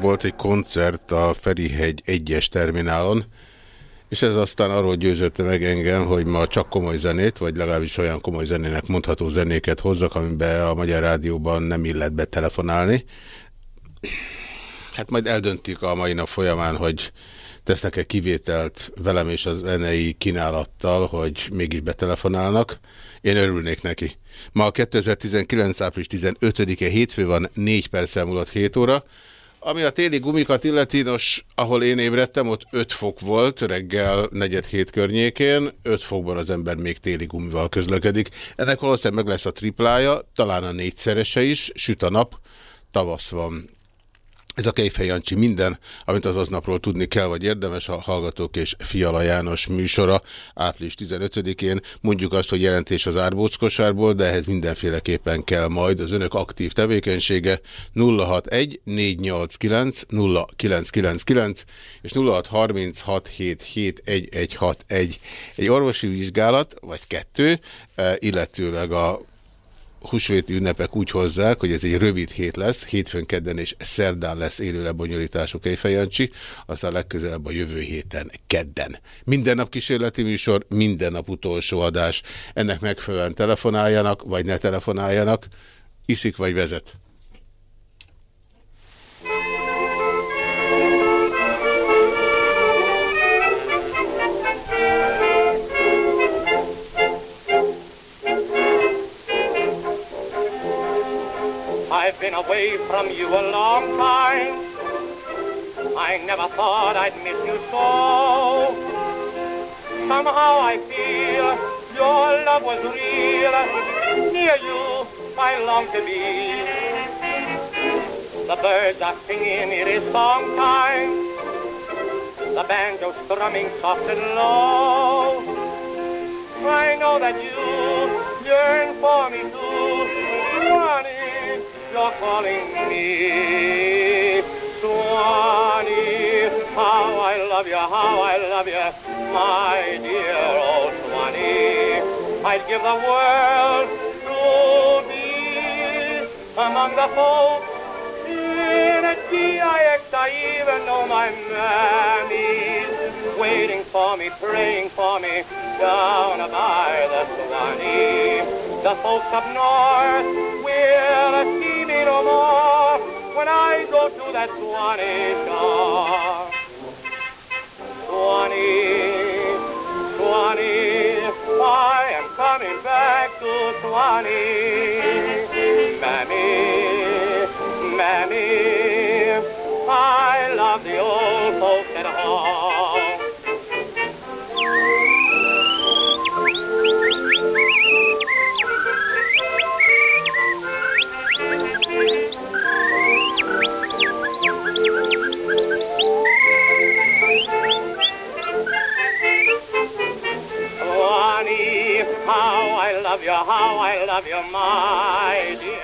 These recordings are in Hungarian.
volt egy koncert a Ferihegy 1-es terminálon, és ez aztán arról győzötte meg engem, hogy ma csak komoly zenét, vagy legalábbis olyan komoly zenének mondható zenéket hozzak, amiben a Magyar Rádióban nem illet betelefonálni. Hát majd eldöntik a mai nap folyamán, hogy tesznek-e kivételt velem és az zenei kínálattal, hogy mégis betelefonálnak. Én örülnék neki. Ma 2019. április 15-e hétfő van, 4 perc múlott 7 óra. Ami a téli gumikat illeti, nos, ahol én ébredtem, ott 5 fok volt reggel negyed hét környékén, 5 fokban az ember még téli gumival közlekedik. Ennek valószínűleg meg lesz a triplája, talán a négyszerese is, süt a nap, tavasz van. Ez a Kejfej Jancsi minden, amit az aznapról tudni kell, vagy érdemes, a Hallgatók és Fiala János műsora április 15-én. Mondjuk azt, hogy jelentés az árbóckosárból, de ehhez mindenféleképpen kell majd az önök aktív tevékenysége 061 489 0999 és 0636771161. Egy orvosi vizsgálat, vagy kettő, eh, illetőleg a húsvéti ünnepek úgy hozzák, hogy ez egy rövid hét lesz, hétfőn, kedden és szerdán lesz élő lebonyolítású Kejfejancsi, aztán legközelebb a jövő héten kedden. Minden nap kísérleti műsor, minden nap utolsó adás. Ennek megfelelően telefonáljanak, vagy ne telefonáljanak, iszik vagy vezet. I've been away from you a long time. I never thought I'd miss you so. Somehow I feel your love was real. Near you, I long to be. The birds are singing, it is song time. The banjo strumming soft and low. I know that you yearn for me too. You're calling me. Swanee, how I love you, how I love you, my dear old Swanee. I'd give the world to be among the folk in a GIX. I even know my mammy's waiting for me, praying for me down by the Swanee. The folks up north will see no more when I go to that Swanee shore. Swanee, Swanee, I am coming back to Swanee. Mammy, Mammy, I love the old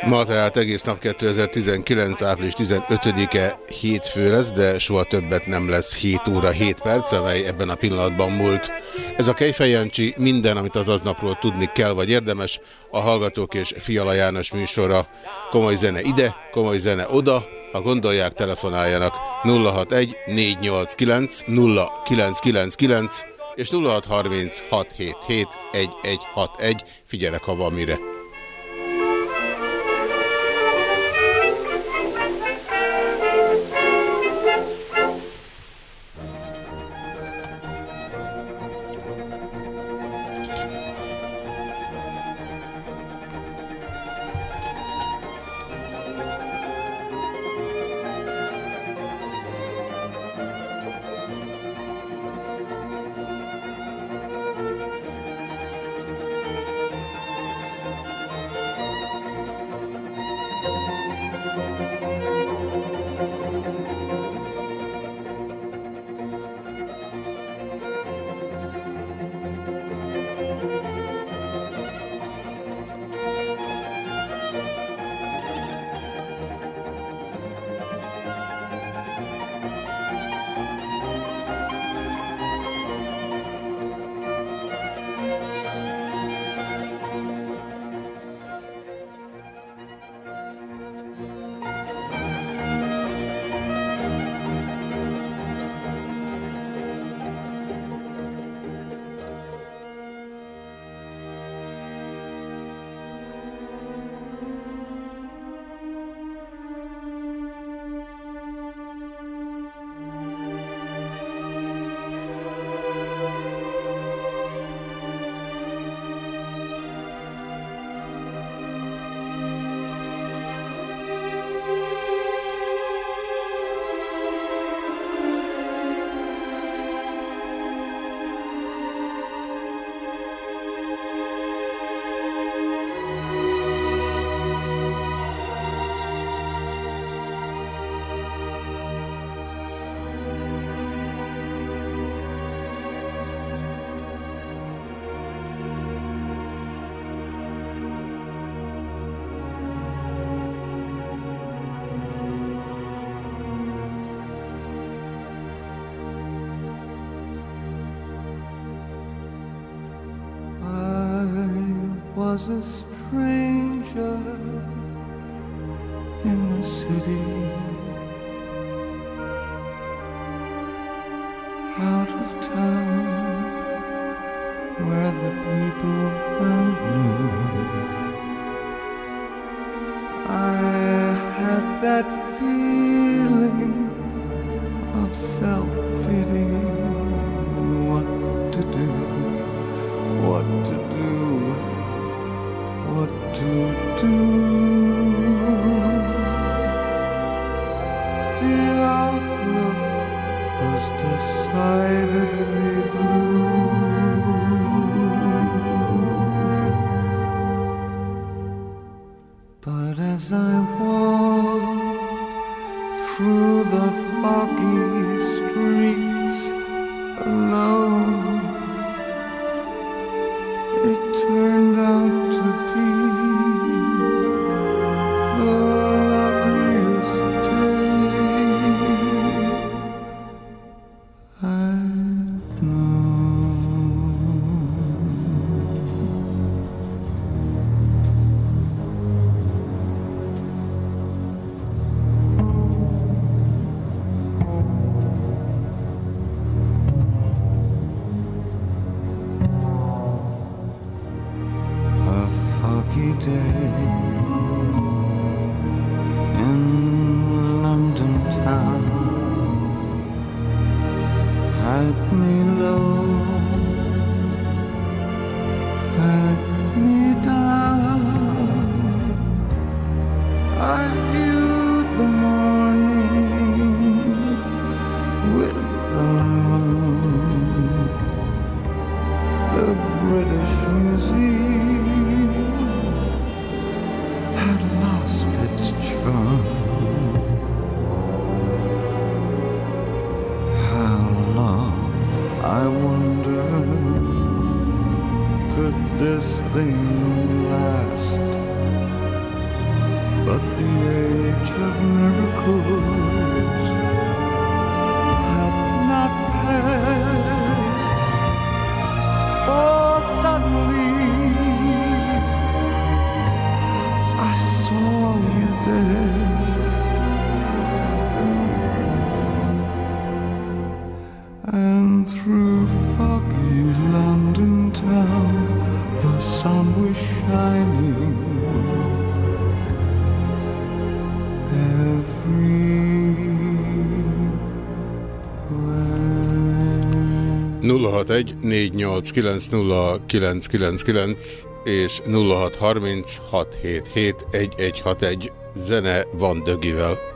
Ma tehát egész nap 2019. április 15-e hétfő lesz, de soha többet nem lesz 7 óra 7 perc, amely ebben a pillanatban múlt. Ez a Kejfej Jancsi, minden, amit az aznapról tudni kell, vagy érdemes, a Hallgatók és Fiala János műsora. Komoly zene ide, komoly zene oda, ha gondolják, telefonáljanak 061 489 0999 és 0630 677 1161. Figyelek, ha van mire. was a spring. 061 és 0636771161 zene van dögivel.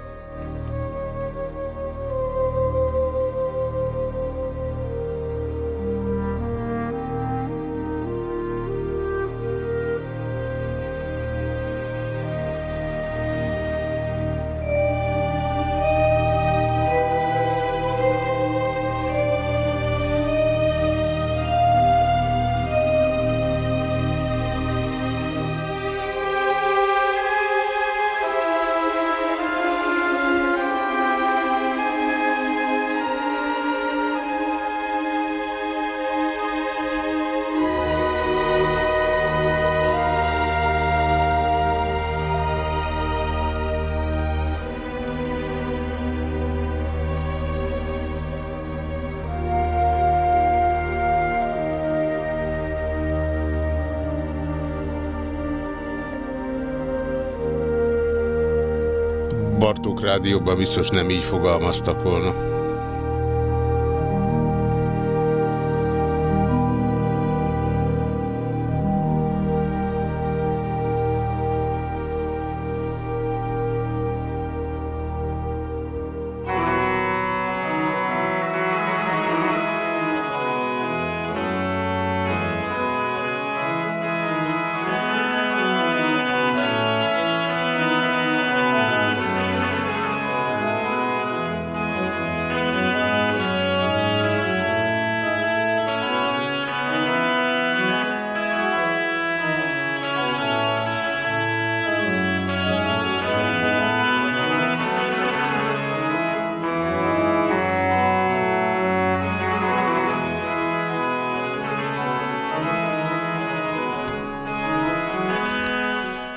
Bartók rádióban biztos nem így fogalmaztak volna.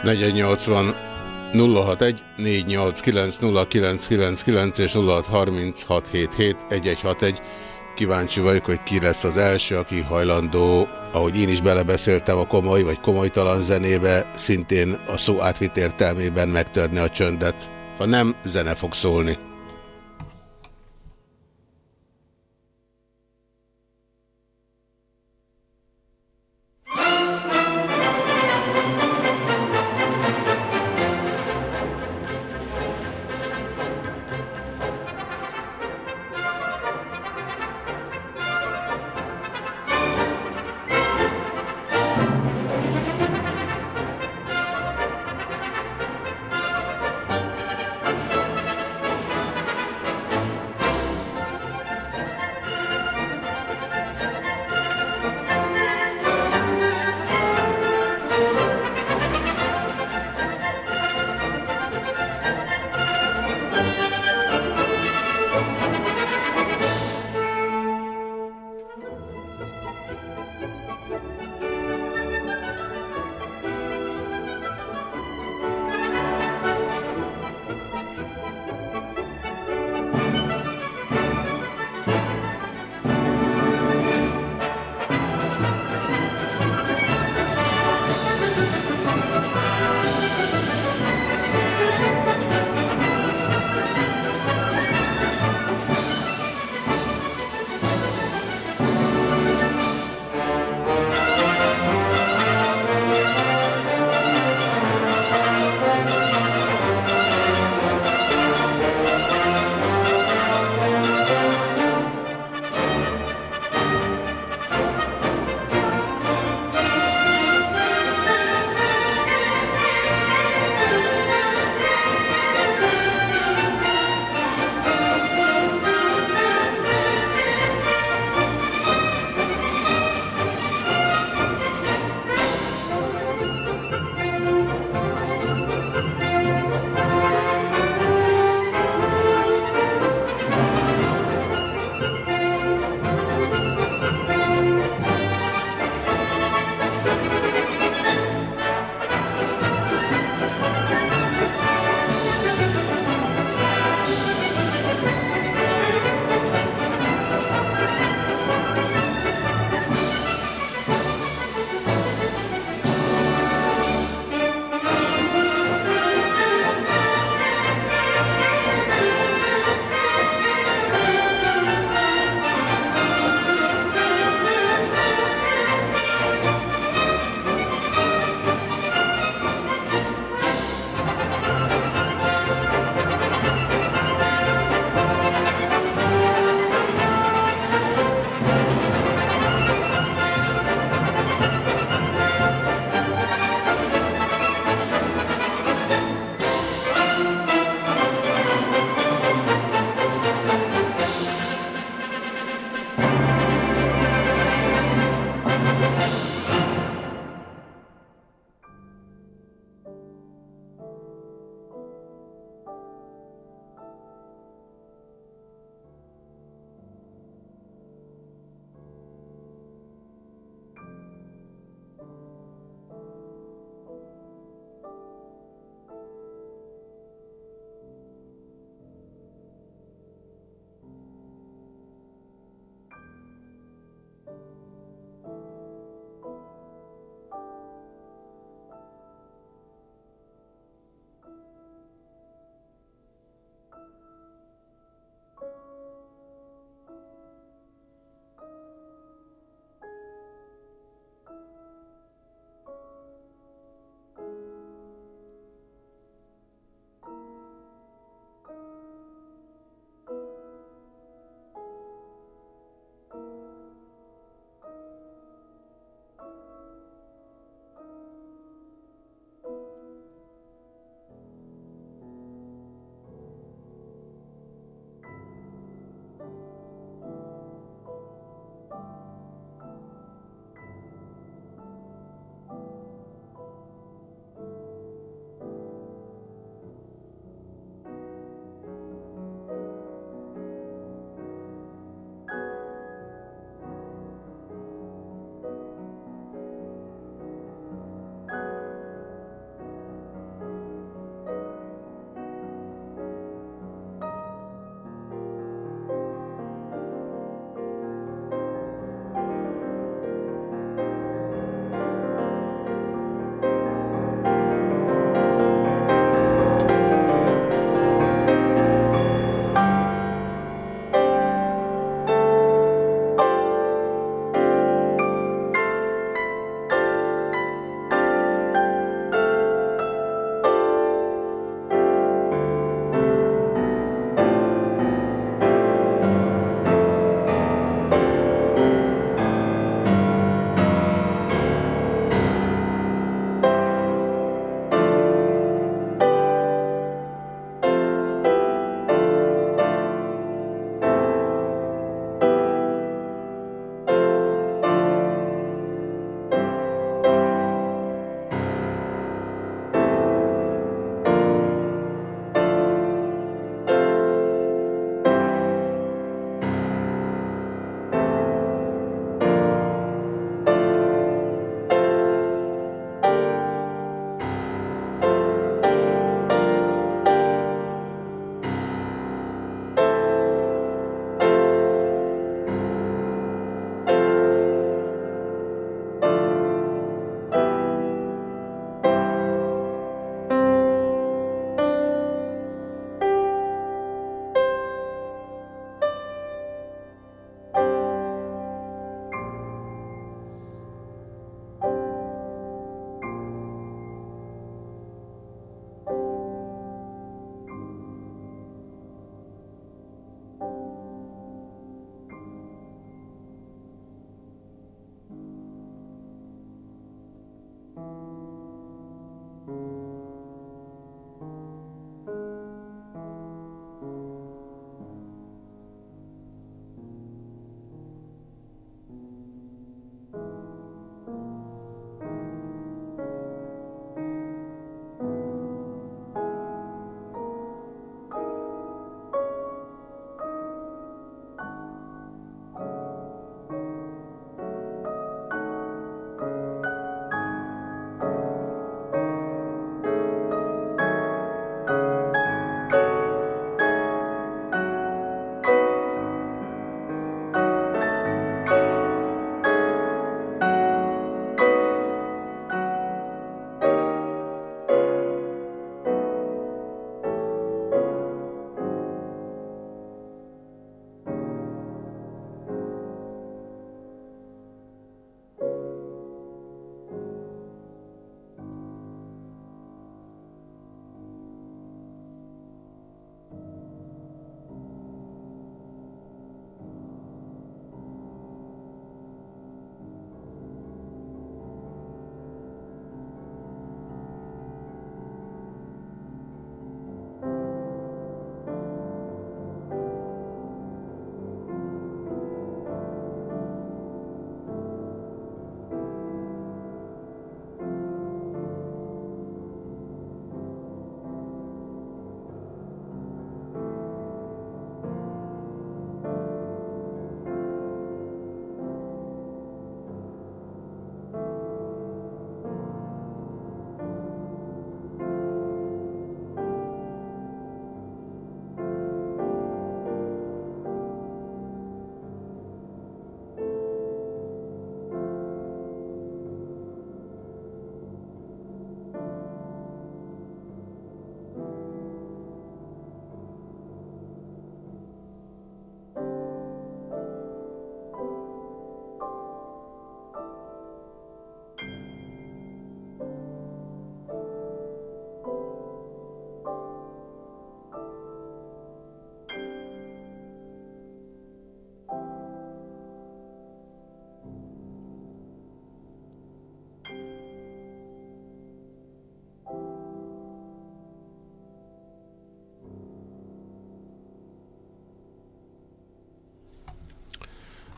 480 061 489 0999 és 0636771161. Kíváncsi vagyok, hogy ki lesz az első, aki hajlandó, ahogy én is belebeszéltem a komoly vagy komolytalan zenébe, szintén a szó átvit értelmében megtörni a csöndet. Ha nem, zene fog szólni.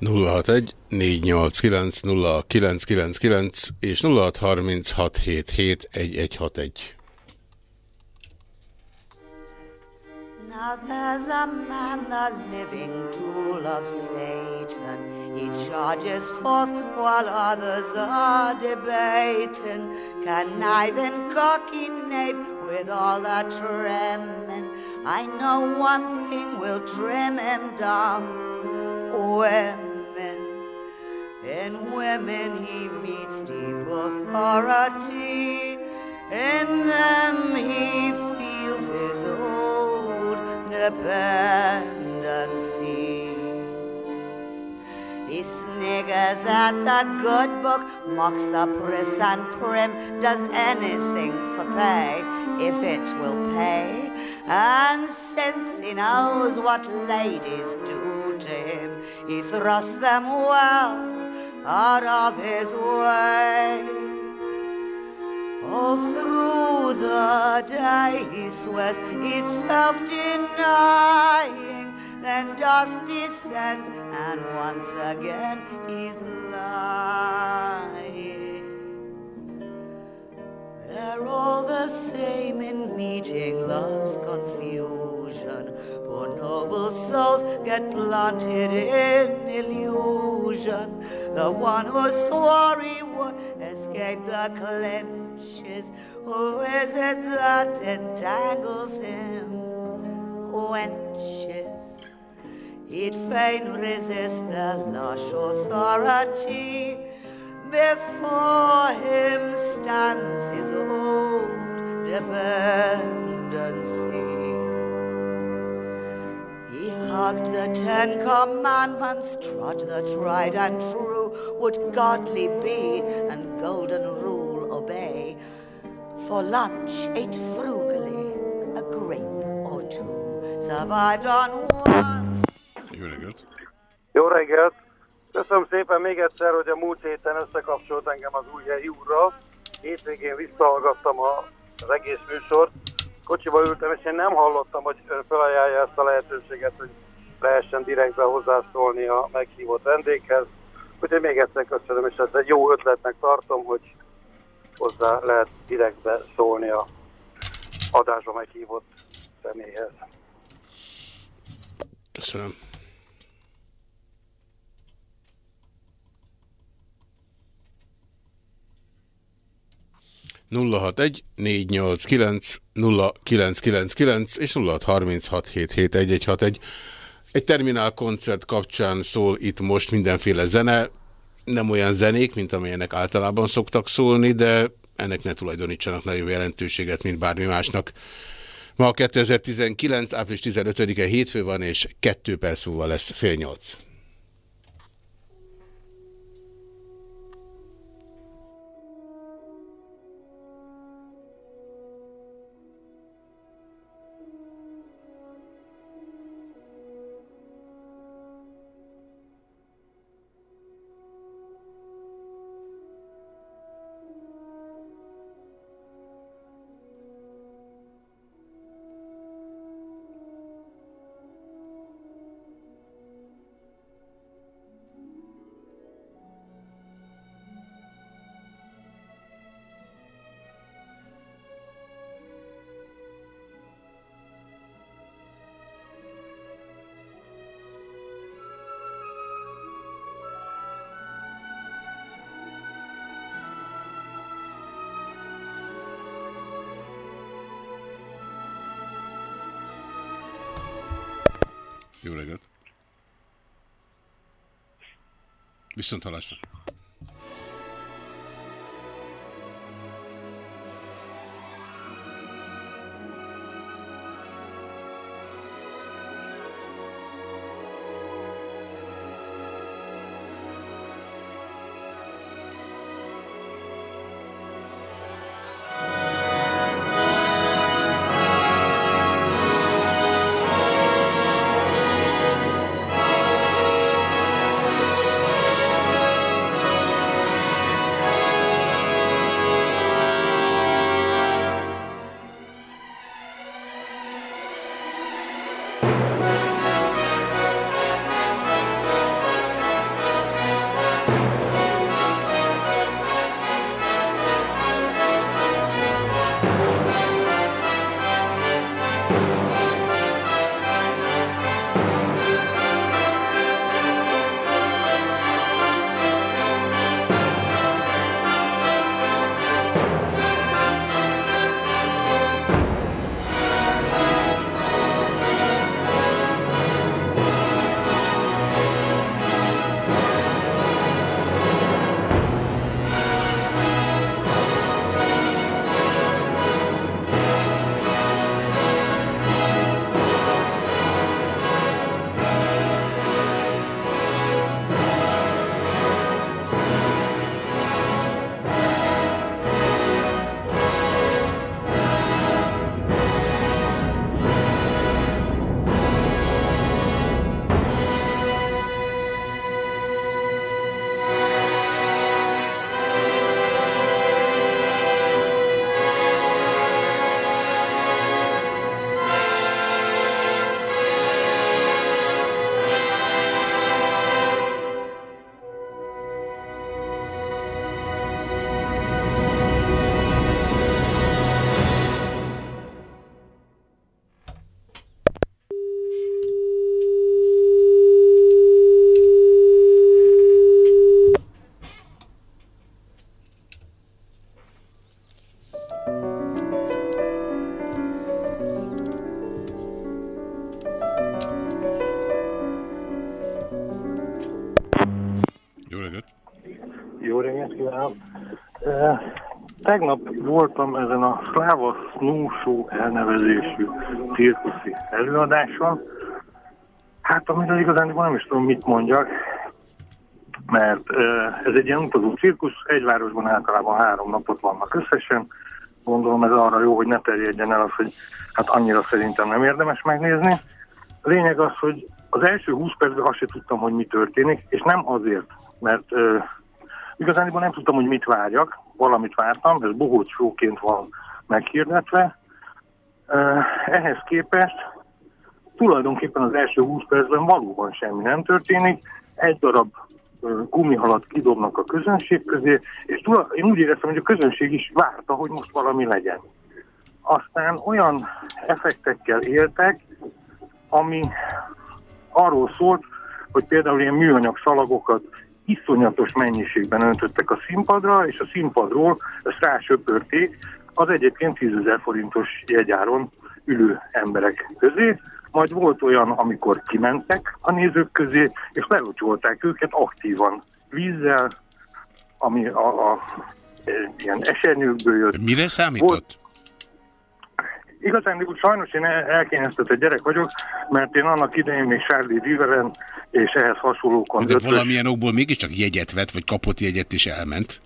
061 489 0999 és 0636771161. Now there's a man, the living tool of Satan. He charges forth while others are debating. Conniving, cocky knave with all that trimming. I know one thing will trim him down. Women. In women he meets deep authority. In them he feels his old dependency. He sniggers at the good book, mocks the pris and prim, does anything for pay if it will pay. And since he knows what ladies do to him, he thrusts them well out of his way. All through the day he swears he's self-denying, then dusk descends, and once again he's lying. They're all the same in meeting love's confusion. Poor noble souls get planted in illusion. The one who swore he would escape the clinches. Who is it that entangles him? Wenches. He'd fain resist the lush authority. Before him stands his old dependency. He hugged the Ten Commandments, trod the tried and true, would godly be and golden rule obey. For lunch ate frugally a grape or two, survived on one. Jó reggelt! Jó reggelt! Köszönöm szépen még egyszer, hogy a múlt héten összekapcsolt engem az új helyi úrra. Hétvégén visszahallgattam a, az egész műsort. Kocsiba ültem, és én nem hallottam, hogy ön felajánlja ezt a lehetőséget, hogy lehessen direktbe hozzászólni a meghívott vendéghez. Úgyhogy még egyszer köszönöm, és ezt egy jó ötletnek tartom, hogy hozzá lehet direktbe szólni a adásba meghívott személyhez. Köszönöm. Nulla hat egy négy nyolc kilenc nulla kilenc kilenc kilenc és nulla harminc hat hét hét egy egy hat egy egy terminál koncert kapcsán szól itt most mindenféle zene, nem olyan zenék, mint amilyenek általában szoktak szólni, de ennek ne tulajdonítsanak nagyobb jelentőséget, mint bármi másnak. Ma 2019. április 15-e hétfő van, és kettő perc múlva lesz fél nyolc. Viszont halásra! Tegnap voltam ezen a Slava Snúsó elnevezésű cirkuszi előadáson. Hát, amiről igazán nem is tudom, mit mondjak, mert ez egy ilyen utazó cirkusz, egy városban általában három napot vannak összesen. Gondolom ez arra jó, hogy ne terjedjen el az, hogy hát annyira szerintem nem érdemes megnézni. A lényeg az, hogy az első 20 percben azt sem tudtam, hogy mi történik, és nem azért, mert uh, igazán nem tudtam, hogy mit várjak, valamit vártam, ez bohóc showként van meghirdetve. Ehhez képest tulajdonképpen az első 20 percben valóban semmi nem történik, egy darab gumihalat kidobnak a közönség közé, és én úgy éreztem, hogy a közönség is várta, hogy most valami legyen. Aztán olyan effektekkel éltek, ami arról szólt, hogy például ilyen műanyag szalagokat iszonyatos mennyiségben öntöttek a színpadra, és a színpadról ezt rásöpörték az egyébként 10 ezer forintos jegyáron ülő emberek közé, majd volt olyan, amikor kimentek a nézők közé, és lerocsolták őket aktívan vízzel, ami a, a e, ilyen esernyőkből jött. Mire számított? Volt, Igazán, úgy sajnos én elkényeztetett gyerek vagyok, mert én annak idején még Charlie Riveren és ehhez hasonlókon... De ötös... valamilyen okból mégiscsak jegyet vett, vagy kapott jegyet is elment?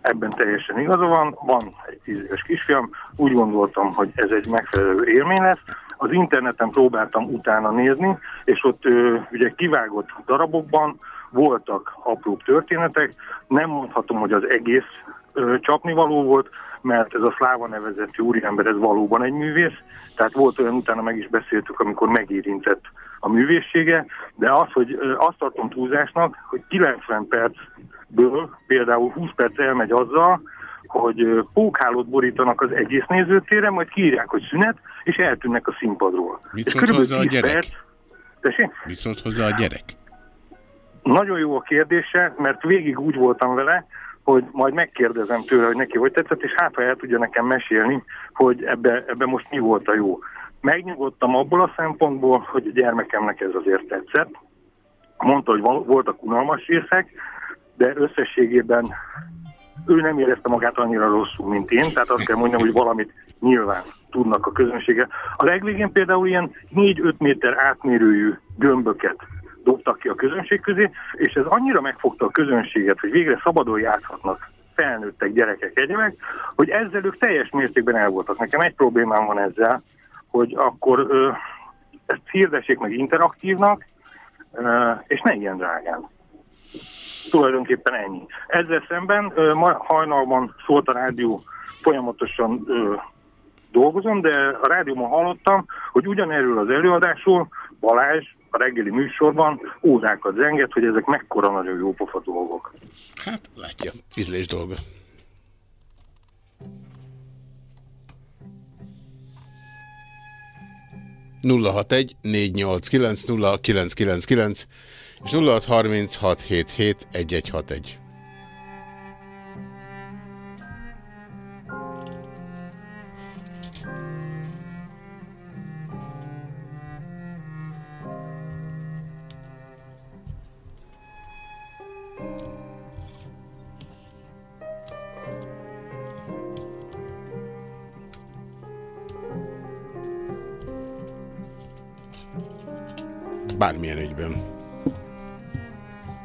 Ebben teljesen igaza van. Van egy tíz éves kisfiam. Úgy gondoltam, hogy ez egy megfelelő élmény lesz. Az interneten próbáltam utána nézni, és ott ö, ugye kivágott darabokban voltak apró történetek. Nem mondhatom, hogy az egész ö, csapnivaló volt, mert ez a Szláva nevezetű úriember, ez valóban egy művész, tehát volt olyan, utána meg is beszéltük, amikor megérintett a művészsége, de az, hogy azt tartom túlzásnak, hogy 90 percből például 20 perc elmegy azzal, hogy pókhálót borítanak az egész nézőtére, majd kiírják, hogy szünet, és eltűnnek a színpadról. Mit szólt hozzá a gyerek? Perc... Mit szólt hozzá a gyerek? Nagyon jó a kérdése, mert végig úgy voltam vele, hogy majd megkérdezem tőle, hogy neki hogy tetszett, és hát ha el tudja nekem mesélni, hogy ebbe, ebbe most mi volt a jó. Megnyugodtam abból a szempontból, hogy a gyermekemnek ez azért tetszett. Mondta, hogy voltak unalmas részek, de összességében ő nem érezte magát annyira rosszul, mint én, tehát azt kell mondjam, hogy valamit nyilván tudnak a közönsége. A legvégén például ilyen 4-5 méter átmérőjű gömböket dobtak ki a közönség közé, és ez annyira megfogta a közönséget, hogy végre szabadon játszhatnak felnőttek, gyerekek, egyemek, hogy ezzel ők teljes mértékben el voltak. Nekem egy problémám van ezzel, hogy akkor ö, ezt hirdessék meg interaktívnak, ö, és ne ilyen drágán. Tulajdonképpen ennyi. Ezzel szemben ö, ma hajnalban szólt a rádió folyamatosan ö, dolgozom, de a rádióban hallottam, hogy ugyanerről az előadásról Balázs a reggeli műsorban ódákat zenget, hogy ezek mekkora nagyon jó pofa dolgok. Hát, látja, ízlés dolga. nulla hat egy négy nyolc kilenc nulla kilenc kilenc kilenc és nulla hat harminc hat hét hét egy egy hat egy. Ügyben.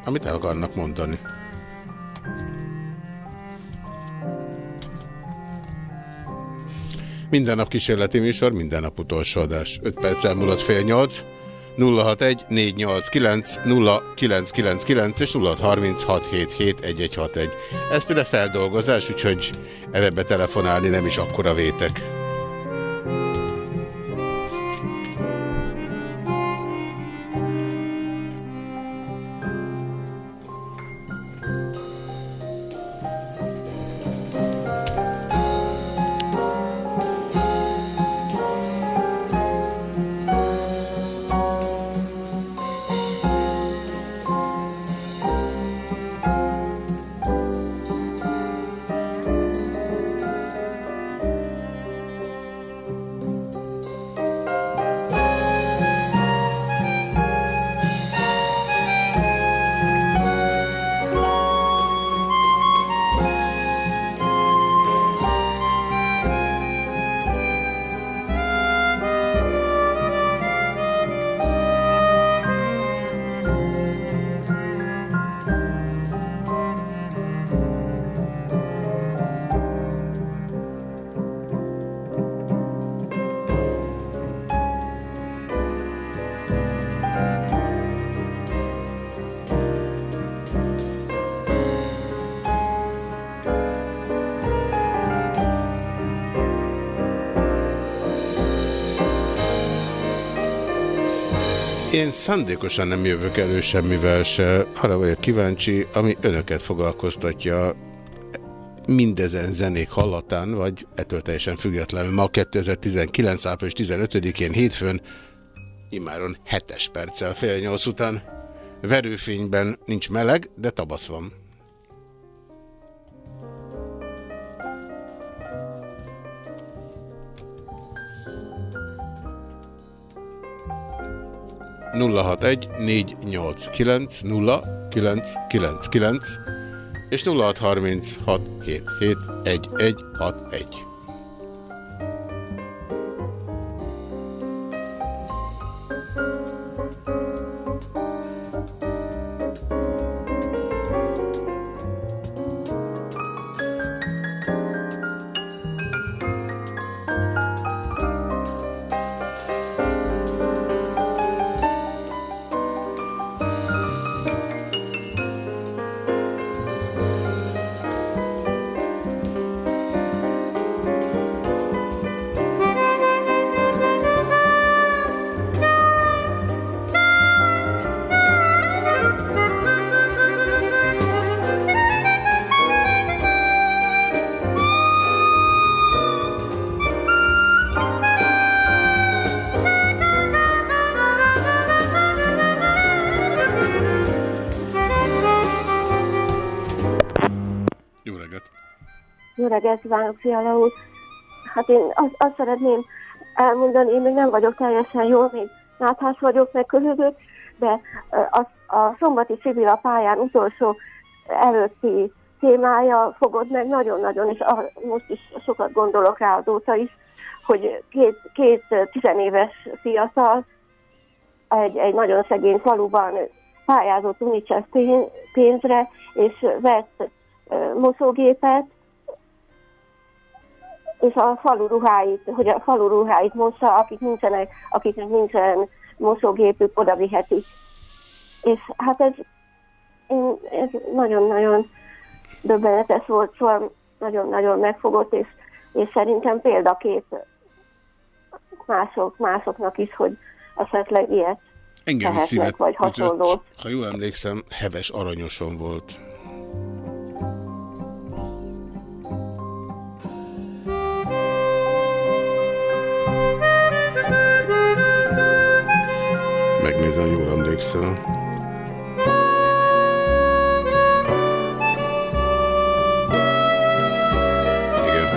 Amit el akarnak mondani. Minden nap kísérleti műsor, minden nap utolsó adás. 5 perc elmúlott fél 8. 061 489 0999 és 0636771161. Ez például feldolgozás, úgyhogy ebbe telefonálni nem is akkora vétek. Szándékosan nem jövök elő semmivel se. Arra vagyok kíváncsi, ami önöket foglalkoztatja mindezen zenék hallatán, vagy ettől teljesen függetlenül. Ma 2019. április 15-én hétfőn, immáron 7-es perccel fél nyolc után. Verőfényben nincs meleg, de tabasz van. 061 489 0999 és 0636 77 kívánok, Fiala úr. Hát én azt, azt szeretném elmondani, én még nem vagyok teljesen jól, még náthás vagyok, meg közöttök, de a, a szombati civil pályán utolsó előtti témája fogod meg nagyon-nagyon, és a, most is sokat gondolok rá azóta is, hogy két, két tizenéves fiatal egy, egy nagyon szegény faluban pályázott UNICEF pénzre, és vett mosógépet, és a falu ruháit, hogy a falu ruháit mossa, akik nincsenek, akiknek nincsen mosógépük, oda vihetik. És hát ez, ez nagyon-nagyon döbbenetes volt, szóval nagyon-nagyon megfogott, és, és szerintem példakép mások, másoknak is, hogy esetleg ilyet Engem is szívet, vagy hasonló. Ha jól emlékszem, heves aranyoson volt. Megnézem, jól emlékszem. Igen.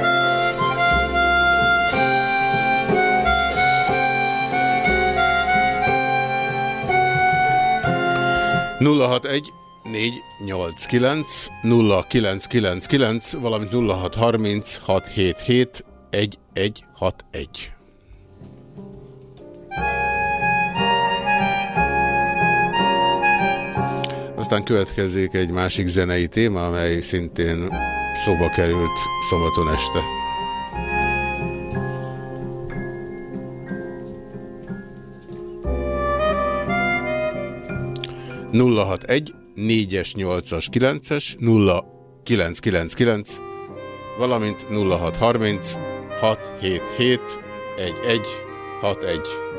Nulla hat egy 489 0999, valamint 0630 677 1161. Aztán következik egy másik zenei téma, amely szintén szóba került szombaton este. nulla hat egy négyes nyolcas kilences nulla kilenc kilenc kilenc valamint nulla hat harminc hat hét hét egy egy hat egy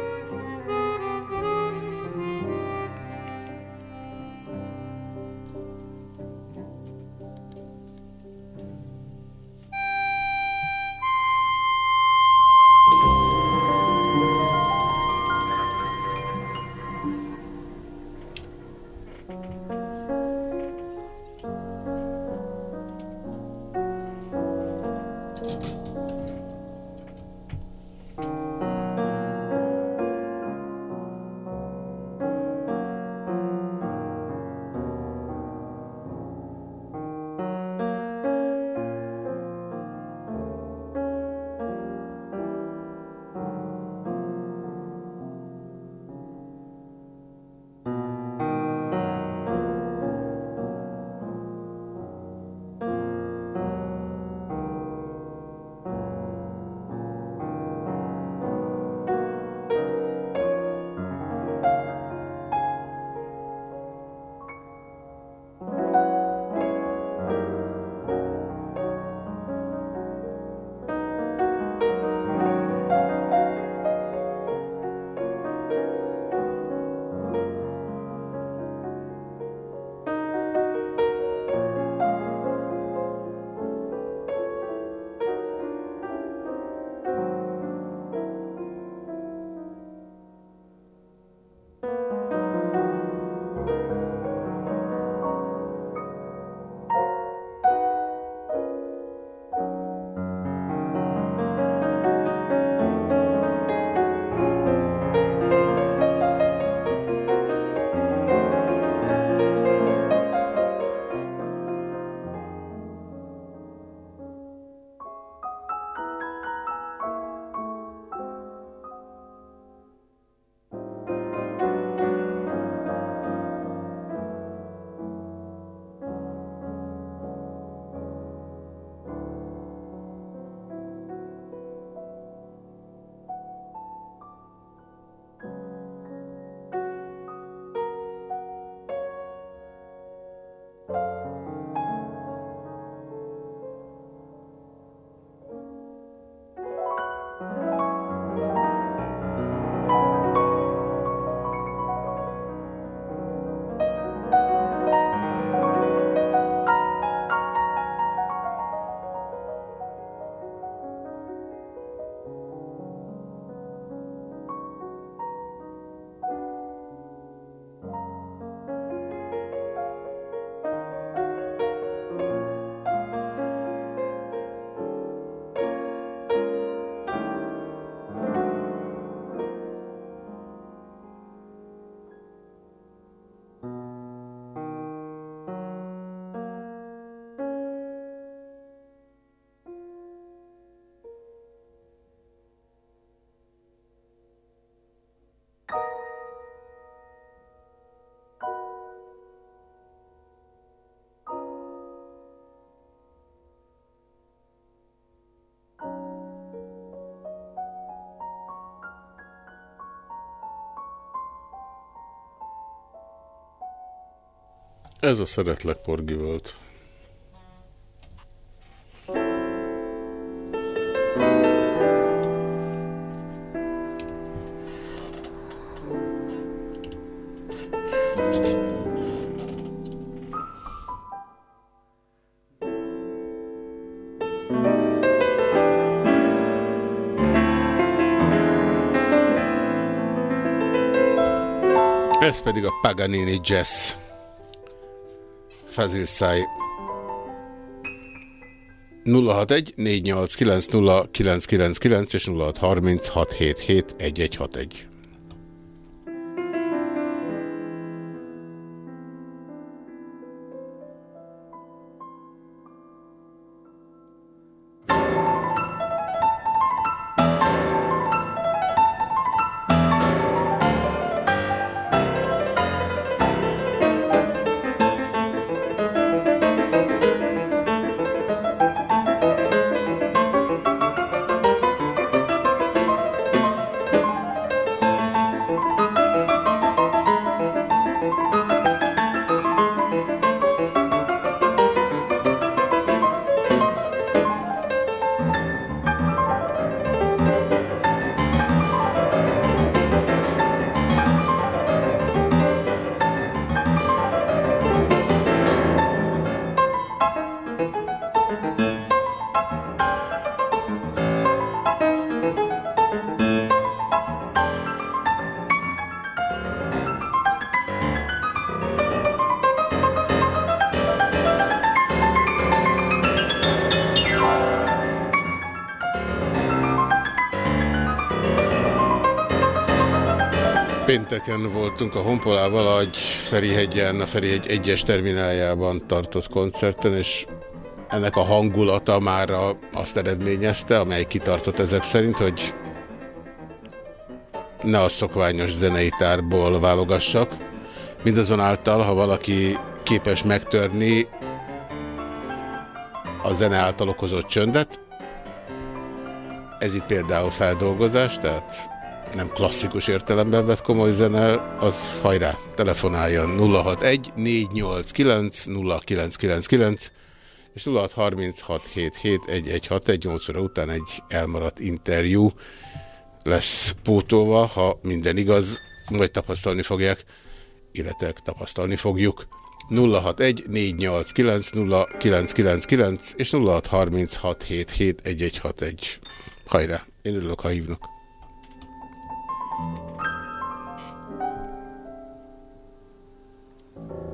Ez a szeretlek porgi volt. Ez pedig a Paganini Jazz. Fazil Száj. 061 489 és 0636771161. Pénteken voltunk a Honpolával, egy Ferihegyen, a Ferihegy egyes termináljában tartott koncerten, és ennek a hangulata már azt eredményezte, amely kitartott ezek szerint, hogy ne a szokványos zenei tárból válogassak. Mindazonáltal, ha valaki képes megtörni a zene által okozott csöndet, ez itt például feldolgozás, tehát nem klasszikus értelemben vett komoly zene, az hajrá, telefonáljon 061 489 0999 és 0636771161 8 óra után egy elmaradt interjú lesz pótolva, ha minden igaz, majd tapasztalni fogják, illetve tapasztalni fogjuk. 061 489 0999 és 0636771161. Hajrá, én örülök, ha hívnak. thank you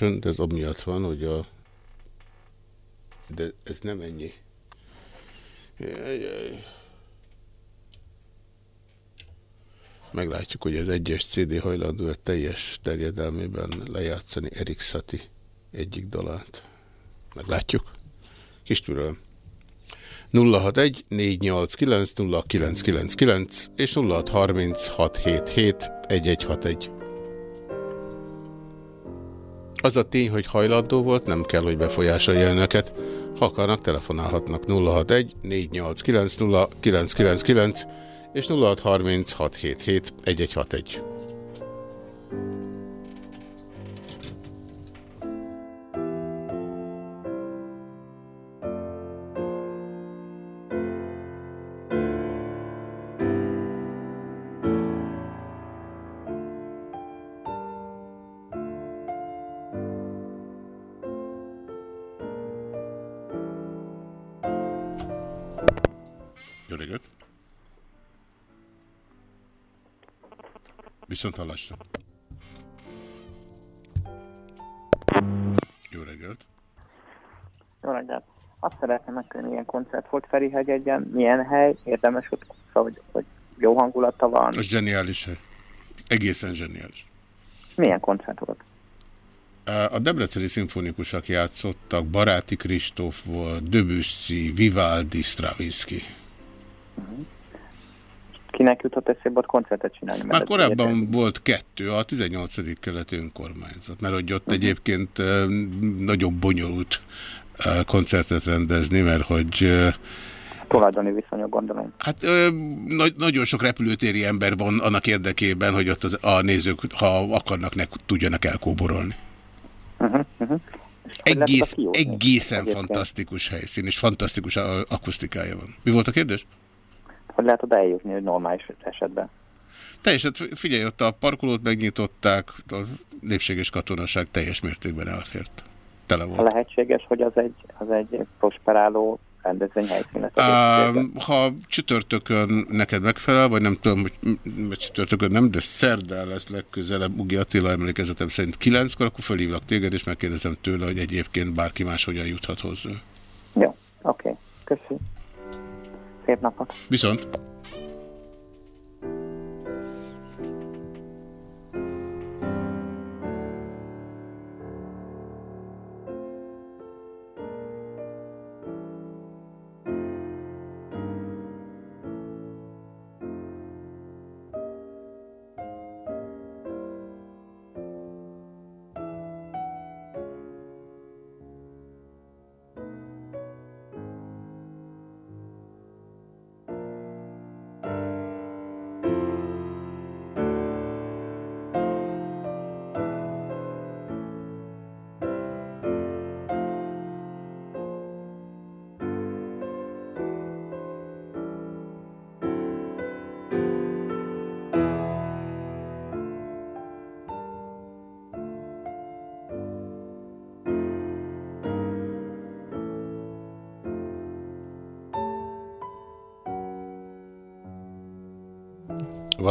csönd, ez amiatt van, hogy a... De ez nem ennyi. Jajjaj. Meglátjuk, hogy az egyes CD hajlandó a teljes terjedelmében lejátszani Erik Szati egyik dalát. Meglátjuk. Kis türelem. 061 489 0999 és 0630 677 1161. Az a tény, hogy hajlandó volt, nem kell, hogy befolyásolja önöket. Ha akarnak, telefonálhatnak 061 489 0999 és 0630 Viszont hallásra. Jó reggelt! Jó reggelt! Azt szeretném megkérni, milyen koncert volt Ferihegyen, milyen hely, érdemes ott, hogy, hogy jó hangulata van. Az zseniális hely. Egészen zseniális. Milyen koncert volt? A Debreceni szimfonikusak játszottak, Baráti Kristóf volt, Debussy, Vivaldi, Stravinsky. Kinek jutott eszébe ott koncertet csinálni? Már korábban volt kettő, a 18. keleti önkormányzat, mert hogy ott uh -huh. egyébként nagyon bonyolult koncertet rendezni, mert hogy tulajdoni viszonyok, gondolom. Hát ö, na nagyon sok repülőtéri ember van annak érdekében, hogy ott az, a nézők, ha akarnak, ne tudjanak elkóborolni. Uh -huh, uh -huh. Egész, egészen Egyébként. fantasztikus helyszín, és fantasztikus akusztikája van. Mi volt a kérdés? Hogy lehet oda eljutni, hogy normális esetben? Teljesen, figyelj, ott a parkolót megnyitották, a népséges katonaság teljes mértékben elfért. Tele volt. Ha lehetséges, hogy az egy, az egy prosperáló rendezvényhelyszínet. Uh, ha csütörtökön neked megfelel, vagy nem tudom, hogy csütörtökön nem, de szerdán lesz legközelebb Ugi Attila emlékezetem szerint kilenckor, akkor fölhívlak téged, és megkérdezem tőle, hogy egyébként bárki más hogyan juthat hozzá. Jó, oké. Okay. Köszönöm. Szép napot. Viszont.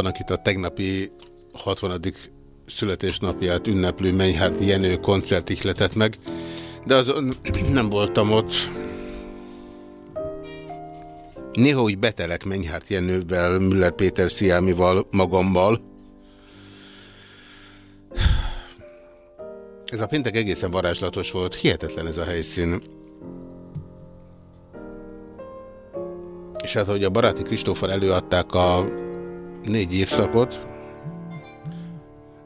Van, akit a tegnapi 60. születésnapját ünneplő Menyhárt Jenő koncert ihletett meg, de azon nem voltam ott. Néha úgy betelek Menyhárt Jenővel, Müller Péter Sziámival, magammal. Ez a péntek egészen varázslatos volt, hihetetlen ez a helyszín. És hát, hogy a baráti Kristófal előadták a négy évszakot,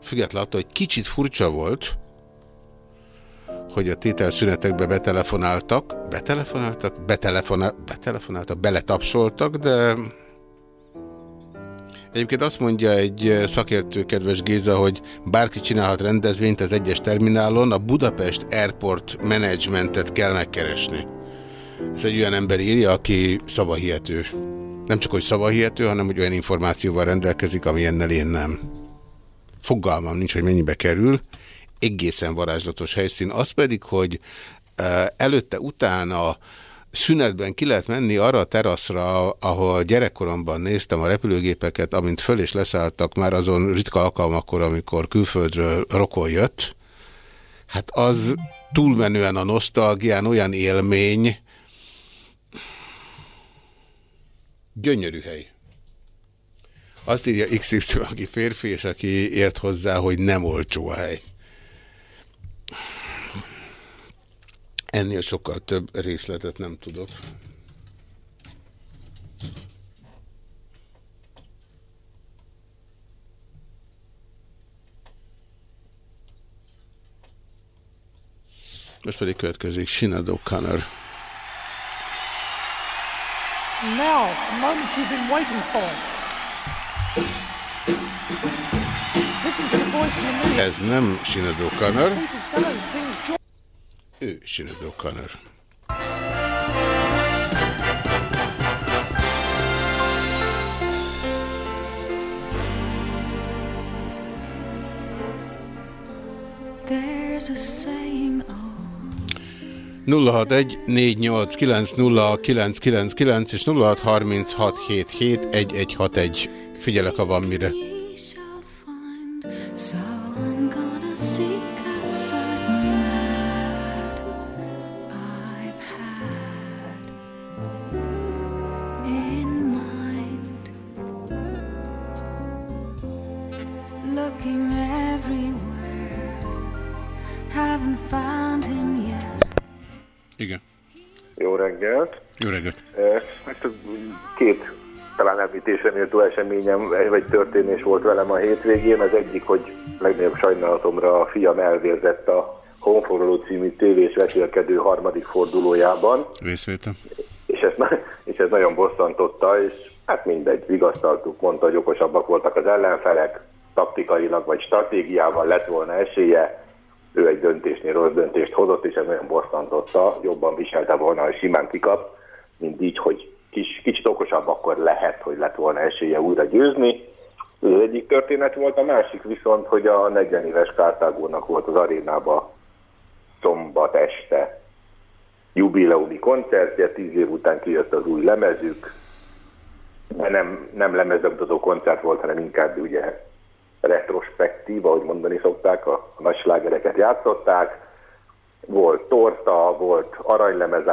függetlenül attól, hogy kicsit furcsa volt, hogy a tételszünetekbe betelefonáltak, betelefonáltak, betelefonál, betelefonáltak, beletapsoltak, de egyébként azt mondja egy szakértő, kedves Géza, hogy bárki csinálhat rendezvényt az egyes terminálon, a Budapest Airport Managementet kell megkeresni. Ez egy olyan ember írja, aki szavahihető. Nem csak, hogy szavahihető, hanem, hogy olyan információval rendelkezik, ami ennel én nem. Fogalmam nincs, hogy mennyibe kerül. Egészen varázslatos helyszín. Az pedig, hogy előtte, utána szünetben ki lehet menni arra a teraszra, ahol gyerekkoromban néztem a repülőgépeket, amint föl és leszálltak már azon ritka alkalmakkor, amikor külföldről rokon jött, hát az túlmenően a nosztalgián olyan élmény, gyönyörű hely. Azt írja XY, aki férfi, és aki ért hozzá, hogy nem olcsó a hely. Ennél sokkal több részletet nem tudok. Most pedig következik Sinead O'Connor. Now, a moment you've been waiting for. Listen to the voice in the Ez nem sings joy. ő Sinead O'Connor. There's a saying 061 489 és 0636771161. Figyelek, ha van mire. Looking everywhere, haven't found. Igen. Jó reggelt! Jó reggelt! Eh, Hát két talán említésre méltó eseményem, vagy történés volt velem a hétvégén. Az egyik, hogy legnagyobb sajnálatomra a fiam elvérzett a Honforoló című tévés vetélkedő harmadik fordulójában, Részvétel. és ez, és ez nagyon bosszantotta, és hát mindegy, vigasztaltuk, mondta, hogy okosabbak voltak az ellenfelek, taktikailag vagy stratégiával lett volna esélye, ő egy döntésnél rossz döntést hozott, és ez nagyon bosszantotta, jobban viselte volna, hogy simán kikap, mint így, hogy kis, kicsit okosabb akkor lehet, hogy lett volna esélye újra győzni. Ez egyik történet volt, a másik viszont, hogy a 40 éves Kártágónak volt az arénába szombat este jubileumi koncertje, tíz év után kijött az új lemezük, de nem, nem lemezbemutató koncert volt, hanem inkább ugye retrospektív, ahogy mondani szokták, a, a nagy játszották. Volt torta, volt aranylemez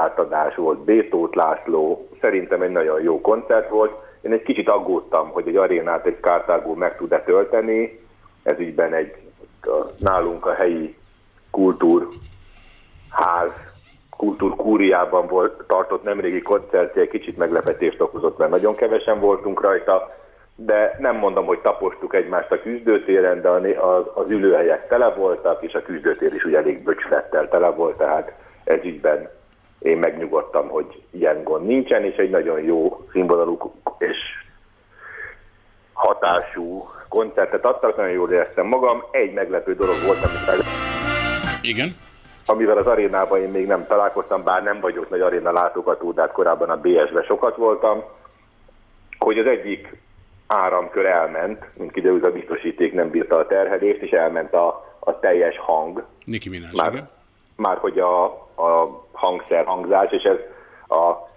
volt Bétót László, szerintem egy nagyon jó koncert volt. Én egy kicsit aggódtam, hogy egy arénát egy kártágó meg tud-e tölteni, ez ügyben egy a, nálunk a helyi kultúrház, kultúrkúriában volt tartott nemrégi koncertje, kicsit meglepetést okozott, mert nagyon kevesen voltunk rajta, de nem mondom, hogy tapostuk egymást a küzdőtéren, de az, az ülőhelyek tele voltak, és a küzdőtér is ugye elég böcslettel tele volt, tehát ez ügyben én megnyugodtam, hogy ilyen gond nincsen, és egy nagyon jó színvonalú és hatású koncertet adtak, nagyon jól éreztem magam. Egy meglepő dolog volt, amit Igen. amivel az arénában én még nem találkoztam, bár nem vagyok nagy aréna látogató, de hát korábban a BS-ben sokat voltam, hogy az egyik áramkör elment, mint kiderült a biztosíték nem bírta a terhelést, és elment a, a teljes hang, Nicki Minaj, már, igen. már hogy a, a hangszer hangzás, és ez a,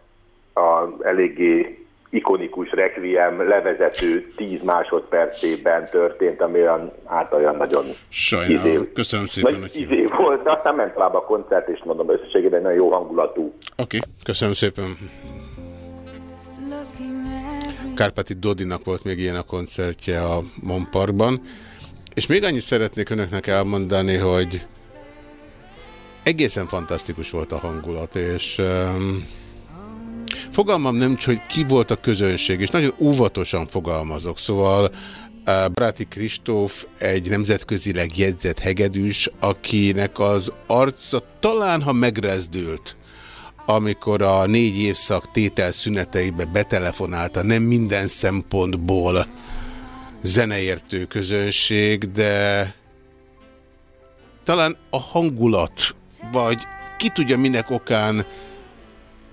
a eléggé ikonikus requiem levezető 10 másodpercében történt, ami olyan, hát olyan nagyon Sajnálom. Köszönöm szépen, nagy hogy izé volt, de aztán ment tovább a koncert, és mondom, összességében nagyon jó hangulatú. Oké, köszönöm szépen. Kárpáti Dodinak volt még ilyen a koncertje a Monparkban. És még annyit szeretnék önöknek elmondani, hogy egészen fantasztikus volt a hangulat, és um, fogalmam nem, hogy ki volt a közönség, és nagyon óvatosan fogalmazok, szóval uh, Bráti Kristóf egy nemzetközileg jegyzett hegedűs, akinek az arca talán, ha megrezdült, amikor a négy évszak tétel szüneteibe betelefonálta, nem minden szempontból zeneértő közönség, de talán a hangulat, vagy ki tudja minek okán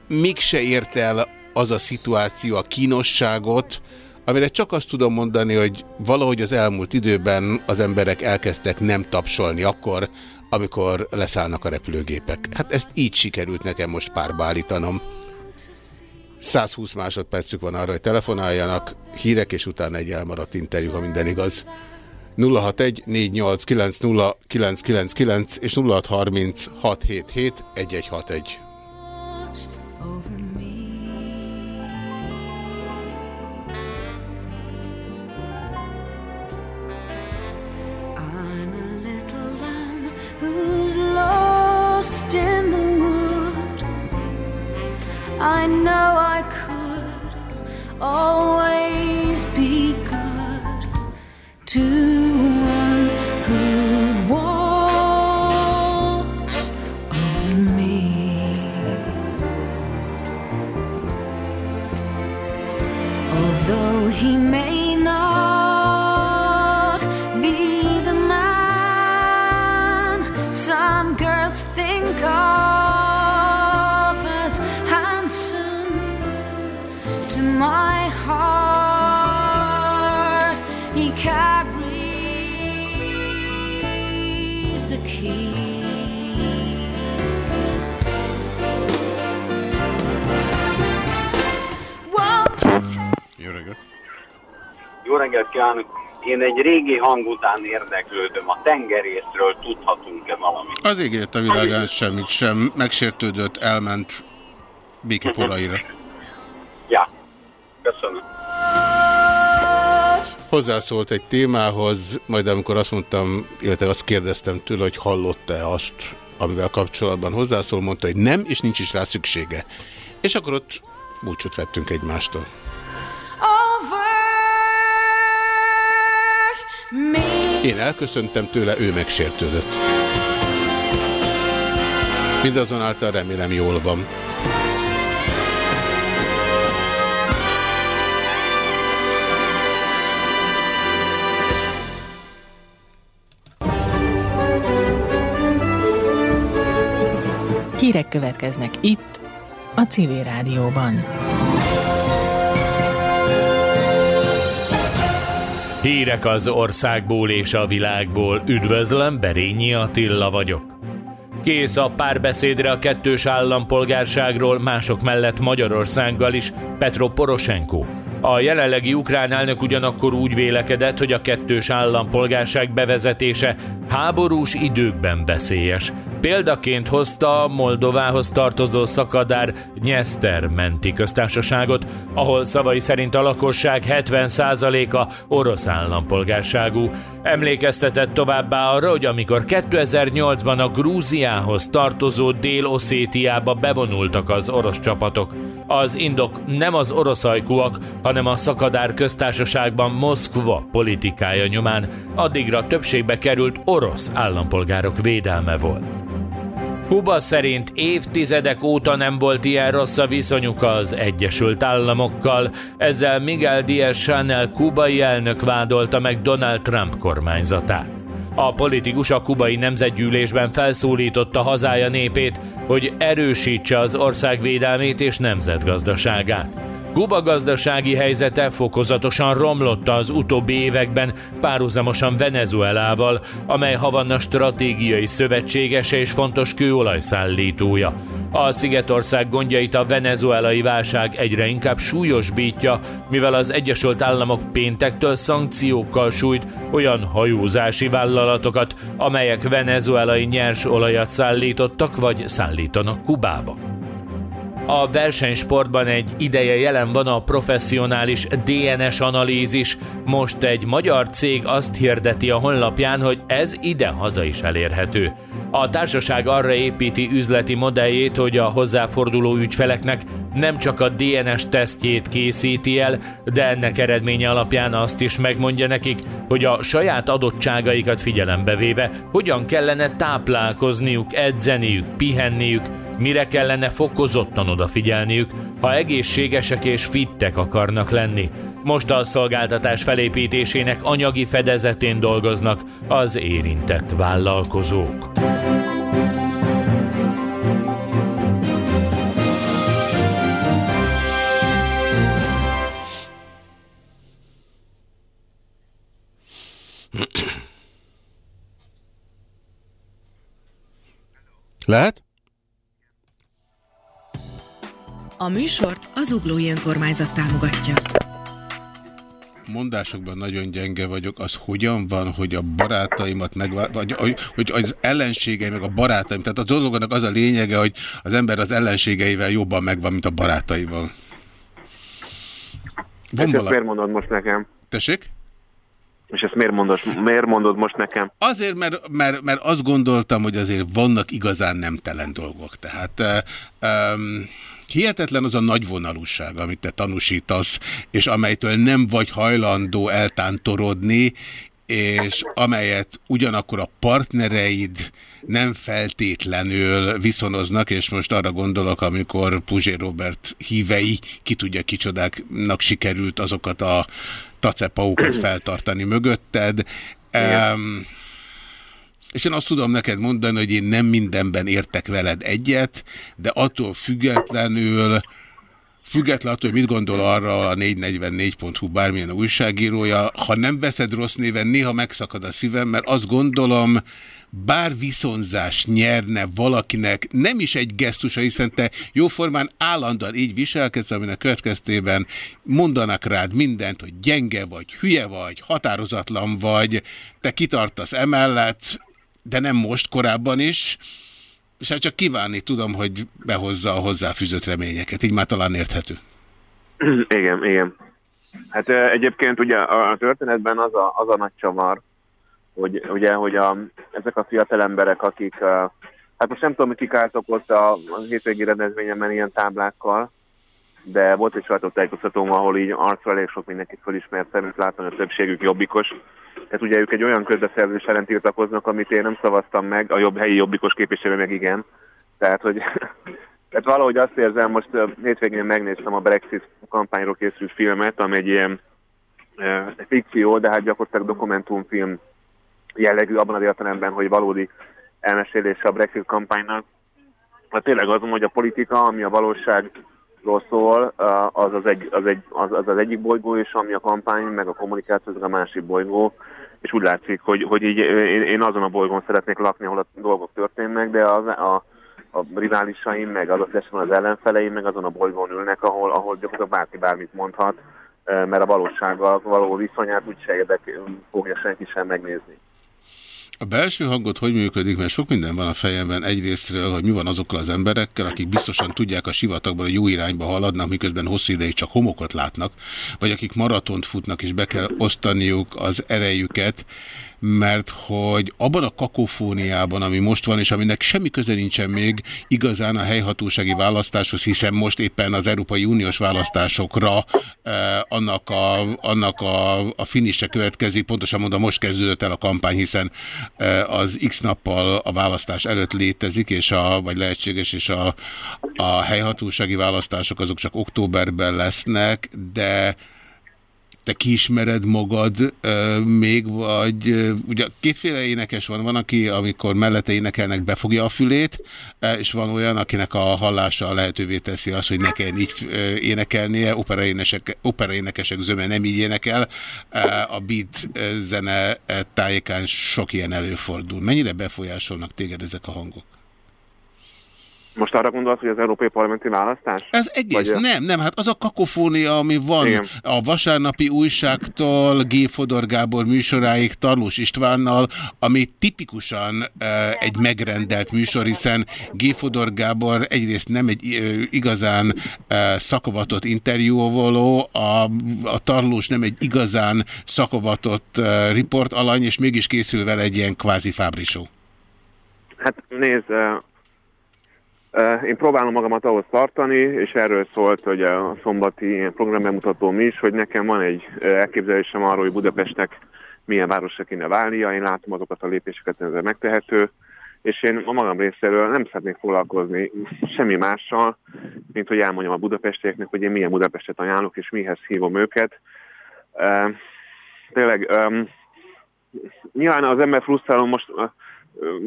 mégse ért el az a szituáció a kínosságot, amire csak azt tudom mondani, hogy valahogy az elmúlt időben az emberek elkezdtek nem tapsolni akkor, amikor leszállnak a repülőgépek. Hát ezt így sikerült nekem most párba állítanom. 120 másodpercük van arra, hogy telefonáljanak, hírek, és utána egy elmaradt interjú, ha minden igaz. 061 489 és 0630 lost in the wood. I know I could always be good to one who'd over me. Although he may Jó reggelt kívánok! Én egy régi hang után érdeklődöm. A tengerészről tudhatunk-e valamit? Az égért a világán semmit sem. Megsértődött, elment békeforaira. Ja, köszönöm. Hozzászólt egy témához, majd amikor azt mondtam, illetve azt kérdeztem tőle, hogy hallotta-e azt, amivel kapcsolatban hozzászól, mondta, hogy nem, és nincs is rá szüksége. És akkor ott búcsút vettünk egymástól. Én elköszöntem tőle, ő megsértődött. Mindazonáltal remélem jól van. Hírek következnek itt, a Civil Rádióban. Hírek az országból és a világból. Üdvözlöm, Berényi Attila vagyok. Kész a párbeszédre a kettős állampolgárságról mások mellett Magyarországgal is Petro Poroshenko. A jelenlegi ukrán elnök ugyanakkor úgy vélekedett, hogy a kettős állampolgárság bevezetése háborús időkben veszélyes. Példaként hozta Moldovához tartozó szakadár Nyeszter menti köztársaságot, ahol szavai szerint a lakosság 70%-a orosz állampolgárságú. Emlékeztetett továbbá arra, hogy amikor 2008-ban a Grúziához tartozó Dél-Oszétiába bevonultak az orosz csapatok, az indok nem az orosz ajkúak, hanem a szakadár köztársaságban Moszkva politikája nyomán addigra többségbe került orosz állampolgárok védelme volt. Kuba szerint évtizedek óta nem volt ilyen rossz a viszonyuk az Egyesült Államokkal, ezzel Miguel Díaz-Chanel kubai elnök vádolta meg Donald Trump kormányzatát. A politikus a kubai nemzetgyűlésben felszólította hazája népét, hogy erősítse az ország védelmét és nemzetgazdaságát. Kuba gazdasági helyzete fokozatosan romlott az utóbbi években párhuzamosan Venezuelával, amely Havanna stratégiai szövetségese és fontos kőolajszállítója. A Szigetország gondjait a venezuelai válság egyre inkább súlyosbítja, mivel az Egyesült Államok péntektől szankciókkal sújt olyan hajózási vállalatokat, amelyek venezuelai nyers olajat szállítottak vagy szállítanak Kubába. A versenysportban egy ideje jelen van a professzionális DNS analízis. Most egy magyar cég azt hirdeti a honlapján, hogy ez ide-haza is elérhető. A társaság arra építi üzleti modelljét, hogy a hozzáforduló ügyfeleknek nem csak a DNS tesztjét készíti el, de ennek eredménye alapján azt is megmondja nekik, hogy a saját adottságaikat figyelembe véve hogyan kellene táplálkozniuk, edzeniük, pihenniük, mire kellene fokozottan odafigyelniük, ha egészségesek és fittek akarnak lenni. Most a szolgáltatás felépítésének anyagi fedezetén dolgoznak az érintett vállalkozók. Lehet? A műsort az Uglói Önkormányzat támogatja. mondásokban nagyon gyenge vagyok, az hogyan van, hogy a barátaimat meg, vagy hogy az ellenségei meg a barátaim, tehát a dolognak az a lényege, hogy az ember az ellenségeivel jobban megvan, mint a barátaival. Van ezt miért mondod most nekem? Tessék? És ezt miért mondod, miért mondod most nekem? Azért, mert, mert, mert azt gondoltam, hogy azért vannak igazán nemtelen dolgok. Tehát um, hihetetlen az a nagyvonalúság, amit te tanúsítasz, és amelytől nem vagy hajlandó eltántorodni, és amelyet ugyanakkor a partnereid nem feltétlenül viszonoznak, és most arra gondolok, amikor Puzsé Robert hívei, ki tudja kicsodáknak sikerült azokat a tacepaukat feltartani mögötted. Um, és én azt tudom neked mondani, hogy én nem mindenben értek veled egyet, de attól függetlenül Függetlenül attól, hogy mit gondol arra a 444.hu bármilyen újságírója, ha nem veszed rossz néven, néha megszakad a szívem, mert azt gondolom, bár viszonzás nyerne valakinek, nem is egy gesztusa, hiszen te jóformán állandóan így viselkedsz, aminek következtében mondanak rád mindent, hogy gyenge vagy, hülye vagy, határozatlan vagy, te kitartasz emellett, de nem most, korábban is, és hát csak kívánni tudom, hogy behozza a hozzáfűzött reményeket. Így már talán érthető. Igen, igen. Hát egyébként ugye a történetben az a, az a nagy csavar, hogy, ugye, hogy a, ezek a fiatal emberek, akik, hát most nem tudom, kik álltok ott a, a hétvégi rendezvényemben ilyen táblákkal, de volt egy sajtótájékoztatóm, ahol így arcra elég sok mindenkit felismertem, és látom, hogy a többségük jobbikos. Tehát ugye ők egy olyan közbeszerzés ellen tiltakoznak, amit én nem szavaztam meg, a jobb helyi jobbikos képviselő meg igen. Tehát, hogy tehát valahogy azt érzem, most hétvégén megnéztem a Brexit kampányról készült filmet, ami egy ilyen e, fikció, de hát gyakorlatilag dokumentumfilm jellegű abban az értelemben, hogy valódi elmesélése a Brexit kampánynak. Hát tényleg az, hogy a politika, ami a szól, az az, egy, az, egy, az, az, az egyik bolygó, és ami a kampány, meg a kommunikáció, az a másik bolygó és úgy látszik, hogy, hogy így én, én azon a bolygón szeretnék lakni, ahol a dolgok történnek, de az, a, a riválisaim, meg az esetben az ellenfeleim, meg azon a bolygón ülnek, ahol, ahol gyakorlatilag bárki bármit mondhat, mert a valósággal való viszonyát úgy se érdek, fogja senki sem megnézni. A belső hangot hogy működik, mert sok minden van a fejemben egyrésztről, hogy mi van azokkal az emberekkel, akik biztosan tudják a sivatagban, hogy jó irányba haladnak, miközben hosszú ideig csak homokot látnak, vagy akik maratont futnak, és be kell osztaniuk az erejüket, mert hogy abban a kakofóniában, ami most van, és aminek semmi köze nincsen még igazán a helyhatósági választáshoz, hiszen most éppen az Európai Uniós választásokra eh, annak, a, annak a, a finise következik, pontosan mondom, most kezdődött el a kampány, hiszen eh, az x nappal a választás előtt létezik, és a, vagy lehetséges, és a, a helyhatósági választások azok csak októberben lesznek, de te kiismered magad uh, még, vagy uh, ugye kétféle énekes van, van, aki amikor mellette énekelnek befogja a fülét, és van olyan, akinek a hallása lehetővé teszi azt, hogy ne kell így uh, énekelnie, operaénekesek, operaénekesek zöme nem így énekel, uh, a beat zene tájékán sok ilyen előfordul. Mennyire befolyásolnak téged ezek a hangok? Most arra gondolsz, hogy az európai parlamenti választás? Ez egész, Vagy nem, nem, hát az a kakofónia, ami van Igen. a vasárnapi újságtól G. Fodor Gábor műsoráig Tarlós Istvánnal, ami tipikusan e, egy megrendelt műsor, hiszen G. Fodor Gábor egyrészt nem egy e, igazán e, szakavatott interjúvoló, a, a Tarlós nem egy igazán szakavatott e, riportalany, és mégis készül vele egy ilyen kvázi fábrisó. Hát nézd, én próbálom magamat ahhoz tartani, és erről szólt hogy a szombati programbemutatóm is, hogy nekem van egy elképzelésem arról, hogy Budapestnek milyen városra kéne válnia, én látom azokat a lépéseket, ez megtehető, és én a magam részéről nem szeretnék foglalkozni semmi mással, mint hogy elmondjam a budapestieknek, hogy én milyen Budapestet ajánlok, és mihez hívom őket. tényleg, nyilván az ember frusztráló most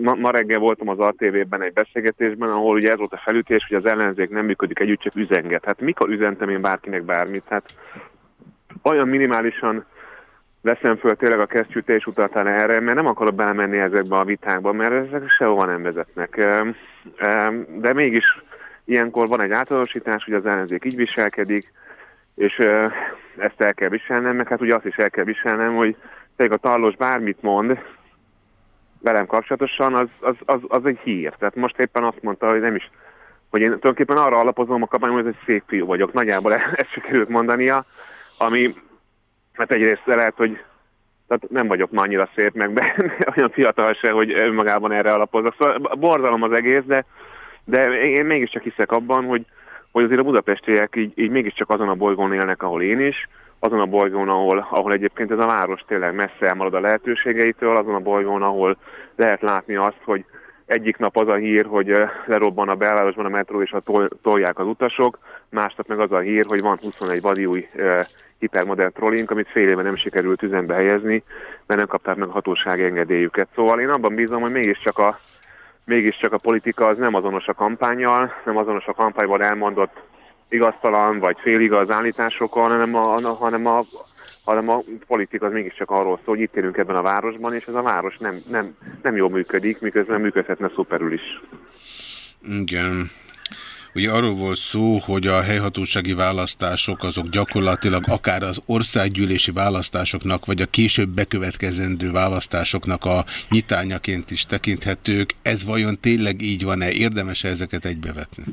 ma, ma reggel voltam az ATV-ben egy beszélgetésben, ahol ugye ez volt a felütés, hogy az ellenzék nem működik együtt, csak üzenget. Hát mikor üzentem én bárkinek bármit? Hát olyan minimálisan veszem föl tényleg a kesztyűtés utaltál erre, mert nem akarok belemenni ezekbe a vitákba, mert ezek sehova nem vezetnek. De mégis ilyenkor van egy általánosítás, hogy az ellenzék így viselkedik, és ezt el kell viselnem, meg hát ugye azt is el kell viselnem, hogy tényleg a Tarlós bármit mond velem kapcsolatosan, az, az, az, az egy hír. Tehát most éppen azt mondta, hogy nem is, hogy én tulajdonképpen arra alapozom a kampányom, hogy egy szép fiú vagyok. Nagyjából ezt sikerült mondania, ami hát egyrészt lehet, hogy tehát nem vagyok ma annyira szép, meg be, olyan fiatal se, hogy önmagában erre alapozok. Szóval borzalom az egész, de, de én mégiscsak hiszek abban, hogy, hogy azért a budapestiek így, így mégiscsak azon a bolygón élnek, ahol én is, azon a bolygón, ahol, ahol egyébként ez a város tényleg messze elmarad a lehetőségeitől, azon a bolygón, ahol lehet látni azt, hogy egyik nap az a hír, hogy eh, lerobban a belvárosban a metró és a tol, tolják az utasok, másnap meg az a hír, hogy van 21 vadi új e, hipermodern trollink, amit fél éve nem sikerült üzembe helyezni, mert nem kapták meg a hatóság engedélyüket. Szóval én abban bízom, hogy mégiscsak a, mégiscsak a politika az nem azonos a kampányjal, nem azonos a kampányban elmondott igaztalan vagy féligaz állításokkal, hanem a, hanem a, hanem a politika az mégiscsak arról szól, hogy itt élünk ebben a városban, és ez a város nem, nem, nem jól működik, miközben működhetne szuperül is. Igen. Ugye arról volt szó, hogy a helyhatósági választások azok gyakorlatilag akár az országgyűlési választásoknak, vagy a később bekövetkezendő választásoknak a nyitányaként is tekinthetők. Ez vajon tényleg így van-e? Érdemes -e ezeket egybevetni?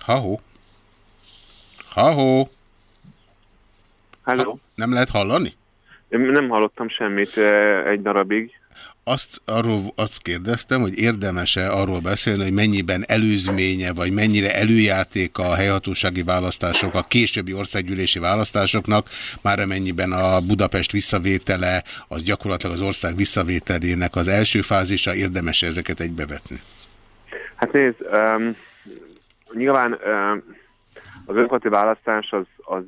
Ha-ho. Ha-ho. Nem lehet hallani? Én nem hallottam semmit eh, egy darabig. Azt, arról, azt kérdeztem, hogy érdemes-e arról beszélni, hogy mennyiben előzménye, vagy mennyire előjátéka a helyhatósági választások, a későbbi országgyűlési választásoknak, már amennyiben a Budapest visszavétele, az gyakorlatilag az ország visszavételének az első fázisa, érdemes ezeket egybevetni? Hát nézd, um, nyilván um, az önkormányzati választás az, az,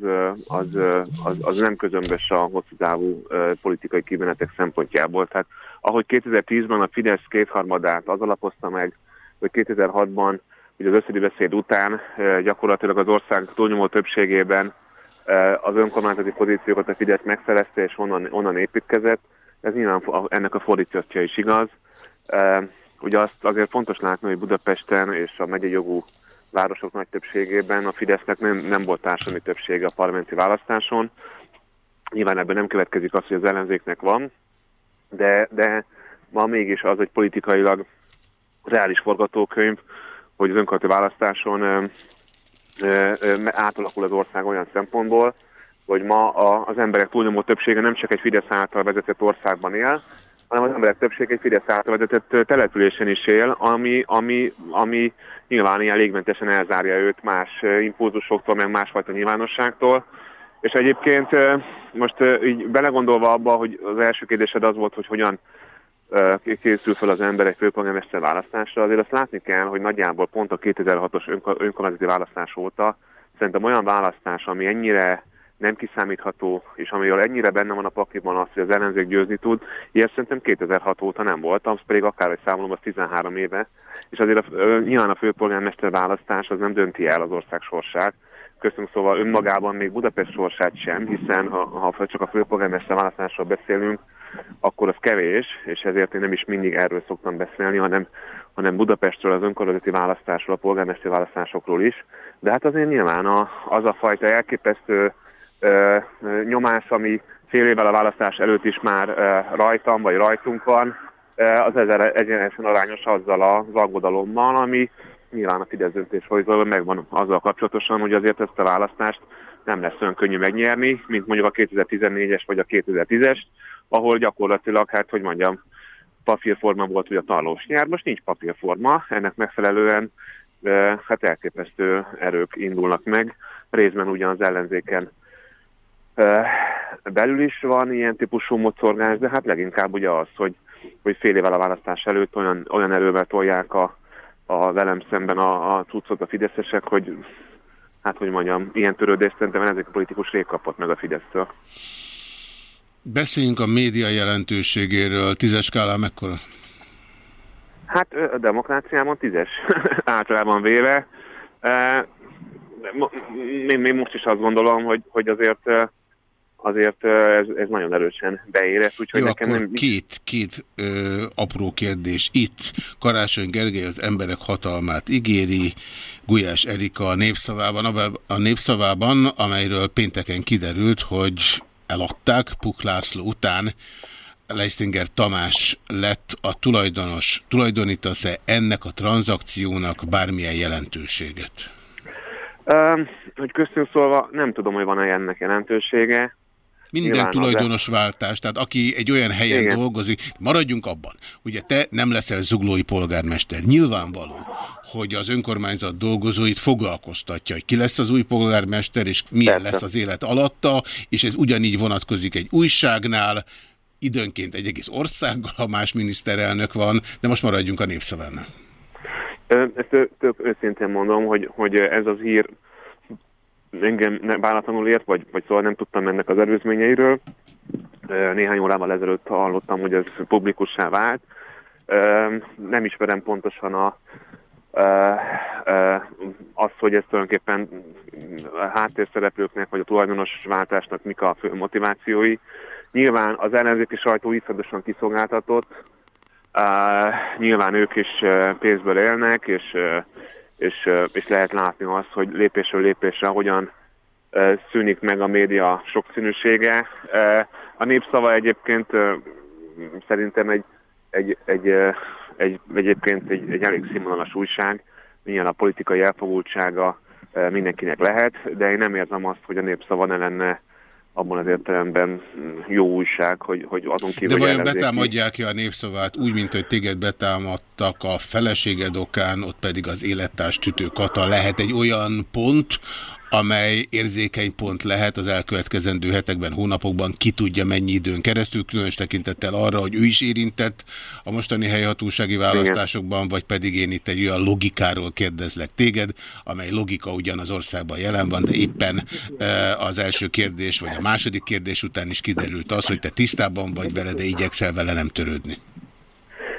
az, az, az nem közömbös a hosszú távú politikai kimenetek szempontjából. Tehát ahogy 2010-ben a Fidesz kétharmadát az alapozta meg, hogy 2006-ban hogy az összedi beszéd után gyakorlatilag az ország túlnyomó többségében az önkormányzati pozíciókat a Fidesz megszerezte és onnan, onnan építkezett. Ez nyilván ennek a fordítottja is igaz. Ugye azt azért fontos látni, hogy Budapesten és a megyei jogú városok nagy többségében a Fidesznek nem, nem volt társadalmi többsége a parlamenti választáson. Nyilván ebben nem következik az, hogy az ellenzéknek van, de, de ma mégis az egy politikailag reális forgatókönyv, hogy az önkormányzati választáson ö, ö, ö, átalakul az ország olyan szempontból, hogy ma a, az emberek túlnyomó többsége nem csak egy Fidesz által vezetett országban él, hanem az emberek többsége egy Fidesz által településen is él, ami, ami, ami nyilván ilyen légmentesen elzárja őt más impulzusoktól, meg másfajta nyilvánosságtól. És egyébként most így belegondolva abba, hogy az első kérdésed az volt, hogy hogyan készül fel az ember egy főpolgármester választásra, azért azt látni kell, hogy nagyjából pont a 2006-os önkormányzati választás óta szerintem olyan választás, ami ennyire nem kiszámítható, és amiről ennyire benne van a pakliban az, hogy az ellenzék győzni tud, ilyen szerintem 2006 óta nem volt, az pedig akár egy számolom, az 13 éve, és azért a, nyilván a főpolgármester választás az nem dönti el az ország sorsát, köszönöm szóval önmagában még Budapest sorsát sem, hiszen ha, ha csak a főpolgármester választásról beszélünk, akkor az kevés, és ezért én nem is mindig erről szoktam beszélni, hanem, hanem Budapestről, az önkormányzati választásról, a polgármesteri választásokról is. De hát azért nyilván a, az a fajta elképesztő nyomás, ami fél évvel a választás előtt is már rajtam vagy rajtunk van, az ezzel egyenesen arányos azzal az aggodalommal, ami nyilván a Fidesz döntéshozóval megvan azzal kapcsolatosan, hogy azért ezt a választást nem lesz olyan könnyű megnyerni, mint mondjuk a 2014-es vagy a 2010-es, ahol gyakorlatilag, hát hogy mondjam, papírforma volt, hogy a talós nyer, most nincs papírforma, ennek megfelelően hát elképesztő erők indulnak meg, részben ugyan az ellenzéken belül is van ilyen típusú mocorgás, de hát leginkább ugye az, hogy, hogy fél évvel a választás előtt olyan, olyan erővel tolják a, a velem szemben a, a cuccot a fideszesek, hogy hát hogy mondjam, ilyen törődést szerintem ezek a politikus rég kapott meg a Fidesztől. Beszéljünk a média jelentőségéről. Tízes skálán mekkora? Hát a demokráciában tízes, általában véve. Én még most is azt gondolom, hogy, hogy azért azért ez, ez nagyon erősen beérett, úgyhogy Jó, nekem akkor nem... két, két ö, apró kérdés. Itt Karácsony Gergely az emberek hatalmát ígéri, Gulyás Erika a népszavában, a népszavában, amelyről pénteken kiderült, hogy eladták Puk László után, Leistinger Tamás lett a tulajdonos. Tulajdonítasz-e ennek a tranzakciónak bármilyen jelentőséget? Um, hogy köztünk szólva, nem tudom, hogy van-e ennek jelentősége. Minden Nyilván tulajdonosváltás, tehát aki egy olyan helyen Igen. dolgozik, maradjunk abban. Ugye te nem leszel zuglói polgármester. Nyilvánvaló, hogy az önkormányzat dolgozóit foglalkoztatja, hogy ki lesz az új polgármester, és milyen Persze. lesz az élet alatta, és ez ugyanígy vonatkozik egy újságnál, időnként egy egész országgal, ha más miniszterelnök van, de most maradjunk a népszavánál. Ezt tök őszintén mondom, hogy, hogy ez az hír engem ne- váratlanul ért, vagy, vagy szóval nem tudtam ennek az előzményeiről. Néhány órával ezelőtt hallottam, hogy ez publikussá vált. Nem ismerem pontosan a, azt, hogy ez tulajdonképpen háttérszereplőknek, vagy a tulajdonos váltásnak mik a fő motivációi. Nyilván az ellenzéki sajtó iszonyosan kiszolgáltatott, nyilván ők is pénzből élnek, és, és, és lehet látni azt, hogy lépésről lépésre hogyan szűnik meg a média sokszínűsége. A népszava egyébként szerintem egy, egy, egy, egy, egyébként egy, egy elég színvonalas újság, milyen a politikai elfogultsága mindenkinek lehet, de én nem érzem azt, hogy a népszava ne lenne abban az értelemben jó újság, hogy, hogy azon kívül... De vajon betámadják-e a népszavát úgy, mint hogy téged betámadtak a feleséged okán, ott pedig az élettárs tütő kata lehet egy olyan pont, amely érzékeny pont lehet az elkövetkezendő hetekben, hónapokban, ki tudja mennyi időn keresztül, különös tekintettel arra, hogy ő is érintett a mostani helyhatósági választásokban, vagy pedig én itt egy olyan logikáról kérdezlek téged, amely logika ugyan az országban jelen van, de éppen e, az első kérdés, vagy a második kérdés után is kiderült az, hogy te tisztában vagy vele, de igyekszel vele nem törődni.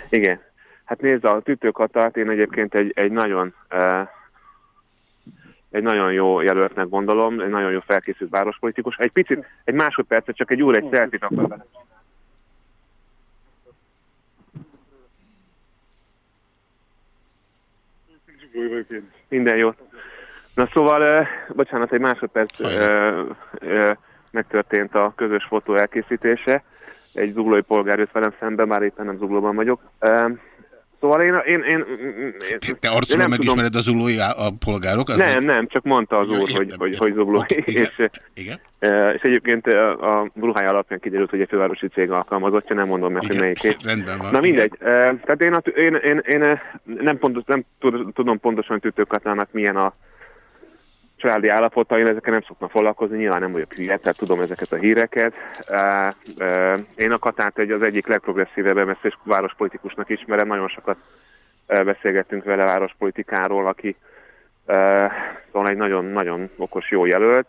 Igen. Hát nézd, a tütőkatát én egyébként egy, egy nagyon uh, egy nagyon jó jelöltnek gondolom, egy nagyon jó felkészült várospolitikus. Egy picit, egy másodpercet, csak egy úr egy szelfit akar vele. Minden jót. Na szóval, bocsánat, egy másodperc uh, uh, megtörtént a közös fotó elkészítése. Egy zuglói polgár jött velem szembe, már éppen nem zuglóban vagyok. Uh, szóval én... én, én, én Te én arcról nem megismered az ulói a polgárokat? nem, nem, csak mondta az Ja, úr, értem, hogy, hogy, hogy zuglói. Oké, igen, és, igen. és egyébként eh, a ruhája alapján kiderült, hogy egy fővárosi cég alkalmazottja, nem mondom meg, hogy Igen, melyiké. rendben van. Na mindegy. Eh, Tehát én, a, én, én, én nem, pontos, nem tud- tudom pontosan tütőkatlának milyen a családi állapota, én nem szoktam foglalkozni, nyilván nem vagyok hülye, tehát tudom ezeket a híreket. Én a Katát egy az egyik legprogresszívebb MSZ várospolitikusnak ismerem, nagyon sokat beszélgettünk vele várospolitikáról, aki szóval egy nagyon-nagyon okos, jó jelölt.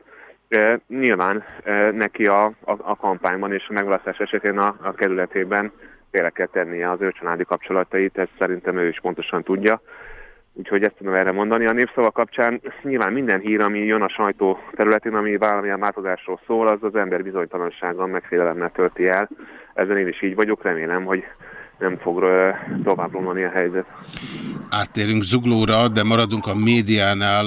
Nyilván neki a, a, a kampányban és a megválasztás esetén a, a kerületében tényleg kell tennie az ő családi kapcsolatait, ezt szerintem ő is pontosan tudja. Úgyhogy ezt tudom erre mondani. A népszava kapcsán nyilván minden hír, ami jön a sajtó területén, ami valamilyen változásról szól, az az ember bizonytalansággal, megfélelemmel tölti el. Ezen én is így vagyok, remélem, hogy nem fog tovább romlani a helyzet. áttérünk zuglóra, de maradunk a médiánál,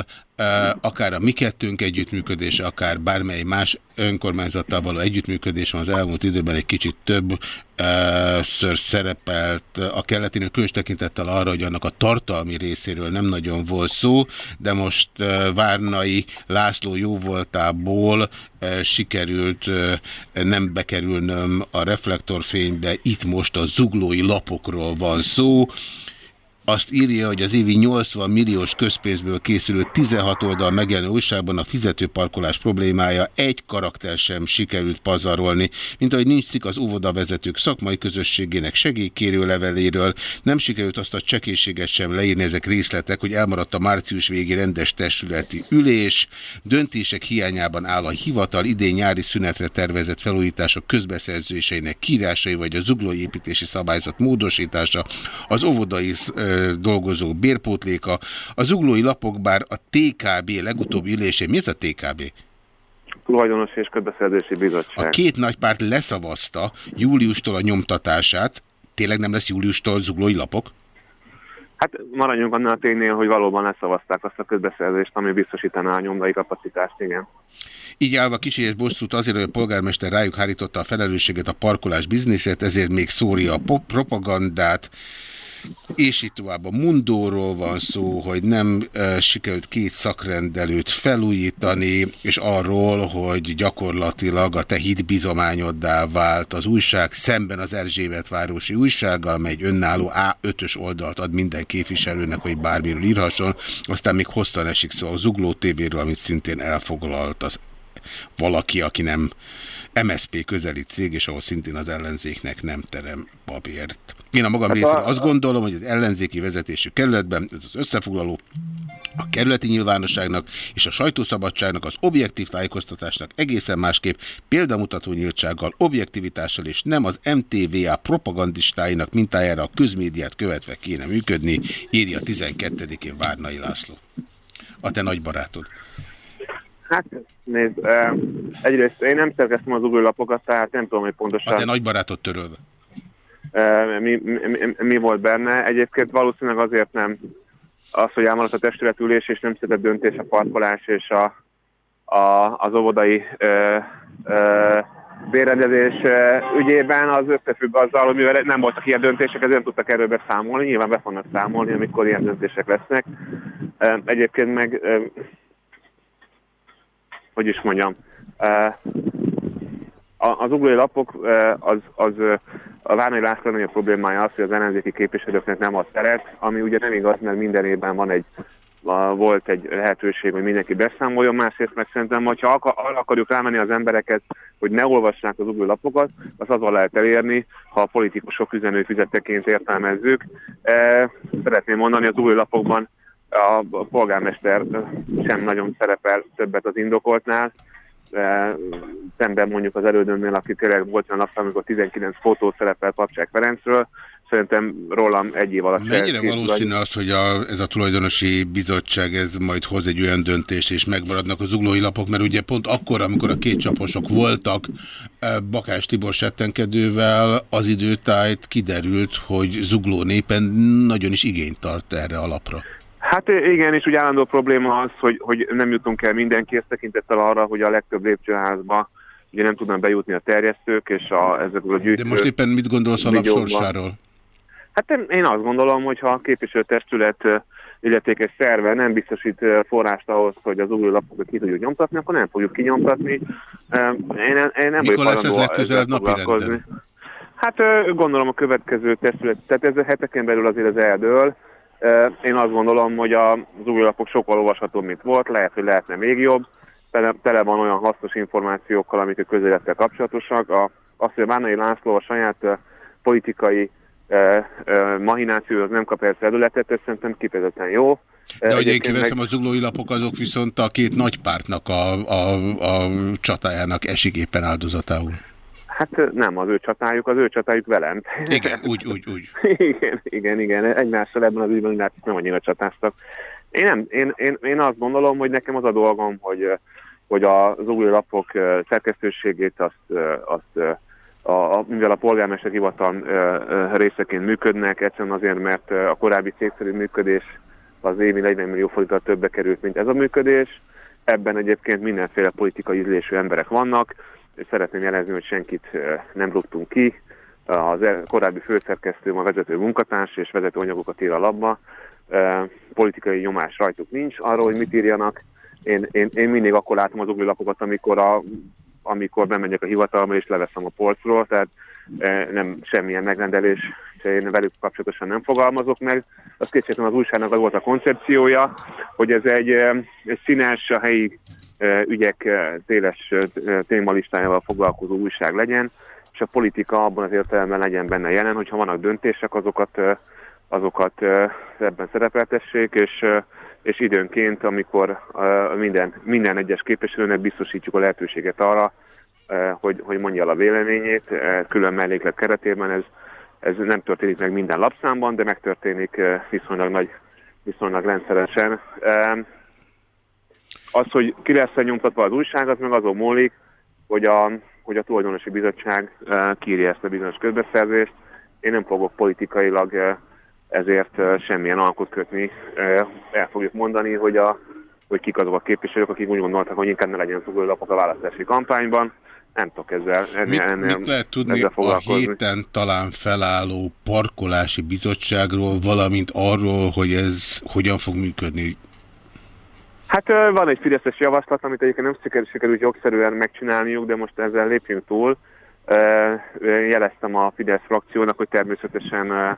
akár a mi kettőnk együttműködése, akár bármely más önkormányzattal való van az elmúlt időben egy kicsit több ször szerepelt a kelleténél, különös tekintettel arra, hogy annak a tartalmi részéről nem nagyon volt szó, de most Várnai László jóvoltából sikerült nem bekerülnöm a reflektorfénybe, itt most a zuglói lapokról van szó, azt írja, hogy az évi 80 milliós közpénzből készülő 16 oldal megjelenő újságban a fizetőparkolás problémája egy karakter sem sikerült pazarolni, mint ahogy nincs cikk az óvodavezetők szakmai közösségének segélykérő leveléről, nem sikerült azt a csekészséget sem leírni ezek részletek, hogy elmaradt a március végi rendes testületi ülés, döntések hiányában áll a hivatal idén nyári szünetre tervezett felújítások közbeszerzéseinek kírásai vagy a zuglói építési szabályzat módosítása, az óvodai dolgozó bérpótléka, a zuglói lapok bár a TKB legutóbbi ülésén, mi ez a TKB? tulajdonos és közbeszerzési bizottság. A két nagypárt leszavazta júliustól a nyomtatását. Tényleg nem lesz júliustól zuglói lapok? Hát maradjunk annál a ténynél, hogy valóban leszavazták azt a közbeszerzést, ami biztosítaná a nyomdai kapacitást, igen. Így állva kísérés bosszút azért, hogy a polgármester rájuk hárította a felelősséget a parkolás bizniszét, ezért még szórja a propagandát, és itt tovább a Mundóról van szó, hogy nem e, sikerült két szakrendelőt felújítani, és arról, hogy gyakorlatilag a te hitbizományoddá vált az újság szemben az Erzsébet városi újsággal, amely egy önálló A5-ös oldalt ad minden képviselőnek, hogy bármiről írhasson, aztán még hosszan esik szó a Zugló TV-ről, amit szintén elfoglalt az valaki, aki nem MSP közeli cég, és ahol szintén az ellenzéknek nem terem papírt. Én a magam hát részéről azt gondolom, hogy az ellenzéki vezetésű kerületben ez az összefoglaló a kerületi nyilvánosságnak és a sajtószabadságnak, az objektív tájékoztatásnak egészen másképp példamutató nyíltsággal, objektivitással és nem az MTVA propagandistáinak mintájára a közmédiát követve kéne működni, írja 12-én Várnai László. A te nagy barátod. Hát nézd, eh, egyrészt én nem szerkeztem az ugrőlapokat, tehát nem tudom, hogy pontosan... A te nagy barátod törölve. Mi, mi, mi, volt benne. Egyébként valószínűleg azért nem az, hogy elmaradt a testületülés, és nem szedett döntés a parkolás és a, a, az óvodai ö, ö, bérrendezés ügyében, az összefügg azzal, hogy mivel nem voltak ilyen döntések, ezért nem tudtak erről beszámolni, nyilván be fognak számolni, amikor ilyen döntések lesznek. Egyébként meg, hogy is mondjam, az uglói lapok az, az a Várnai László nagyobb problémája az, hogy az ellenzéki képviselőknek nem ad teret, ami ugye nem igaz, mert minden évben van egy volt egy lehetőség, hogy mindenki beszámoljon, másrészt meg szerintem, hogyha arra akarjuk rámenni az embereket, hogy ne olvassák az ugló lapokat, az azon lehet elérni, ha a politikusok üzenőfizeteként értelmezzük. Szeretném mondani, az ugló lapokban a polgármester sem nagyon szerepel többet az indokoltnál, szemben mondjuk az elődömnél, aki tényleg volt olyan napszal, amikor 19 fotó szerepel Papcsák Ferencről, szerintem rólam egy év alatt... Mennyire valószínű az, hogy a, ez a tulajdonosi bizottság ez majd hoz egy olyan döntést, és megmaradnak az uglói lapok, mert ugye pont akkor, amikor a két csaposok voltak Bakás Tibor settenkedővel, az időtájt kiderült, hogy zugló népen nagyon is igényt tart erre a lapra. Hát igen, és ugye állandó probléma az, hogy, hogy nem jutunk el mindenkihez tekintettel arra, hogy a legtöbb lépcsőházba ugye nem tudnak bejutni a terjesztők, és a, ezekből a gyűjtők. De most éppen mit gondolsz a lapsorsáról? Hát én azt gondolom, hogy ha a képviselőtestület illetékes szerve nem biztosít forrást ahhoz, hogy az új lapokat ki tudjuk nyomtatni, akkor nem fogjuk kinyomtatni. Én, én nem Mikor lesz ez legközelebb napi renden? Hát gondolom a következő testület, tehát ez a heteken belül azért az eldől. Én azt gondolom, hogy az új lapok sokkal olvashatóbb, mint volt, lehet, hogy lehetne még jobb. Tele, tele van olyan hasznos információkkal, amik a közélettel kapcsolatosak. A, azt, hogy a Bánai László a saját politikai uh, uh, mahináció az nem kap el területet, ez szerintem kifejezetten jó. De hogy én kiveszem meg... a zuglói lapok, azok viszont a két nagypártnak a, a, a csatájának esik éppen áldozatául. Hát nem az ő csatájuk, az ő csatájuk velem. Igen, úgy, úgy, úgy. igen, igen, igen. Egymással ebben az ügyben nem annyira csatáztak. Én, nem, én, én, én azt gondolom, hogy nekem az a dolgom, hogy, hogy az új lapok szerkesztőségét azt, azt a, a, mivel a polgármester hivatal részeként működnek, egyszerűen azért, mert a korábbi cégszerű működés az évi 40 millió forintra többe került, mint ez a működés. Ebben egyébként mindenféle politikai ízlésű emberek vannak, szeretném jelezni, hogy senkit nem rúgtunk ki. Az korábbi főszerkesztő, a vezető munkatárs és vezető anyagokat ír a labba. Politikai nyomás rajtuk nincs arról, hogy mit írjanak. Én, én, én mindig akkor látom az uglilapokat, amikor, a, amikor bemegyek a hivatalba és leveszem a polcról, tehát nem semmilyen megrendelés, én velük kapcsolatosan nem fogalmazok meg. Az kétségtelen az újságnak az volt a koncepciója, hogy ez egy, egy színes, a helyi ügyek téles témalistájával foglalkozó újság legyen, és a politika abban az értelemben legyen benne jelen, hogyha vannak döntések, azokat, azokat ebben szerepeltessék, és, és időnként, amikor minden, minden egyes képviselőnek biztosítjuk a lehetőséget arra, hogy, hogy mondja el a véleményét, külön melléklet keretében, ez, ez nem történik meg minden lapszámban, de megtörténik viszonylag nagy, viszonylag rendszeresen. Az, hogy ki lesz nyomtatva az újság, az meg azon múlik, hogy a, hogy a tulajdonosi bizottság eh, kírja ezt a bizonyos közbeszerzést. Én nem fogok politikailag eh, ezért eh, semmilyen alkot kötni. El fogjuk mondani, hogy, a, hogy kik azok a képviselők, akik úgy gondoltak, hogy inkább ne legyen lapok a választási kampányban. Nem tudok ezzel ennél, Mit, ennél, mit lehet tudni a héten talán felálló parkolási bizottságról, valamint arról, hogy ez hogyan fog működni? Hát van egy fideszes javaslat, amit egyébként nem sikerült, sikerült jogszerűen megcsinálniuk, de most ezzel lépjünk túl. Jeleztem a Fidesz frakciónak, hogy természetesen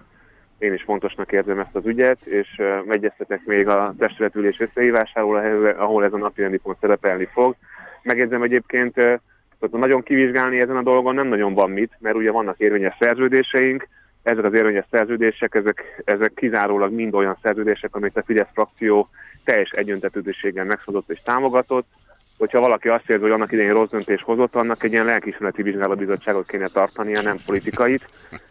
én is fontosnak érzem ezt az ügyet, és egyeztetek még a testületülés összehívásáról, ahol- ez a napirendi pont szerepelni fog. Megjegyzem egyébként, hogy nagyon kivizsgálni ezen a dolgon nem nagyon van mit, mert ugye vannak érvényes szerződéseink, ezek az érvényes szerződések, ezek, ezek kizárólag mind olyan szerződések, amit a Fidesz frakció teljes egyöntetűséggel megszabott és támogatott. Hogyha valaki azt érzi, hogy annak idején rossz döntés hozott, annak egy ilyen lelkismereti vizsgálóbizottságot kéne tartania, nem politikait.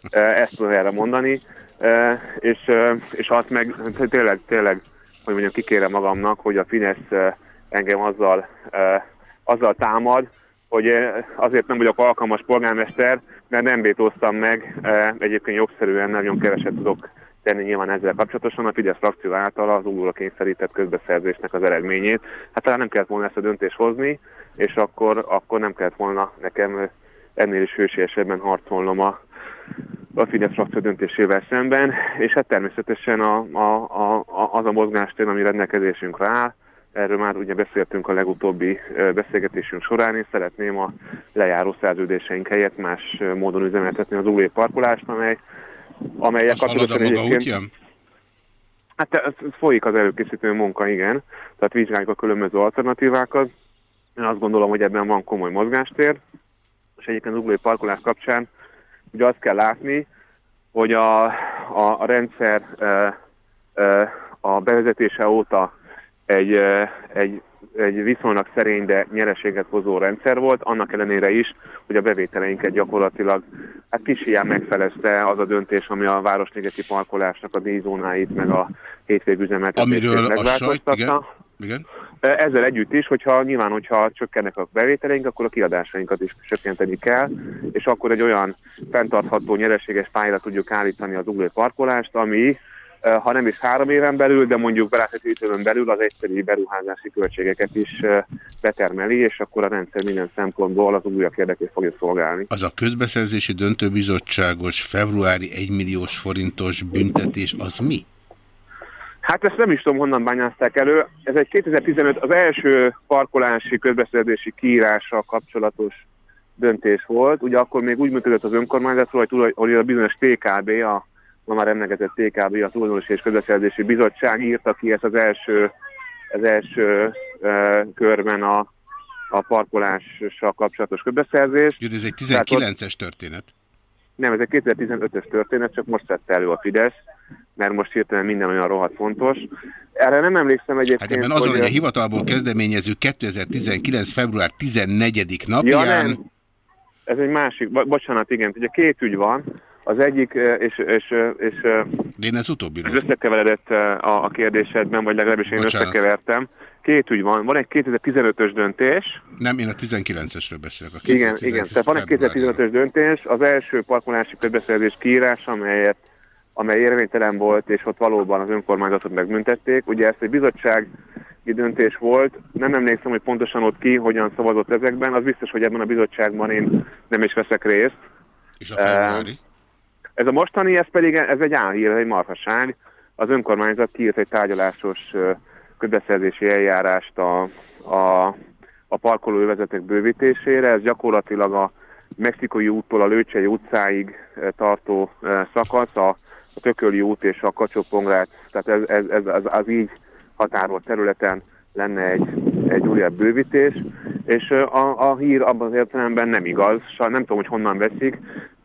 Eh, Ezt tudom erre mondani. Eh, És, eh, és azt meg tényleg, tényleg, hogy mondjam, kikérem magamnak, hogy a Fidesz engem azzal, azzal támad, hogy azért nem vagyok alkalmas polgármester, mert nem vétóztam meg, eh, egyébként jogszerűen nagyon keveset tudok tenni nyilván ezzel kapcsolatosan a Fidesz frakció által az újra kényszerített közbeszerzésnek az eredményét. Hát talán nem kellett volna ezt a döntést hozni, és akkor, akkor nem kellett volna nekem ennél is hősiesebben harcolnom a, a Fidesz frakció döntésével szemben, és hát természetesen a, a, a, az a mozgástér, ami rendelkezésünkre áll, erről már ugye beszéltünk a legutóbbi beszélgetésünk során, és szeretném a lejáró szerződéseink helyett más módon üzemeltetni az új parkolást, amely, amelyek a maga útján? Hát ez, ez folyik az előkészítő munka, igen. Tehát vizsgáljuk a különböző alternatívákat. Én azt gondolom, hogy ebben van komoly mozgástér. És egyébként az uglói parkolás kapcsán ugye azt kell látni, hogy a, a, a rendszer e, e, a bevezetése óta egy, egy, egy viszonylag szerény, de nyereséget hozó rendszer volt, annak ellenére is, hogy a bevételeinket gyakorlatilag hát kis hiány megfelezte az a döntés, ami a Városligeti parkolásnak a díjzónáit, meg a hétvégüzemeltetését megváltoztatta. igen, igen. Ezzel együtt is, hogyha nyilván, hogyha csökkennek a bevételeink, akkor a kiadásainkat is csökkenteni kell, és akkor egy olyan fenntartható, nyereséges pályára tudjuk állítani az uglói parkolást, ami ha nem is három éven belül, de mondjuk belátható időn belül az egyszerű beruházási költségeket is betermeli, és akkor a rendszer minden szempontból az újak érdekét fogja szolgálni. Az a közbeszerzési döntőbizottságos februári 1 milliós forintos büntetés az mi? Hát ezt nem is tudom, honnan bányázták elő. Ez egy 2015 az első parkolási közbeszerzési kiírással kapcsolatos döntés volt. Ugye akkor még úgy működött az önkormányzatról, hogy, hogy a bizonyos TKB, a ma már emlegetett TKB, a Tulajdonosi és Közbeszerzési Bizottság írta ki ezt az első, az első uh, körben a, a parkolással kapcsolatos közbeszerzést. Jó, ez egy Tehát ott- 19-es történet. nem, ez egy 2015-ös történet, csak most szedte elő a Fidesz, mert most hirtelen minden olyan rohadt fontos. Erre nem emlékszem Hát egyébként, ebben azon, hogy a hogy... hivatalból kezdeményező 2019. február 14. Ja, napján nem. Ez egy másik, bo- bocsánat, igen, ugye két ügy van. Az egyik, és, és, és De én ez utóbbi. összekeveredett a, a kérdésedben, vagy legalábbis én Bocsánat. összekevertem. Két ügy van. Van egy 2015-ös döntés, Nem, én a 19-esről beszélek. A Igen, 2019-es igen. Tehát van egy februárjáról. 2015-ös döntés, az első parkolási közbeszerzés kiírás, amelyet, amely érvénytelen volt, és ott valóban az önkormányzatot megbüntették. Ugye ez egy bizottsági döntés volt, nem emlékszem, hogy pontosan ott ki, hogyan szavazott ezekben, az biztos, hogy ebben a bizottságban én nem is veszek részt. És a februári? Ez a mostani, ez pedig ez egy álhír, egy marhaság. Az önkormányzat kiírt egy tárgyalásos közbeszerzési eljárást a, a, a parkolóövezetek bővítésére. Ez gyakorlatilag a Mexikói úttól a Lőcsei utcáig tartó szakasz, a, a Tököli út és a kacsó tehát ez, ez, ez az, az így határolt területen lenne egy, egy újabb bővítés, és a, a hír abban az értelemben nem igaz, nem tudom, hogy honnan veszik,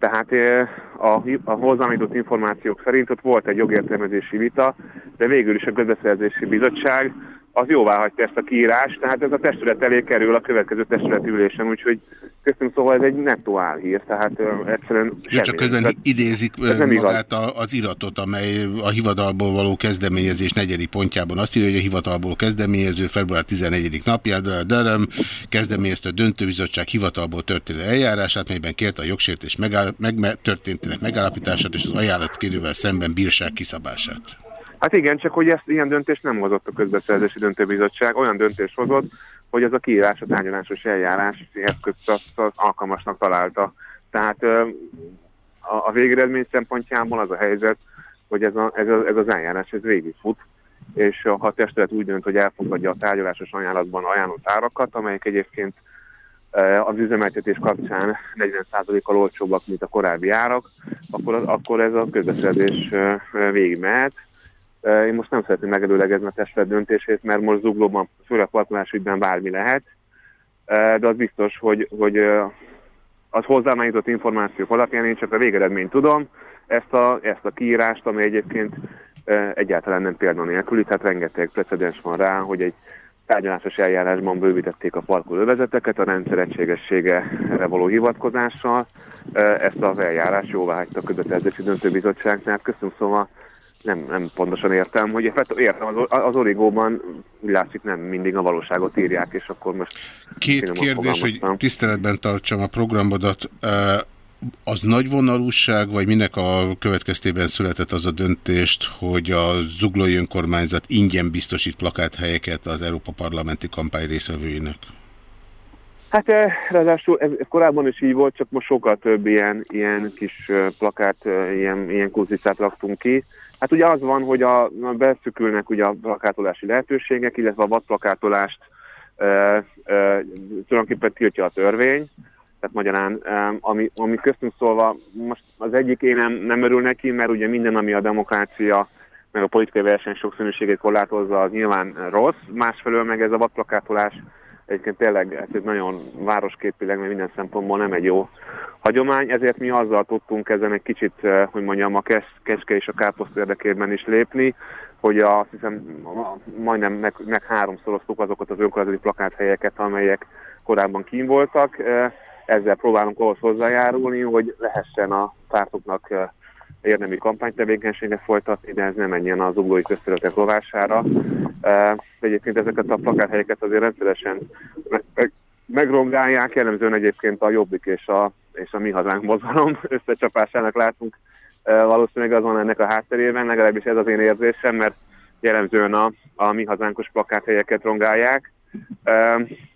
tehát a, a hozzám jutott információk szerint ott volt egy jogértelmezési vita, de végül is a közbeszerzési bizottság az jóvá hagyta ezt a kiírást, tehát ez a testület elé kerül a következő testület ülésen, úgyhogy köztünk szóval ez egy nettó álhír, tehát egyszerűen Ja, csak semmi. közben Tehát idézik ez igaz. magát a, az iratot, amely a hivatalból való kezdeményezés negyedik pontjában azt írja, hogy a hivatalból kezdeményező február 11. napján Döröm kezdeményezte a döntőbizottság hivatalból történő eljárását, melyben kérte a jogsértés megáll, meg, me, történtének megállapítását és az ajánlatkérővel szemben bírság kiszabását. Hát igen, csak hogy ezt ilyen döntést nem hozott a közbeszerzési döntőbizottság, olyan döntést hozott, hogy ez a kiírás, a tárgyalásos eljárás eszközt azt, azt alkalmasnak találta. Tehát a, a végeredmény szempontjából az a helyzet, hogy ez, a, ez, a, ez az eljárás ez végigfut, és ha a testület úgy dönt, hogy elfogadja a tárgyalásos ajánlatban ajánlott árakat, amelyek egyébként az üzemeltetés kapcsán 40%-kal olcsóbbak, mint a korábbi árak, akkor, az- akkor ez a közbeszerzés eh, végig mehet. Eh, Én most nem szeretném megelőlegezni a testület döntését, mert most zuglóban, főleg parkolás ügyben bármi lehet, Eh, de az biztos, hogy, hogy eh, az hozzám eljutott információk alapján én csak a végeredményt tudom, ezt a, ezt a kiírást, ami egyébként e, egyáltalán nem példanélküli, tehát rengeteg precedens van rá, hogy egy tárgyalásos eljárásban bővítették a parkolóvezeteket a rendszer egységességére való hivatkozással. E, ezt az eljárás jóvá hagyta a közbeszerzési döntőbizottság, tehát köszönöm szóval nem, nem pontosan értem, hogy hát értem, az, az origóban úgy látszik nem mindig a valóságot írják, és akkor most Két kérdés, hogy tiszteletben tartsam a programodat. Az nagy vonalúság, vagy minek a következtében született az a döntést, hogy a zuglói önkormányzat ingyen biztosít plakáthelyeket az Európa Parlamenti kampány részvevőinek? Hát eh, ráadásul ez, korábban is így volt, csak most sokkal több ilyen, ilyen kis eh, plakát, eh, ilyen, ilyen kurzicát raktunk ki. Hát ugye az van, hogy a, a beszükülnek ugye a plakátolási lehetőségek, illetve a vadplakátolást e, e, tulajdonképpen tiltja a törvény. Tehát magyarán, e, ami, ami köztünk szólva, most az egyik én nem, nem örül neki, mert ugye minden, ami a demokrácia, meg a politikai verseny sokszínűségét korlátozza, az nyilván rossz. Másfelől meg ez a vadplakátolás egyébként tényleg hát ez nagyon városképileg, mert minden szempontból nem egy jó hagyomány, ezért mi azzal tudtunk ezen egy kicsit, eh, hogy mondjam, a kes, keske és a káposzt érdekében is lépni, hogy a, azt hiszem ma- majdnem meg, meg háromszoroztuk azokat az önkormányzati plakáthelyeket, amelyek korábban kín voltak. Eh, Ezzel próbálunk ahhoz hozzájárulni, hogy lehessen a pártoknak eh, érdemi kampánytevékenységet folytatni, de ez nem menjen az uglói közterületek rovására. Egyébként ezeket a plakáthelyeket azért rendszeresen meg- meg- megrongálják, jellemzően egyébként a Jobbik és a, és a Mi Hazánk mozgalom összecsapásának látunk valószínűleg az van ennek a hátterében, legalábbis ez az én érzésem, mert jellemzően a, a Mi Hazánkos plakáthelyeket rongálják.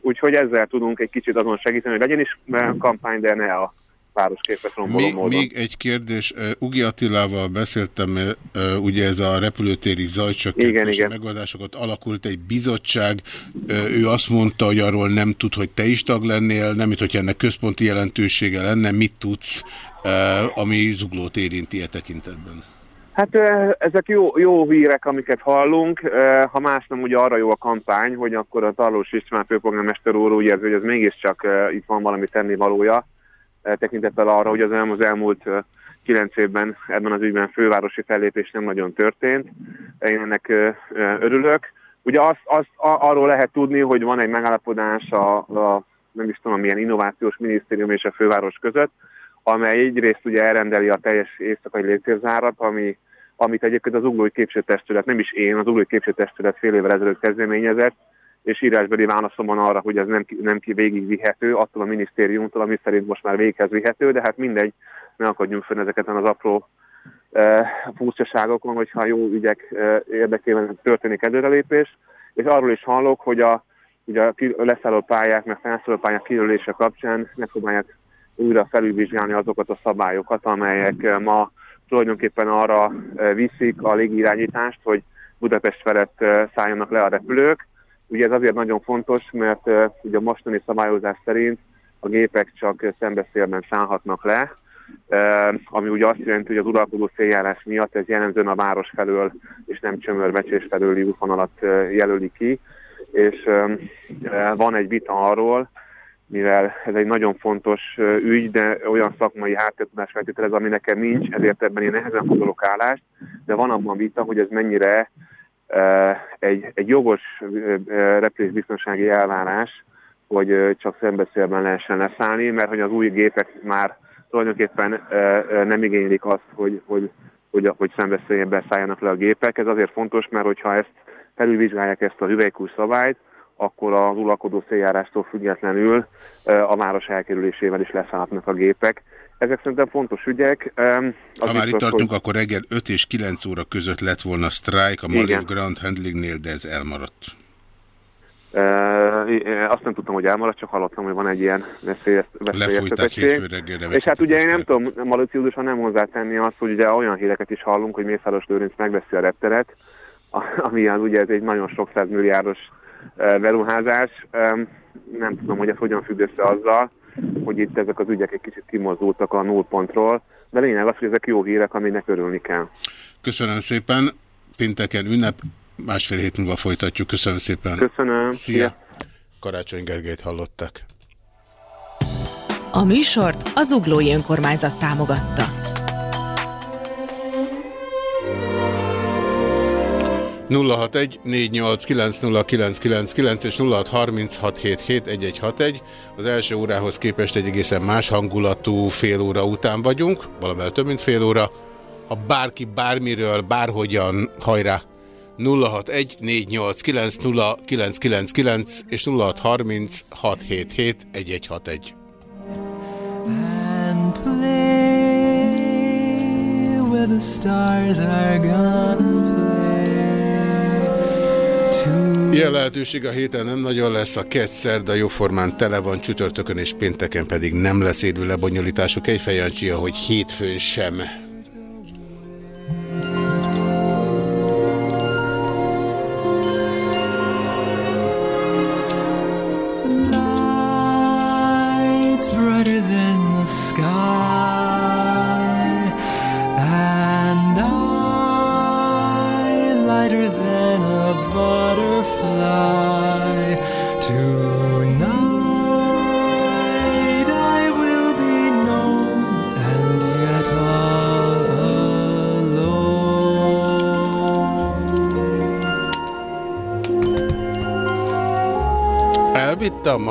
Úgyhogy ezzel tudunk egy kicsit azon segíteni, hogy legyen is kampány, de ne a városképes romboló Még, módon. még egy kérdés. Ugi Attilával beszéltem, ugye ez a repülőtéri Igen, zajcsökkentési igen. megoldásokat alakult egy bizottság. Ő azt mondta, hogy arról nem tud, hogy te is tag lennél, nem mint hogy ennek központi jelentősége lenne. Mit tudsz, ami zuglót érinti e tekintetben? Hát ezek jó, jó hírek, amiket hallunk. Ha más nem, ugye arra jó a kampány, hogy akkor a Tarlós István főpolgármester úr úgy érzi, hogy ez mégiscsak itt van valami tennivalója, tekintettel arra, hogy az, az elmúlt ö, kilenc évben ebben az ügyben fővárosi fellépés nem nagyon történt. Én ennek ö, örülök. Ugye azt, azt arról lehet tudni, hogy van egy megállapodás a, a nem is tudom, milyen innovációs minisztérium és a főváros között, amely egyrészt ugye elrendeli a teljes éjszakai légtérzárat, ami, amit egyébként az Uglói Képzőtestület, nem is én, az Uglói Képzőtestület fél évvel ezelőtt kezdeményezett, és írásbeli válaszomban arra, hogy ez nem, nem végigvihető, attól a minisztériumtól, ami szerint most már véghez vihető, de hát mindegy, ne akadjunk fönn ezeken az apró uh, furcsaságokon, hogyha jó ügyek uh, érdekében történik előrelépés, és arról is hallok, hogy a, ugye a leszálló pályák, meg felszálló pályák kijelölése kapcsán megpróbálják újra felülvizsgálni azokat a szabályokat, amelyek eh, ma tulajdonképpen arra eh, viszik a légirányítást, hogy Budapest felett eh, szálljanak le a repülők. Ugye ez azért nagyon fontos, mert eh, ugye a mostani szabályozás szerint a gépek csak szembeszélben szállhatnak le, ami ugye azt jelenti, hogy az uralkodó széljárás miatt ez jellemzően a város felől és nem csömörbecsés felőli útvonalat eh, jelöli ki, és van egy vita arról, mivel ez egy nagyon fontos ügy, de olyan szakmai háttértudás feltételez, ami nekem nincs, ezért ebben én nehezen foglalok állást, de van abban vita, hogy ez mennyire egy, egy jogos repülés biztonsági elvárás, hogy csak szembeszélben lehessen leszállni, mert hogy az új gépek már tulajdonképpen nem igénylik azt, hogy, hogy, hogy, hogy szembeszéljen szálljanak le a gépek. Ez azért fontos, mert hogyha ezt felülvizsgálják ezt a hüvelykúj szabályt, akkor az uralkodó széljárástól függetlenül a város elkerülésével is leszállhatnak a gépek. Ezek szerintem fontos ügyek. Az ha már itt tartunk, hogy... akkor reggel 5 és 9 óra között lett volna sztrájk a Malib Ground Handlingnél, de ez elmaradt. Uh, azt nem tudtam, hogy elmaradt, csak hallottam, hogy van egy ilyen veszélyeztetettség. És hát ugye én nem tudom maliciózusan nem hozzátenni azt, hogy ugye olyan híreket is hallunk, hogy Mészáros Lőrinc megveszi a repteret, ami ugye ez egy nagyon sok százmilliárdos beruházás. Nem tudom, hogy ez hogyan függ össze azzal, hogy itt ezek az ügyek egy kicsit kimozdultak a nullpontról, de lényeg az, hogy ezek jó hírek, aminek örülni kell. Köszönöm szépen. Pinteken ünnep, másfél hét múlva folytatjuk. Köszönöm szépen. Köszönöm. Szia. Szia. Karácsony Gergelyt hallottak. A műsort az Uglói Önkormányzat támogatta. 061 489 és 0636771161. Az első órához képest egy egészen más hangulatú fél óra után vagyunk, valamivel több mint fél óra. Ha bárki bármiről, bárhogyan, hajrá! 061 489 és 0636771161. And play where the stars are play. Ilyen lehetőség a héten nem nagyon lesz, a kett szerda jóformán tele van, csütörtökön és pénteken pedig nem lesz élő lebonyolításuk. Egy fejancsia, hogy hétfőn sem.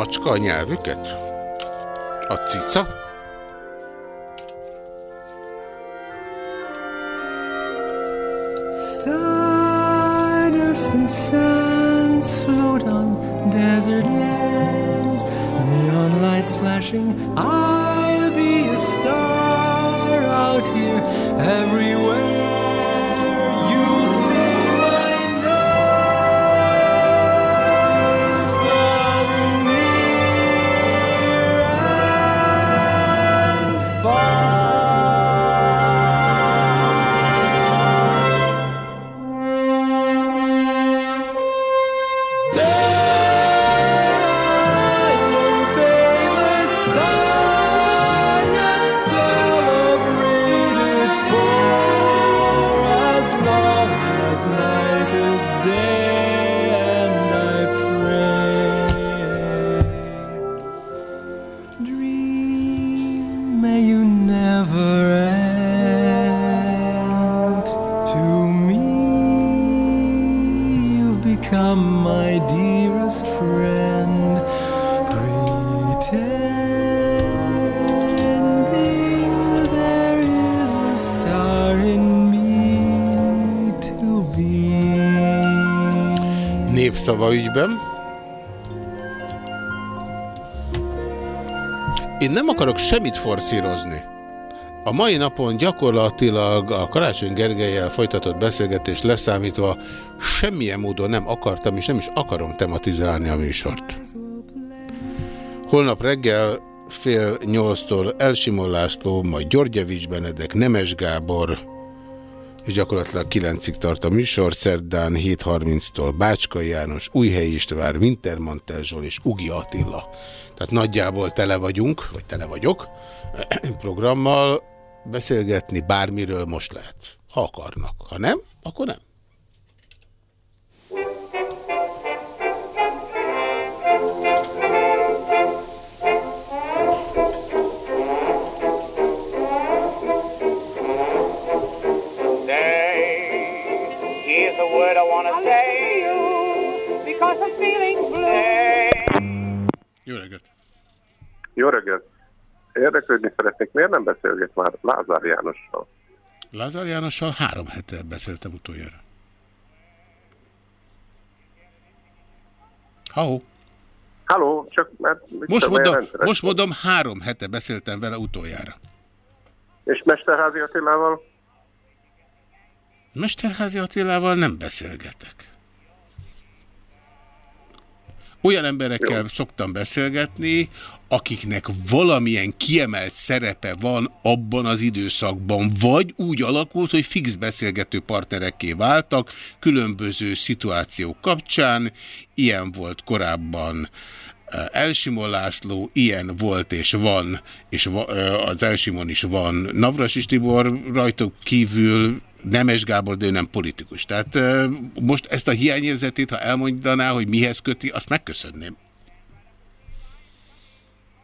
Macska a nyelvüket? A cica? Akarok semmit forszírozni. A mai napon gyakorlatilag a Karácsony Gergelyel folytatott beszélgetést leszámítva semmilyen módon nem akartam és nem is akarom tematizálni a műsort. Holnap reggel fél nyolctól Elsimon László, majd Györgyevics Benedek, Nemes Gábor, és gyakorlatilag kilencig tart a műsor, szerdán 7.30-tól Bácskai János, Újhelyi István, Wintermantel Zsol és Ugi Attila. Tehát nagyjából tele vagyunk, vagy tele vagyok programmal, beszélgetni bármiről most lehet, ha akarnak. Ha nem, akkor nem. Jó reggelt! Jó reggelt! Érdeklődni szeretnék, miért nem beszélget már Lázár Jánossal? Lázár Jánossal három hete beszéltem utoljára. Halló! Halló, csak mert... Most mondom, most mondom, három hete beszéltem vele utoljára. És Mesterházi Attilával? Mesterházi Attilával nem beszélgetek. Olyan emberekkel Jó. szoktam beszélgetni, akiknek valamilyen kiemelt szerepe van abban az időszakban, vagy úgy alakult, hogy fix beszélgető partnerekké váltak különböző szituációk kapcsán. Ilyen volt korábban eh, Elsimon László, ilyen volt és van, és eh, az Elsimon is van Navras Tibor rajtuk kívül Nemes Gábor, de ő nem politikus. Tehát eh, most ezt a hiányérzetét, ha elmondaná, hogy mihez köti, azt megköszönném.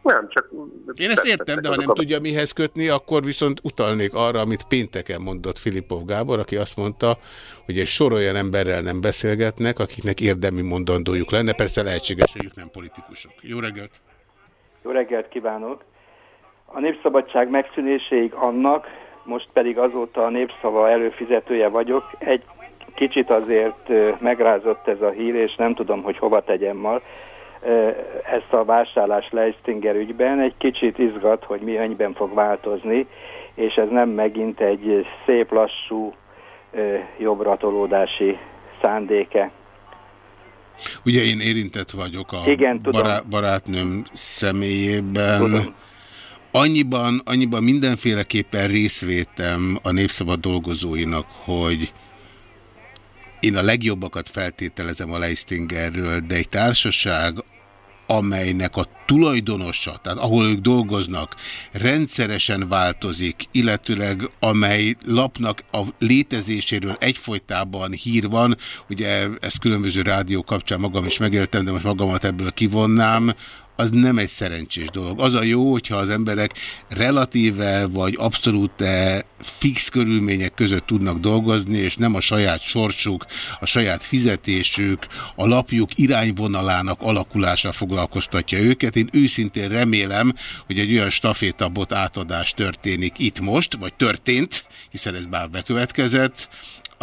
Nem, csak... Én ezt értem, de ha nem tudja mihez kötni, akkor viszont utalnék arra, amit pénteken mondott Filipov Gábor, aki azt mondta, hogy egy sor olyan emberrel nem beszélgetnek, akiknek érdemi mondandójuk lenne. Persze lehetséges, hogy ők nem politikusok. Jó reggelt! Jó reggelt kívánok! A népszabadság megszűnéséig annak, most pedig azóta a népszava előfizetője vagyok, egy kicsit azért megrázott ez a hír, és nem tudom, hogy hova tegyem mal ezt a vásárlás Leistinger ügyben. Egy kicsit izgat, hogy mi ennyiben fog változni, és ez nem megint egy szép lassú jobbra tolódási szándéke. Ugye én érintett vagyok a Igen, bará barátnőm személyében. Tudom. Annyiban, annyiban mindenféleképpen részvétem a Népszabad dolgozóinak, hogy én a legjobbakat feltételezem a Leistingerről, de egy társaság, amelynek a tulajdonosa, tehát ahol ők dolgoznak, rendszeresen változik, illetőleg amely lapnak a létezéséről egyfolytában hír van, ugye ezt különböző rádió kapcsán magam is megéltem, de most magamat ebből kivonnám, az nem egy szerencsés dolog. Az a jó, hogyha az emberek relatíve vagy abszolút fix körülmények között tudnak dolgozni, és nem a saját sorsuk, a saját fizetésük, a lapjuk irányvonalának alakulása foglalkoztatja őket. Én őszintén remélem, hogy egy olyan stafétabot átadás történik itt most, vagy történt, hiszen ez bár bekövetkezett,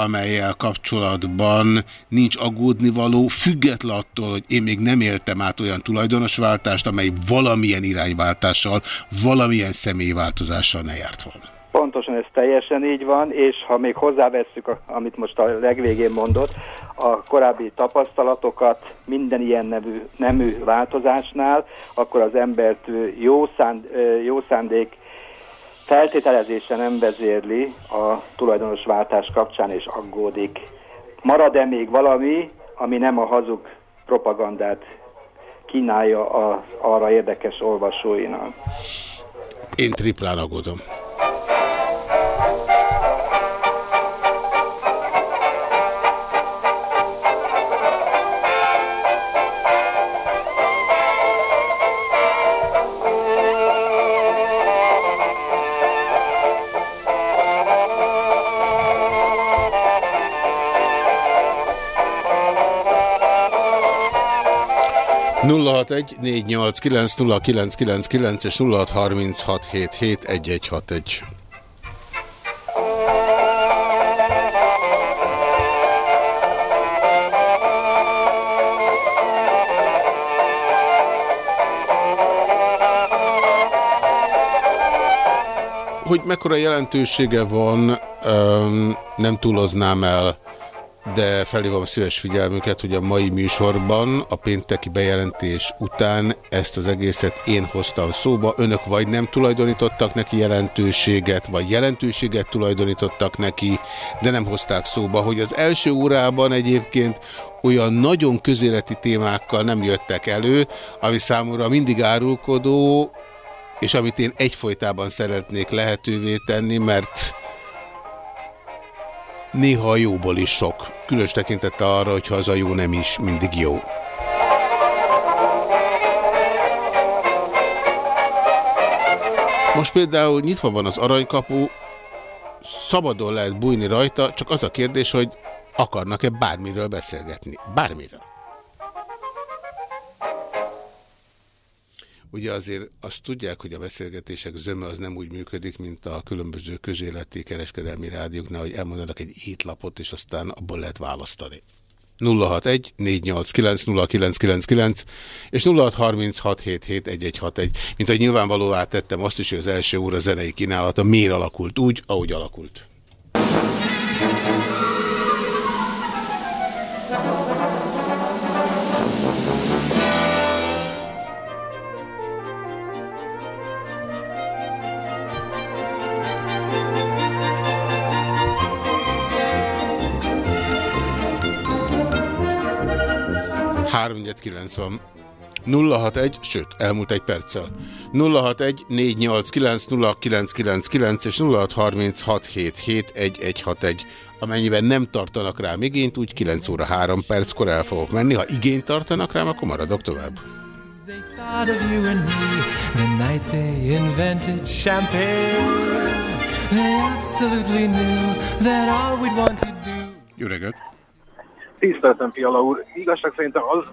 amelyel kapcsolatban nincs aggódnivaló, független attól, hogy én még nem éltem át olyan tulajdonosváltást, amely valamilyen irányváltással, valamilyen személyváltozással ne járt volna. Pontosan ez teljesen így van, és ha még hozzávesszük, amit most a legvégén mondott, a korábbi tapasztalatokat minden ilyen nevű, nemű változásnál, akkor az embert jó, szánd, jó szándék feltételezése nem vezérli a tulajdonos váltás kapcsán és aggódik. Marad-e még valami, ami nem a hazug propagandát kínálja az arra érdekes olvasóinak? Én triplán aggódom. 061 489 és 0636771161. Hogy mekkora jelentősége van, nem túloznám el de felhívom szíves figyelmüket, hogy a mai műsorban a pénteki bejelentés után ezt az egészet én hoztam szóba. Önök vagy nem tulajdonítottak neki jelentőséget, vagy jelentőséget tulajdonítottak neki, de nem hozták szóba, hogy az első órában egyébként olyan nagyon közéleti témákkal nem jöttek elő, ami számomra mindig árulkodó, és amit én egyfolytában szeretnék lehetővé tenni, mert néha a jóból is sok. Különös tekintette arra, hogyha az a jó nem is mindig jó. Most például nyitva van az aranykapu, szabadon lehet bújni rajta, csak az a kérdés, hogy akarnak-e bármiről beszélgetni. Bármiről. Ugye azért azt tudják, hogy a beszélgetések zöme az nem úgy működik, mint a különböző közéleti kereskedelmi rádióknál, hogy elmondanak egy étlapot, és aztán abból lehet választani. 061 489 0999 és 0636771161. Mint ahogy nyilvánvalóvá tettem azt is, hogy az első óra zenei kínálata miért alakult úgy, ahogy alakult. Háromnyed kilenc van. 061, sőt, elmúlt egy perccel. 061 489 0999 és 0636771161. Amennyiben nem tartanak rám igényt, úgy 9 óra 3 perckor el fogok menni. Ha igényt tartanak rám, akkor maradok tovább. Jó reggelt! Tiszteltem, Fiala úr. Igazság szerintem az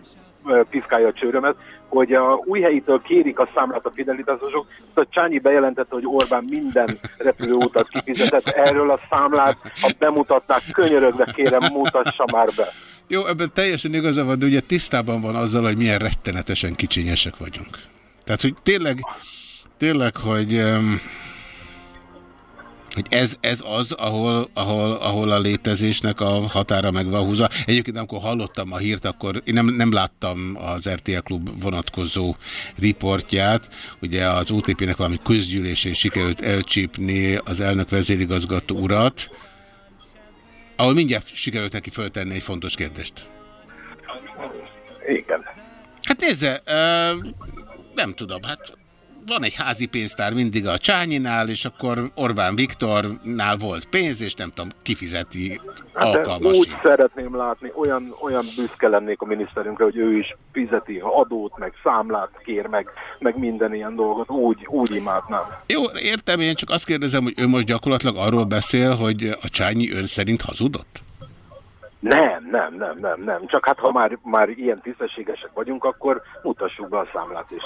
piszkálja a csőrömet, hogy a új helyitől kérik a számlát a fidelitásosok. A Csányi bejelentette, hogy Orbán minden repülőutat kifizetett. Erről a számlát, ha bemutatnák, könyörögve kérem, mutassa már be. Jó, ebben teljesen igaza van, de ugye tisztában van azzal, hogy milyen rettenetesen kicsinyesek vagyunk. Tehát, hogy tényleg, tényleg, hogy, em, hogy ez, ez az, ahol, ahol, ahol a létezésnek a határa meg van húzva. Egyébként, amikor hallottam a hírt, akkor én nem, nem láttam az RTL Klub vonatkozó riportját. Ugye az OTP-nek valami közgyűlésén sikerült elcsípni az elnök vezérigazgató urat, ahol mindjárt sikerült neki föltenni egy fontos kérdést. Igen. Hát nézze, ö, nem tudom, hát van egy házi pénztár mindig a Csányinál, és akkor Orbán Viktornál volt pénz, és nem tudom, kifizeti Hát úgy szeretném látni, olyan, olyan büszke lennék a miniszterünkre, hogy ő is fizeti adót, meg számlát kér, meg, meg minden ilyen dolgot. Úgy, úgy imádnám. Jó, értem, én csak azt kérdezem, hogy ő most gyakorlatilag arról beszél, hogy a Csányi ön szerint hazudott? Nem, nem, nem, nem, nem. Csak hát ha már, már ilyen tisztességesek vagyunk, akkor mutassuk be a számlát is.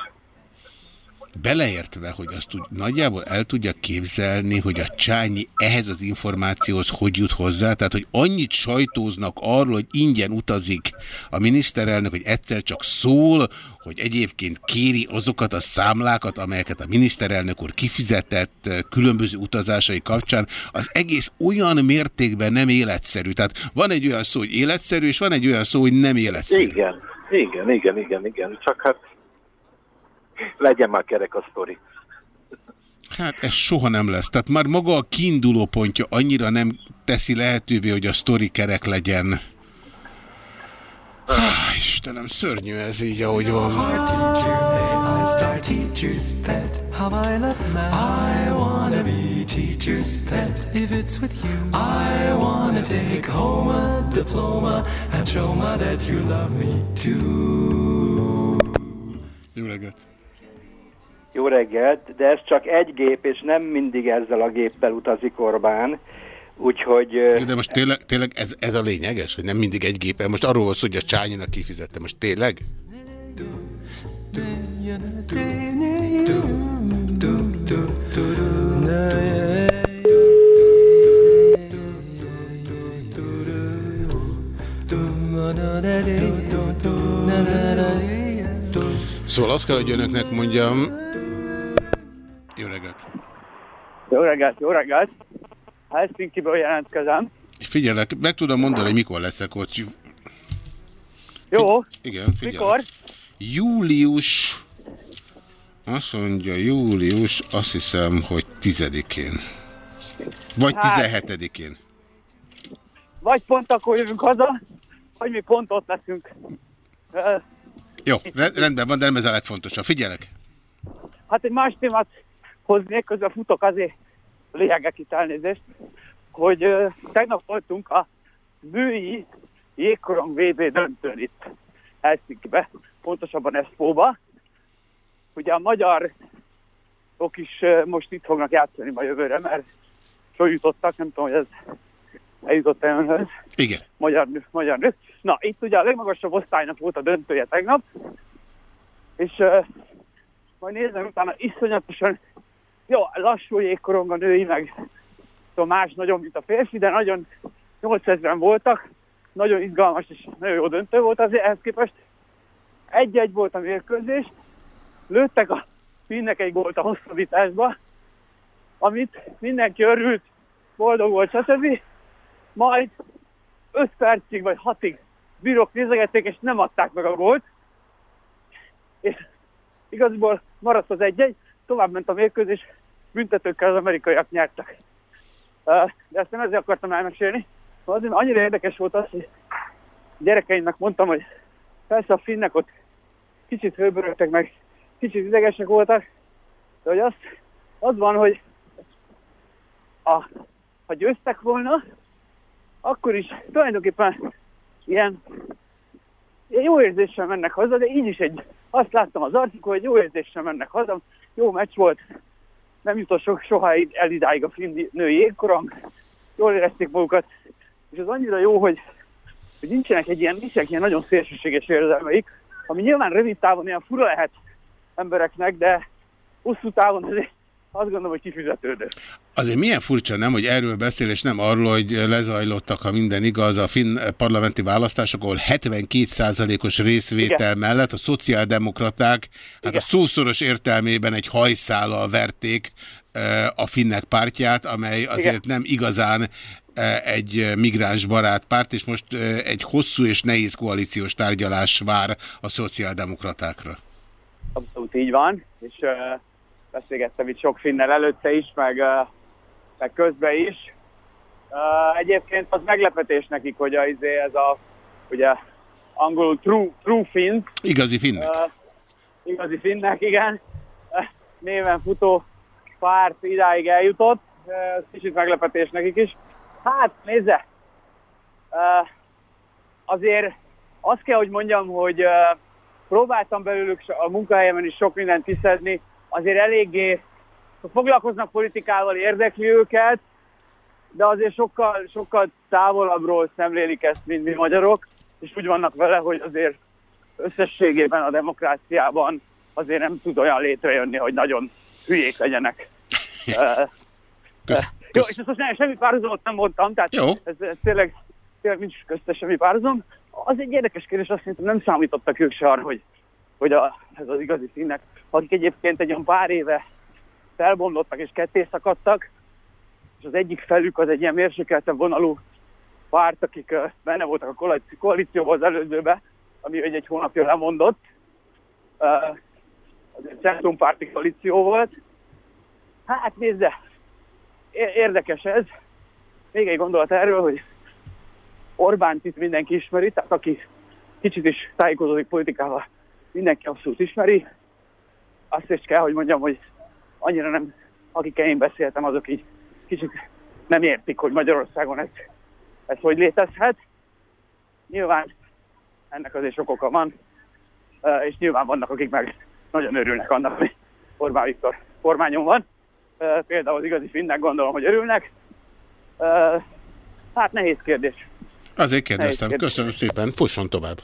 Beleértve, hogy azt úgy nagyjából el tudja képzelni, hogy a Csányi ehhez az információhoz hogy jut hozzá, tehát hogy annyit sajtóznak arról, hogy ingyen utazik a miniszterelnök, hogy egyszer csak szól, hogy egyébként kéri azokat a számlákat, amelyeket a miniszterelnök úr kifizetett eh, különböző utazásai kapcsán, az egész olyan mértékben nem életszerű. Tehát van egy olyan szó, hogy életszerű, és van egy olyan szó, hogy nem életszerű. Igen, igen, igen, igen, igen. Csak hát legyen már kerek a sztori. Hát ez soha nem lesz. Tehát már maga a kiinduló pontja annyira nem teszi lehetővé, hogy a sztori kerek legyen. Ah, Istenem, szörnyű ez így, ahogy van. Jó reggelt! Jó reggelt, de ez csak egy gép, és nem mindig ezzel a géppel utazik Orbán. Úgyhogy... De most tényleg, tényleg ez, ez a lényeges, hogy nem mindig egy gépen. Most arról van szó, hogy a Csányinak kifizette. Most tényleg? Szóval azt kell, hogy önöknek mondjam... Jó reggelt! Jó reggelt, jó reggelt! Helsinki-ből jelentkezem. Figyelek, meg tudom mondani, hogy mikor leszek ott. Jó, Igen, figyelek. mikor? Július... Azt mondja, július, azt hiszem, hogy 10-én. Vagy Hát. 17-én. Vagy pont akkor jövünk haza, vagy mi pont ott leszünk. Jó, re- rendben van, de nem ez a legfontosabb. Figyelek. Hát egy más témát hoznék, közben futok azért lényegek itt elnézést, hogy ö, tegnap voltunk a női jégkorong VB döntőn itt Helsinki-be, pontosabban Eszpóba. Ugye a magyarok is ö, most itt fognak játszani ma jövőre, mert följutottak, nem tudom, hogy ez eljutott el önhöz. Igen. magyar, nő- magyar nő. Na, itt ugye a legmagasabb osztálynak volt a döntője tegnap, és uh, majd nézem utána iszonyatosan, jó, lassú jégkorong a női, meg szóval más nagyon, mint a férfi, de nagyon 8000-en voltak, nagyon izgalmas és nagyon jó döntő volt azért ehhez képest. Egy-egy volt a mérkőzés, lőttek a finnek egy gólt a hosszabbításba, amit mindenki örült, boldog volt, stb. Majd 5 percig vagy 6-ig bírók nézegették, és nem adták meg a gólt. És igazából maradt az egy-egy, tovább ment a mérkőzés, büntetőkkel az amerikaiak nyertek. De ezt nem ezzel akartam elmesélni. Azért annyira érdekes volt az, hogy gyerekeimnek mondtam, hogy persze a finnek ott kicsit hőbörögtek meg, kicsit idegesek voltak, de hogy az, az van, hogy a, ha győztek volna, akkor is tulajdonképpen ilyen, ilyen jó érzéssel mennek haza, de így is egy, azt láttam az arcikon, hogy jó érzéssel mennek haza, jó meccs volt, nem jutott so, soha el idáig a finn női jégkorong, jól érezték magukat, és az annyira jó, hogy, hogy nincsenek egy ilyen, nincsenek ilyen nagyon szélsőséges érzelmeik, ami nyilván rövid távon ilyen fura lehet embereknek, de hosszú távon azért azt gondolom, hogy kifizetődő. Azért milyen furcsa nem, hogy erről beszél, és nem arról, hogy lezajlottak, ha minden igaz, a finn parlamenti választások, ahol 72%-os részvétel Igen. mellett a szociáldemokraták, hát Igen. a szószoros értelmében egy hajszállal verték a finnek pártját, amely azért Igen. nem igazán egy migráns barát párt, és most egy hosszú és nehéz koalíciós tárgyalás vár a szociáldemokratákra. Abszolút így van, és uh, beszélgettem itt sok finnel előtte is, meg, meg közben is. Egyébként az meglepetés nekik, hogy a, izé, ez a ugye angolul true, true finn. Igazi finnek. Uh, igazi finnek, igen. Néven futó párt idáig eljutott. Ez kicsit meglepetés nekik is. Hát, nézze, uh, azért azt kell, hogy mondjam, hogy uh, próbáltam belőlük a munkahelyemen is sok mindent tiszedni, azért eléggé foglalkoznak politikával, érdekli őket, de azért sokkal, sokkal távolabbról szemlélik ezt, mint mi magyarok, és úgy vannak vele, hogy azért összességében a demokráciában azért nem tud olyan létrejönni, hogy nagyon hülyék legyenek. jó, és ezt most semmi párhuzamot nem mondtam, tehát Jó. Ez, ez tényleg, tényleg nincs köztes semmi párhuzam. Az egy érdekes kérdés, azt hiszem nem számítottak ők se arra, hogy, hogy a, ez az igazi színnek, akik egyébként egy olyan pár éve felbomlottak és ketté szakadtak, és az egyik felük az egy ilyen mérsékeltebb vonalú párt, akik benne voltak a koalícióban az előzőbe, ami egy, egy hónapja lemondott. Az egy centrumpárti koalíció volt. Hát nézze, érdekes ez. Még egy gondolat erről, hogy Orbánt itt mindenki ismeri, tehát aki kicsit is tájékozódik politikával, mindenki abszolút ismeri. Azt is kell, hogy mondjam, hogy annyira nem, akikkel én beszéltem, azok így kicsit nem értik, hogy Magyarországon ez, ez hogy létezhet. Nyilván ennek azért sok oka van, és nyilván vannak, akik meg nagyon örülnek annak, hogy Orbán Viktor kormányon van például az igazi finnek gondolom, hogy örülnek. Hát nehéz kérdés. Azért kérdeztem. Kérdés. Köszönöm szépen. Fusson tovább.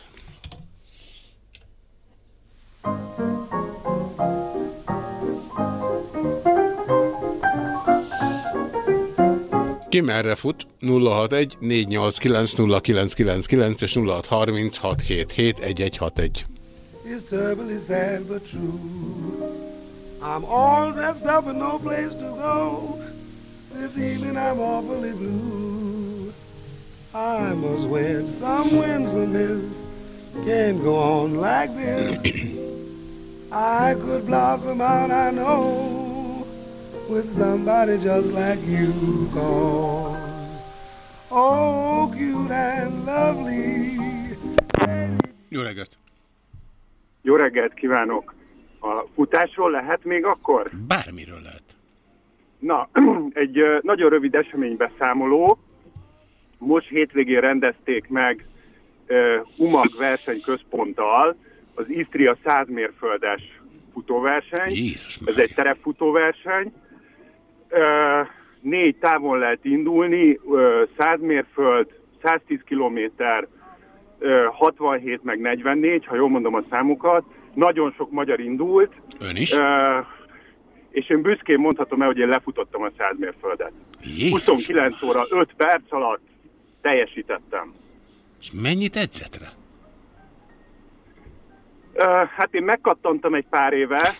Ki merre fut? 061 489 0999 és 0636771161. It's terribly sad but true. I'm all dressed up and no place to go. This evening I'm awfully blue. I must win some and this can't go on like this. I could blossom out, I know, with somebody just like you. Cause, oh, cute and lovely. Jó reggelt! Jó reggelt kívánok! A futásról lehet még akkor? Bármiről lehet. Na, egy nagyon rövid eseménybeszámoló. Most hétvégén rendezték meg UMAG versenyközponttal az Isztria 100 mérföldes futóverseny. Jézus Ez egy terepfutóverseny. Négy távon lehet indulni, uh, 100 mérföld, 110 kilométer, 67 meg 44, ha jól mondom a számokat, nagyon sok magyar indult. Ön is? És én büszkén mondhatom el, hogy én lefutottam a 100 mérföldet. Jézus 29 óra 5 perc alatt teljesítettem. És mennyit edzett rá? Ö, hát én megkattantam egy pár éve,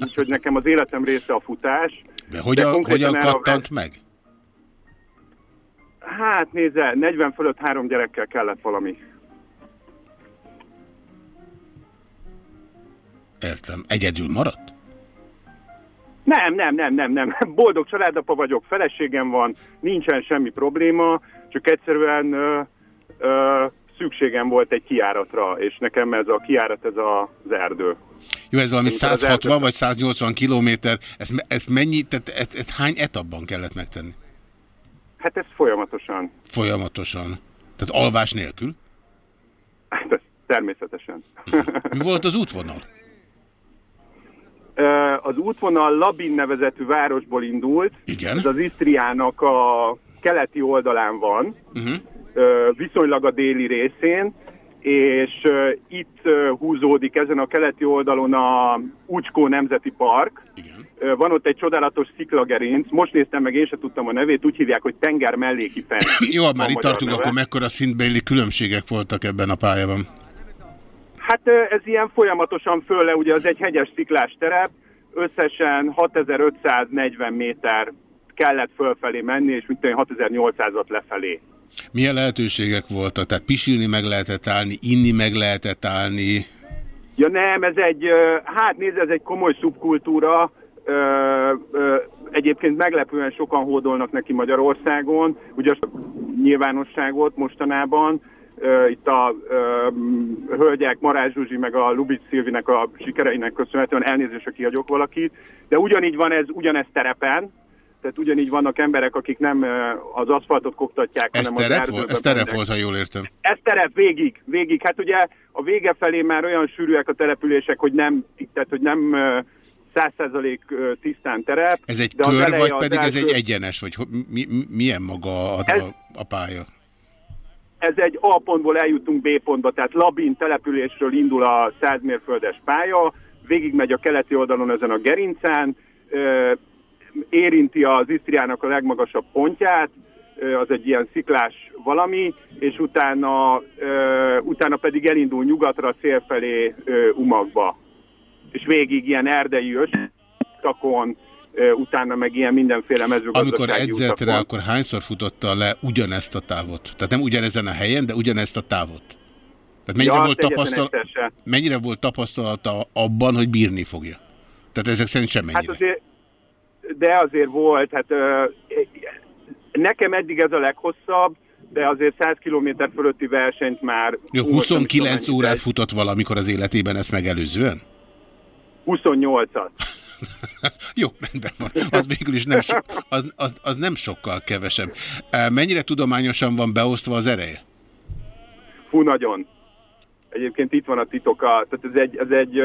úgyhogy nekem az életem része a futás. De hogyan, konkrétan hogyan erre a kattant meg? Hát nézze, 40 fölött három gyerekkel kellett valami. Értem. Egyedül maradt? Nem, nem, nem, nem, nem. Boldog családapa vagyok, feleségem van, nincsen semmi probléma, csak egyszerűen ö, ö, szükségem volt egy kiáratra, és nekem ez a kiárat, ez a, az erdő. Jó, ez valami az 160 erdő- vagy 180 kilométer. Ez, ez mennyi, tehát ezt, ezt hány etapban kellett megtenni? Hát ez folyamatosan. Folyamatosan. Tehát alvás nélkül? Hát ez természetesen. Mi volt az útvonal? Az útvonal Labin nevezetű városból indult. Igen. Ez az Isztriának a keleti oldalán van, Uh-huh. ö, viszonylag a déli részén, és itt húzódik ezen a keleti oldalon a Ucskó Nemzeti Park. Igen. Van ott egy csodálatos sziklagerinc, most néztem meg, én sem tudtam a nevét, úgy hívják, hogy tenger melléki fenn. Jó, már itt tartunk, neve. akkor mekkora szintbeli különbségek voltak ebben a pályában? Hát ez ilyen folyamatosan fölle, ugye az egy hegyes sziklás terep, összesen 6540 méter kellett fölfelé menni, és mint 6800-at lefelé. Milyen lehetőségek voltak? Tehát pisilni meg lehetett állni, inni meg lehetett állni. Ja nem, ez egy, hát nézd, ez egy komoly szubkultúra, egyébként meglepően sokan hódolnak neki Magyarországon, ugye a nyilvánosságot mostanában, itt a hölgyek, Marázs Zsuzsi meg a Lubics Szilvinek a sikereinek köszönhetően elnézést, ha kihagyok valakit, de ugyanígy van ez, ugyanez terepen, tehát ugyanígy vannak emberek, akik nem az aszfaltot koptatják, Ez hanem az terep, erdőbe volt, ez terep volt, ha jól értem. Ez terep végig, végig. Hát ugye a vége felé már olyan sűrűek a települések, hogy nem, tehát hogy nem ö, száz százalék ö, tisztán terep. Ez egy az kör, vagy az pedig ez egy egyenes, vagy mi, mi, milyen maga a, Ez- a, pálya? Ez egy A pontból eljutunk B pontba, tehát Labin településről indul a 100 mérföldes pálya, végigmegy a keleti oldalon ezen a gerincen, ö, érinti az Isztriának a legmagasabb pontját, az egy ilyen sziklás valami, és utána, utána pedig elindul nyugatra, szél felé ö, Umagba. És végig ilyen erdei östakon, ö, utána meg ilyen mindenféle mezőgazdasági Amikor edzett utakon. rá, akkor hányszor futotta le ugyanezt a távot? Tehát nem ugyanezen a helyen, de ugyanezt a távot? Tehát mennyire, Ja, volt, tapasztal... mennyire volt tapasztalata abban, hogy bírni fogja? Tehát ezek szerint semmennyire. Hát azért, de azért volt, hát nekem eddig ez a leghosszabb, de azért 100 km fölötti versenyt már... Jó, Ú, most nem is 29 tudom, órát futott valamikor az életében ezt megelőzően? 28-at. Jó, rendben van. Az végül is nem, so, az, az, az nem sokkal kevesebb. Mennyire tudományosan van beosztva az ereje? Fú, nagyon. Egyébként itt van a titoka. Tehát ez egy, ez egy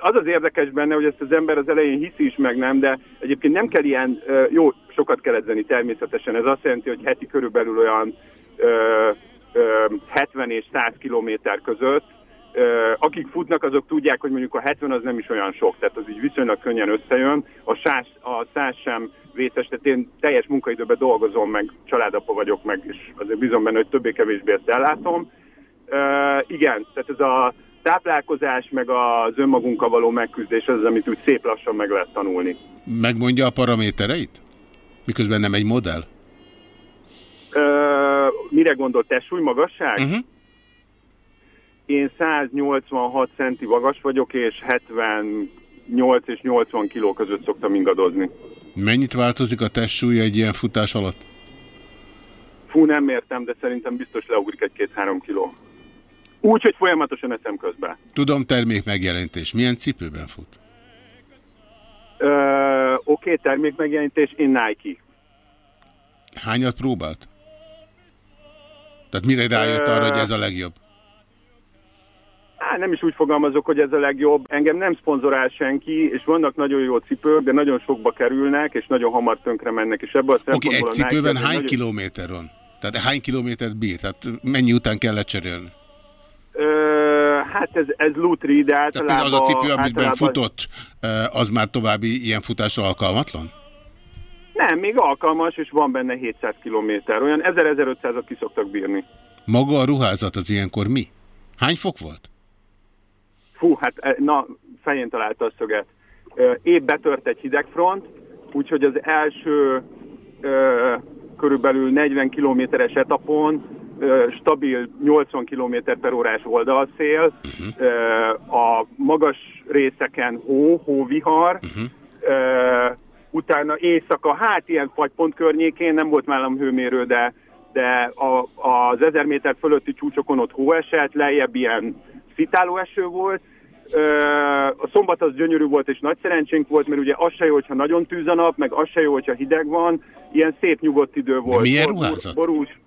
az az érdekes benne, hogy ezt az ember az elején hiszi is, meg nem, de egyébként nem kell ilyen, jó, sokat kell edzeni természetesen. Ez azt jelenti, hogy heti körülbelül olyan ö, ö, 70 és 100 kilométer között. Akik futnak, azok tudják, hogy mondjuk a 70 az nem is olyan sok, tehát az így viszonylag könnyen összejön. A, sát, a 100 sem vészes, tehát én teljes munkaidőben dolgozom, meg családapa vagyok, meg és azért bízom benne, hogy többé-kevésbé ezt ellátom. Uh, igen, tehát ez a táplálkozás, meg az önmagunkkal való megküzdés, az, az, amit úgy szép lassan meg lehet tanulni. Megmondja a paramétereit? Miközben nem egy modell? Uh, mire gondolt, testsúly, magasság? Uh-huh. Én 186 centi magas vagyok, és 78 és 80 kiló között szoktam ingadozni. Mennyit változik a testsúly egy ilyen futás alatt? Fú, nem mértem, de szerintem biztos leugrik egy-két-három kiló. Úgy, hogy folyamatosan eszem közben. Tudom, termék megjelentés. Milyen cipőben fut? Oké, okay, termék megjelenítés, én Nike. Hányat próbált? Tehát mire rájött arra, hogy ez a legjobb? Á, nem is úgy fogalmazok, hogy ez a legjobb. Engem nem szponzorál senki, és vannak nagyon jó cipők, de nagyon sokba kerülnek, és nagyon hamar tönkre mennek. És ebből a Oké, okay, egy Nike cipőben egy hány nagyon... kilométer van? Tehát hány kilométert bír? Tehát mennyi után kell lecserélni? Ö, Hát ez, ez lutri, de Tehát például általában... az a cipő, amiben általában- futott, az már további ilyen futásra alkalmatlan? Nem, még alkalmas, és van benne 700 kilométer. Olyan 1000-1500-at ki szoktak bírni. Maga a ruházat az ilyenkor mi? Hány fok volt? Fú, hát eh, na, fején találta a szöget. Épp betört egy hidegfront, úgyhogy az első ö, körülbelül 40 kilométeres etapon stabil 80 km per órás oldalszél, ö, a magas részeken hó, hóvihar, ö, utána éjszaka, hát ilyen fagypont környékén, nem volt nálam hőmérő, de, de a, az 1000 méter fölötti csúcsokon ott hó esett, lejjebb ilyen szitáló eső volt, a szombat az gyönyörű volt és nagy szerencsénk volt, mert ugye az se jó, hogyha nagyon tűz a nap, meg az se jó, hogyha hideg van, ilyen szép nyugodt idő volt. milyen Bor- ruházat? Borús.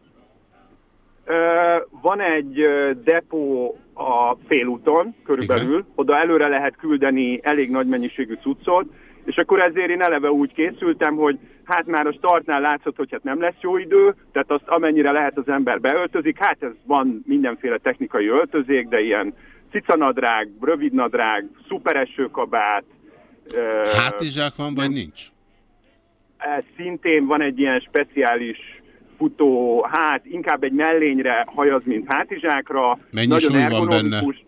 Van egy depó a félúton körülbelül, Igen. oda előre lehet küldeni elég nagy mennyiségű cuccot, és akkor ezért én eleve úgy készültem, hogy hát már a startnál látszott, hogy hát nem lesz jó idő, tehát azt amennyire lehet az ember beöltözik, hát ez van mindenféle technikai öltözék, de ilyen cicanadrág, rövidnadrág, szuperesőkabát, ö, Hátizsák van, vagy nincs? szintén van egy ilyen speciális futó, hát inkább egy mellényre hajaz, mint hátizsákra. Mennyi nagyon súly van ergonomikus.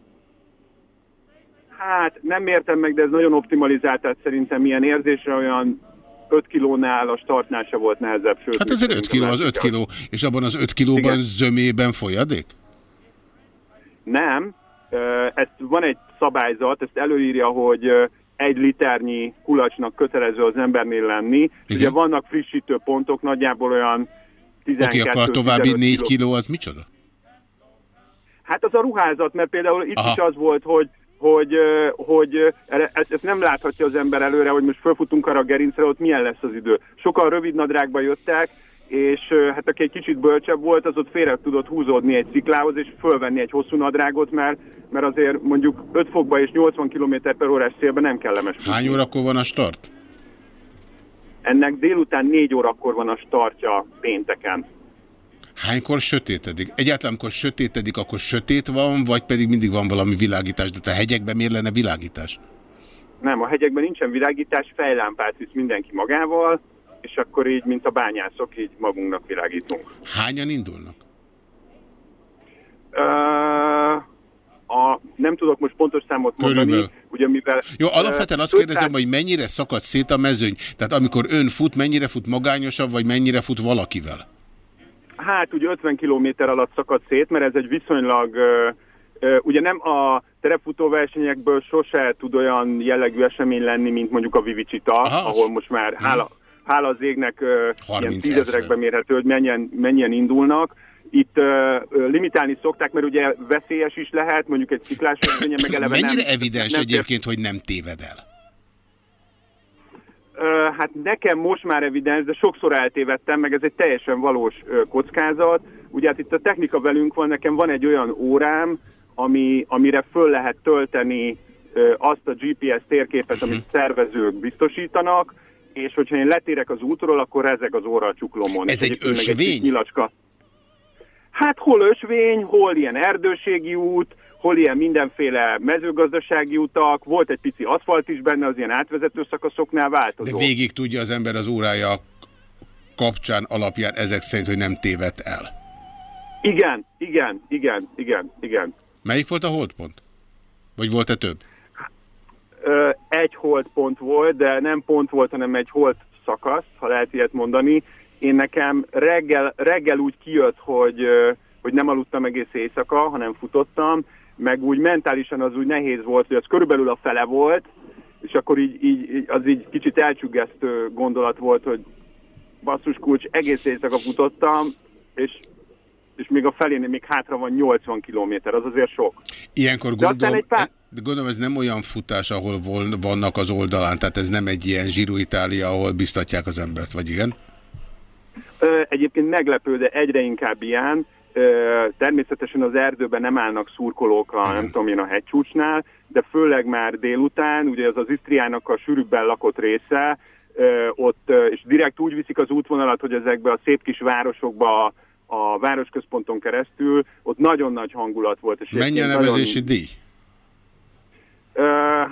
Hát nem értem meg, de ez nagyon optimalizált, tehát szerintem milyen érzésre olyan 5 kilónál a startnál se volt nehezebb. Sőt, Hát azért 5 szerintem kiló az látszik 5 kiló, és abban az 5 kilóban Igen. zömében folyadék? Nem, ezt van egy szabályzat, ezt előírja, hogy egy liternyi kulacsnak kötelező az embernél lenni. Igen. Ugye vannak frissítő pontok, nagyjából olyan 12 Oké, akkor a további 15 4 kiló az micsoda? Hát az a ruházat, mert például itt Aha. is az volt, hogy hogy, hogy ezt, nem láthatja az ember előre, hogy most fölfutunk arra a gerincre, ott milyen lesz az idő. Sokan rövid nadrágba jöttek, és hát aki egy kicsit bölcsebb volt, az ott félre tudott húzódni egy sziklához, és fölvenni egy hosszú nadrágot, mert, mert azért mondjuk 5 fokba és 80 km per órás szélben nem kellemes. Hány órakor van a start? Ennek délután 4 órakor van a startja pénteken. Hánykor sötétedik? Egyáltalán, amikor sötétedik, akkor sötét van, vagy pedig mindig van valami világítás? De a hegyekben miért lenne világítás? Nem, a hegyekben nincsen világítás, fejlámpát visz mindenki magával, és akkor így, mint a bányászok, így magunknak világítunk. Hányan indulnak? Ö, a, nem tudok most pontos számot mondani, Körülbelül. ugye mivel... Jó, alapvetően azt kérdezem, 500 hogy mennyire szakad szét a mezőny? Tehát amikor ön fut, mennyire fut magányosabb, vagy mennyire fut valakivel? Hát ugye 50 km alatt szakad szét, mert ez egy viszonylag... Ugye nem a terepfutó versenyekből sose tud olyan jellegű esemény lenni, mint mondjuk a Vivicita, Aha. ahol most már hála, hála az égnek ö, 30 ilyen tízezrekben mérhető, hogy mennyien, mennyien indulnak. Itt ö, ö, limitálni szokták, mert ugye veszélyes is lehet, mondjuk egy sziklás versenyen meg eleve Mennyire nem, evidens nem egyébként, hogy nem téved el? Ö, Hát nekem most már evidens, de sokszor eltévedtem, meg ez egy teljesen valós ö, kockázat. Ugye hát itt a technika velünk van, nekem van egy olyan órám, ami, amire föl lehet tölteni ö, azt a GPS térképet, amit szervezők biztosítanak, és hogyha én letérek az útról, akkor rezeg az óra a csuklomon. Ez És egy ösvény? kis nyilacska. Hát hol ösvény, hol ilyen erdőségi út, hol ilyen mindenféle mezőgazdasági utak, volt egy pici aszfalt is benne, az ilyen átvezető szakaszoknál De változó. végig tudja az ember az órája kapcsán alapján ezek szerint, hogy nem tévedt el. Igen, igen, igen, igen, igen. Melyik volt a holdpont? Vagy volt-e több? Egy hold pont volt, de nem pont volt, hanem egy hold szakasz, ha lehet ilyet mondani. Én nekem reggel, reggel úgy kijött, hogy, hogy nem aludtam egész éjszaka, hanem futottam, meg úgy mentálisan az úgy nehéz volt, hogy az körülbelül a fele volt, és akkor így, így, az így kicsit elcsüggesztő gondolat volt, hogy basszus kulcs, egész éjszaka futottam, és, és még a felénél még hátra van 80 kilométer, az azért sok. Ilyenkor gondolom, egy pár- de gondolom ez nem olyan futás, ahol vannak az oldalán, tehát ez nem egy ilyen zsíru Itália, ahol biztatják az embert, vagy igen? Egyébként meglepő, de egyre inkább ilyen. Természetesen az erdőben nem állnak szurkolók a, nem tudom én, a hegycsúcsnál, de főleg már délután, ugye az az Isztriának a sűrűbben lakott része, ott, és direkt úgy viszik az útvonalat, hogy ezekbe a szép kis városokba, a városközponton keresztül, ott nagyon nagy hangulat volt. És Mennyi a nevezési nagyon- díj?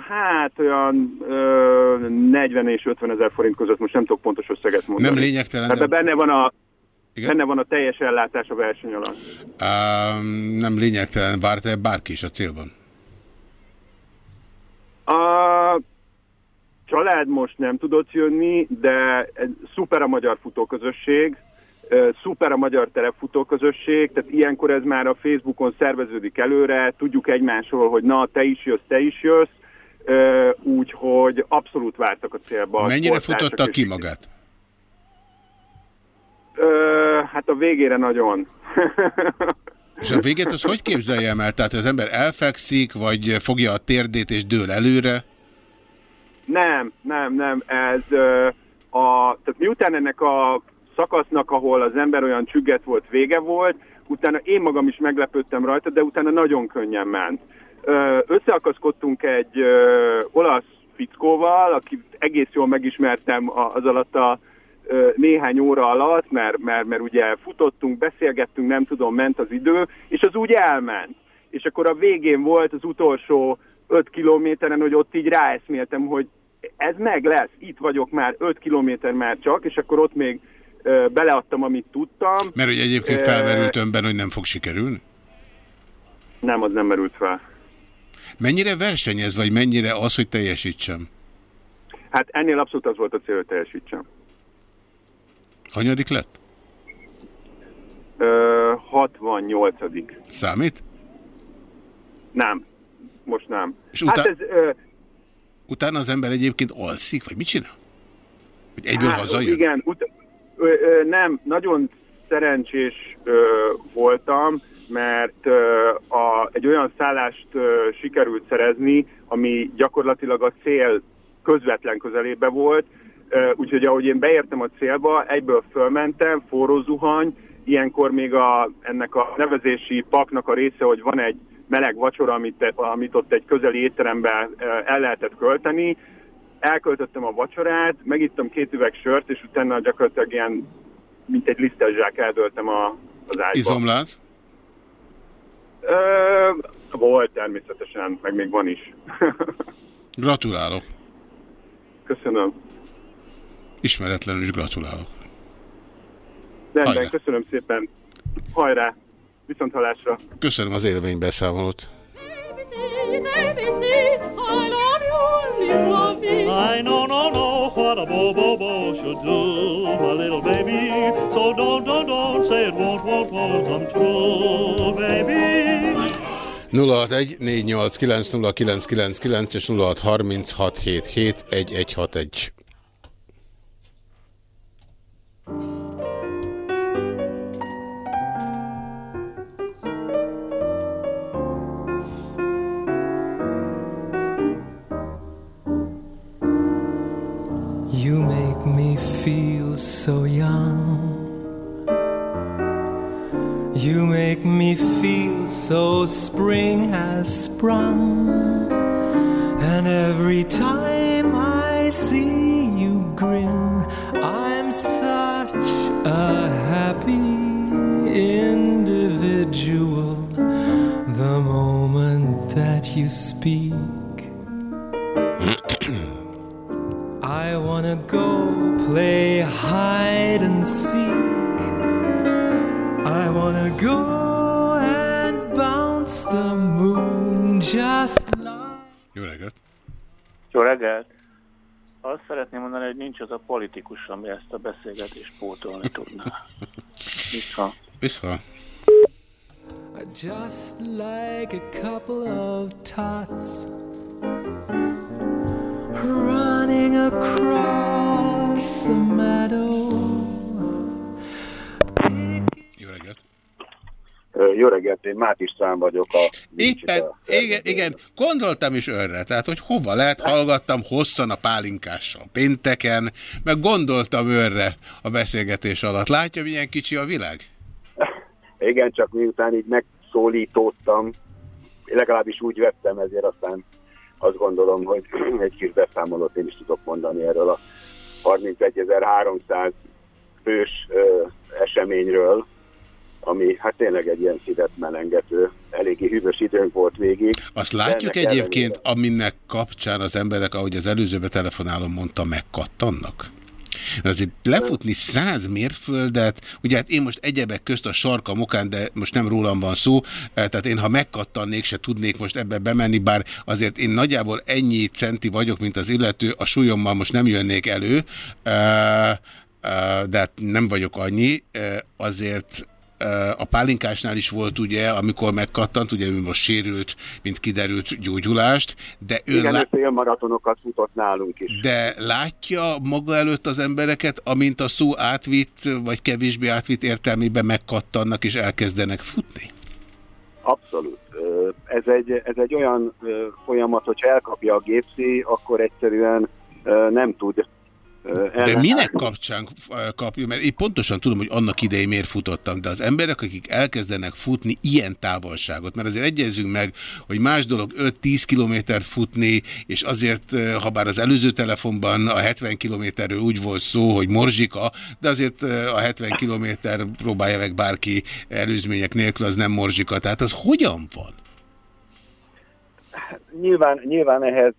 Hát olyan ö, 40 és 50 ezer forint között, most nem tudok pontos összeget mondani. Nem lényegtelen, Hát de- benne van a Igen? benne van a teljes ellátás a verseny alatt. Um, nem lényegtelen, várt-e bárki is a célban? A család most nem tudott jönni, de szuper a magyar futóközösség, szuper a magyar terepfutóközösség, tehát ilyenkor ez már a Facebookon szerveződik előre, tudjuk egymásról, hogy na, te is jössz, te is jössz, úgyhogy abszolút vártak a célba. Mennyire sportársak futotta és ki magát? Ö, hát a végére nagyon. És a végét az hogy képzeljem el? Tehát az ember elfekszik, vagy fogja a térdét és dől előre? Nem, nem, nem. Ez ö, a, tehát miután ennek a szakasznak, ahol az ember olyan csügget volt, vége volt, utána én magam is meglepődtem rajta, de utána nagyon könnyen ment. Összeakaszkodtunk egy olasz fickóval, akit egész jól megismertem az alatt a néhány óra alatt, mert, mert, mert ugye futottunk, beszélgettünk, nem tudom, ment az idő, és az úgy elment. És akkor a végén volt az utolsó 5 kilométeren, hogy ott így ráeszméltem, hogy ez meg lesz, itt vagyok már, 5 kilométer már csak, és akkor ott még beleadtam, amit tudtam. Mert hogy egyébként felmerült önben, hogy nem fog sikerülni? Nem, az nem merült fel. Mennyire versenyez, vagy mennyire az, hogy teljesítsem? Hát ennél abszolút az volt a cél, hogy teljesítsem. Hanyadik lett? Ö, 68 Számít? Nem, most nem. És hát utá- ez, ö, Utána az ember egyébként alszik, vagy mit csinál? Hogy egyből hát, hazajön? Igen, ut- ö, ö, nem, nagyon szerencsés ö, voltam, mert ö, a, egy olyan szállást ö, sikerült szerezni, ami gyakorlatilag a cél közvetlen közelébe volt, Ö, úgyhogy ahogy én beértem a célba, egyből fölmentem, forró zuhany, ilyenkor még a, ennek a nevezési paknak a része, hogy van egy meleg vacsora, amit, amit ott egy közeli étteremben el lehetett költeni, elköltöttem a vacsorát, megittam két üveg sört, és utána gyakorlatilag ilyen, mint egy lisztes zsák eldöltem a, az ágyba. Izomláz? Ö, volt természetesen, meg még van is. Gratulálok. Köszönöm. Ismeretlenül is gratulálok. Rendben, köszönöm szépen. Hajrá! Viszont halásra! Köszönöm az élménybeszámolót. I know, no, no, what a bobo bo should do, my little baby. So don't, don't, don't say it won't, won't, won't come true, baby. 061 489 és 0636771161. You ami ezt a beszélgetést pótolni tudná. Vissza. Vissza. just like a couple of tots running across a meadow. Jó reggelt, én Mát István vagyok a... Éppen, igen, igen, gondoltam is önre, tehát hogy hova lehet, hallgattam hosszan a pálinkással pénteken, meg gondoltam önre a beszélgetés alatt. Látja, milyen kicsi a világ? Igen, csak miután így megszólítódtam, legalábbis úgy vettem, ezért aztán azt gondolom, hogy egy kis beszámolót én is tudok mondani erről a 31.300 fős ö, eseményről, ami hát tényleg egy ilyen szívet melengető, eléggé hűvös időnk volt végig. Azt látjuk egyébként, aminek kapcsán az emberek, ahogy az előzőbe telefonálom mondta, megkattannak? Mert azért lefutni száz mérföldet, ugye hát én most egyebek közt a sarka mokán, de most nem rólam van szó, eh, tehát én ha megkattannék, se tudnék most ebbe bemenni, bár azért én nagyjából ennyi centi vagyok, mint az illető, a súlyommal most nem jönnék elő, eh, eh, de hát nem vagyok annyi, azért a pálinkásnál is volt ugye, amikor megkattant, ugye ő most sérült, mint kiderült gyógyulást, de ő Igen, lá- ő félmaratonokat futott nálunk is. de látja maga előtt az embereket, amint a szó átvitt, vagy kevésbé átvitt értelmében megkattannak és elkezdenek futni? Abszolút. Ez egy, ez egy olyan folyamat, hogyha elkapja a gépszi, akkor egyszerűen nem tud De minek kapcsán eh, kapja? Mert én pontosan tudom, hogy annak idején miért futottam, de az emberek, akik elkezdenek futni ilyen távolságot, mert azért egyezzünk meg, hogy más dolog 5-10 kilométert futni, és azért, eh, ha bár az előző telefonban a 70 kilométerről úgy volt szó, hogy morzsika, de azért eh, a 70 kilométer próbálja meg bárki előzmények nélkül, az nem morzsika. Tehát az hogyan van? Nyilván, nyilván ehhez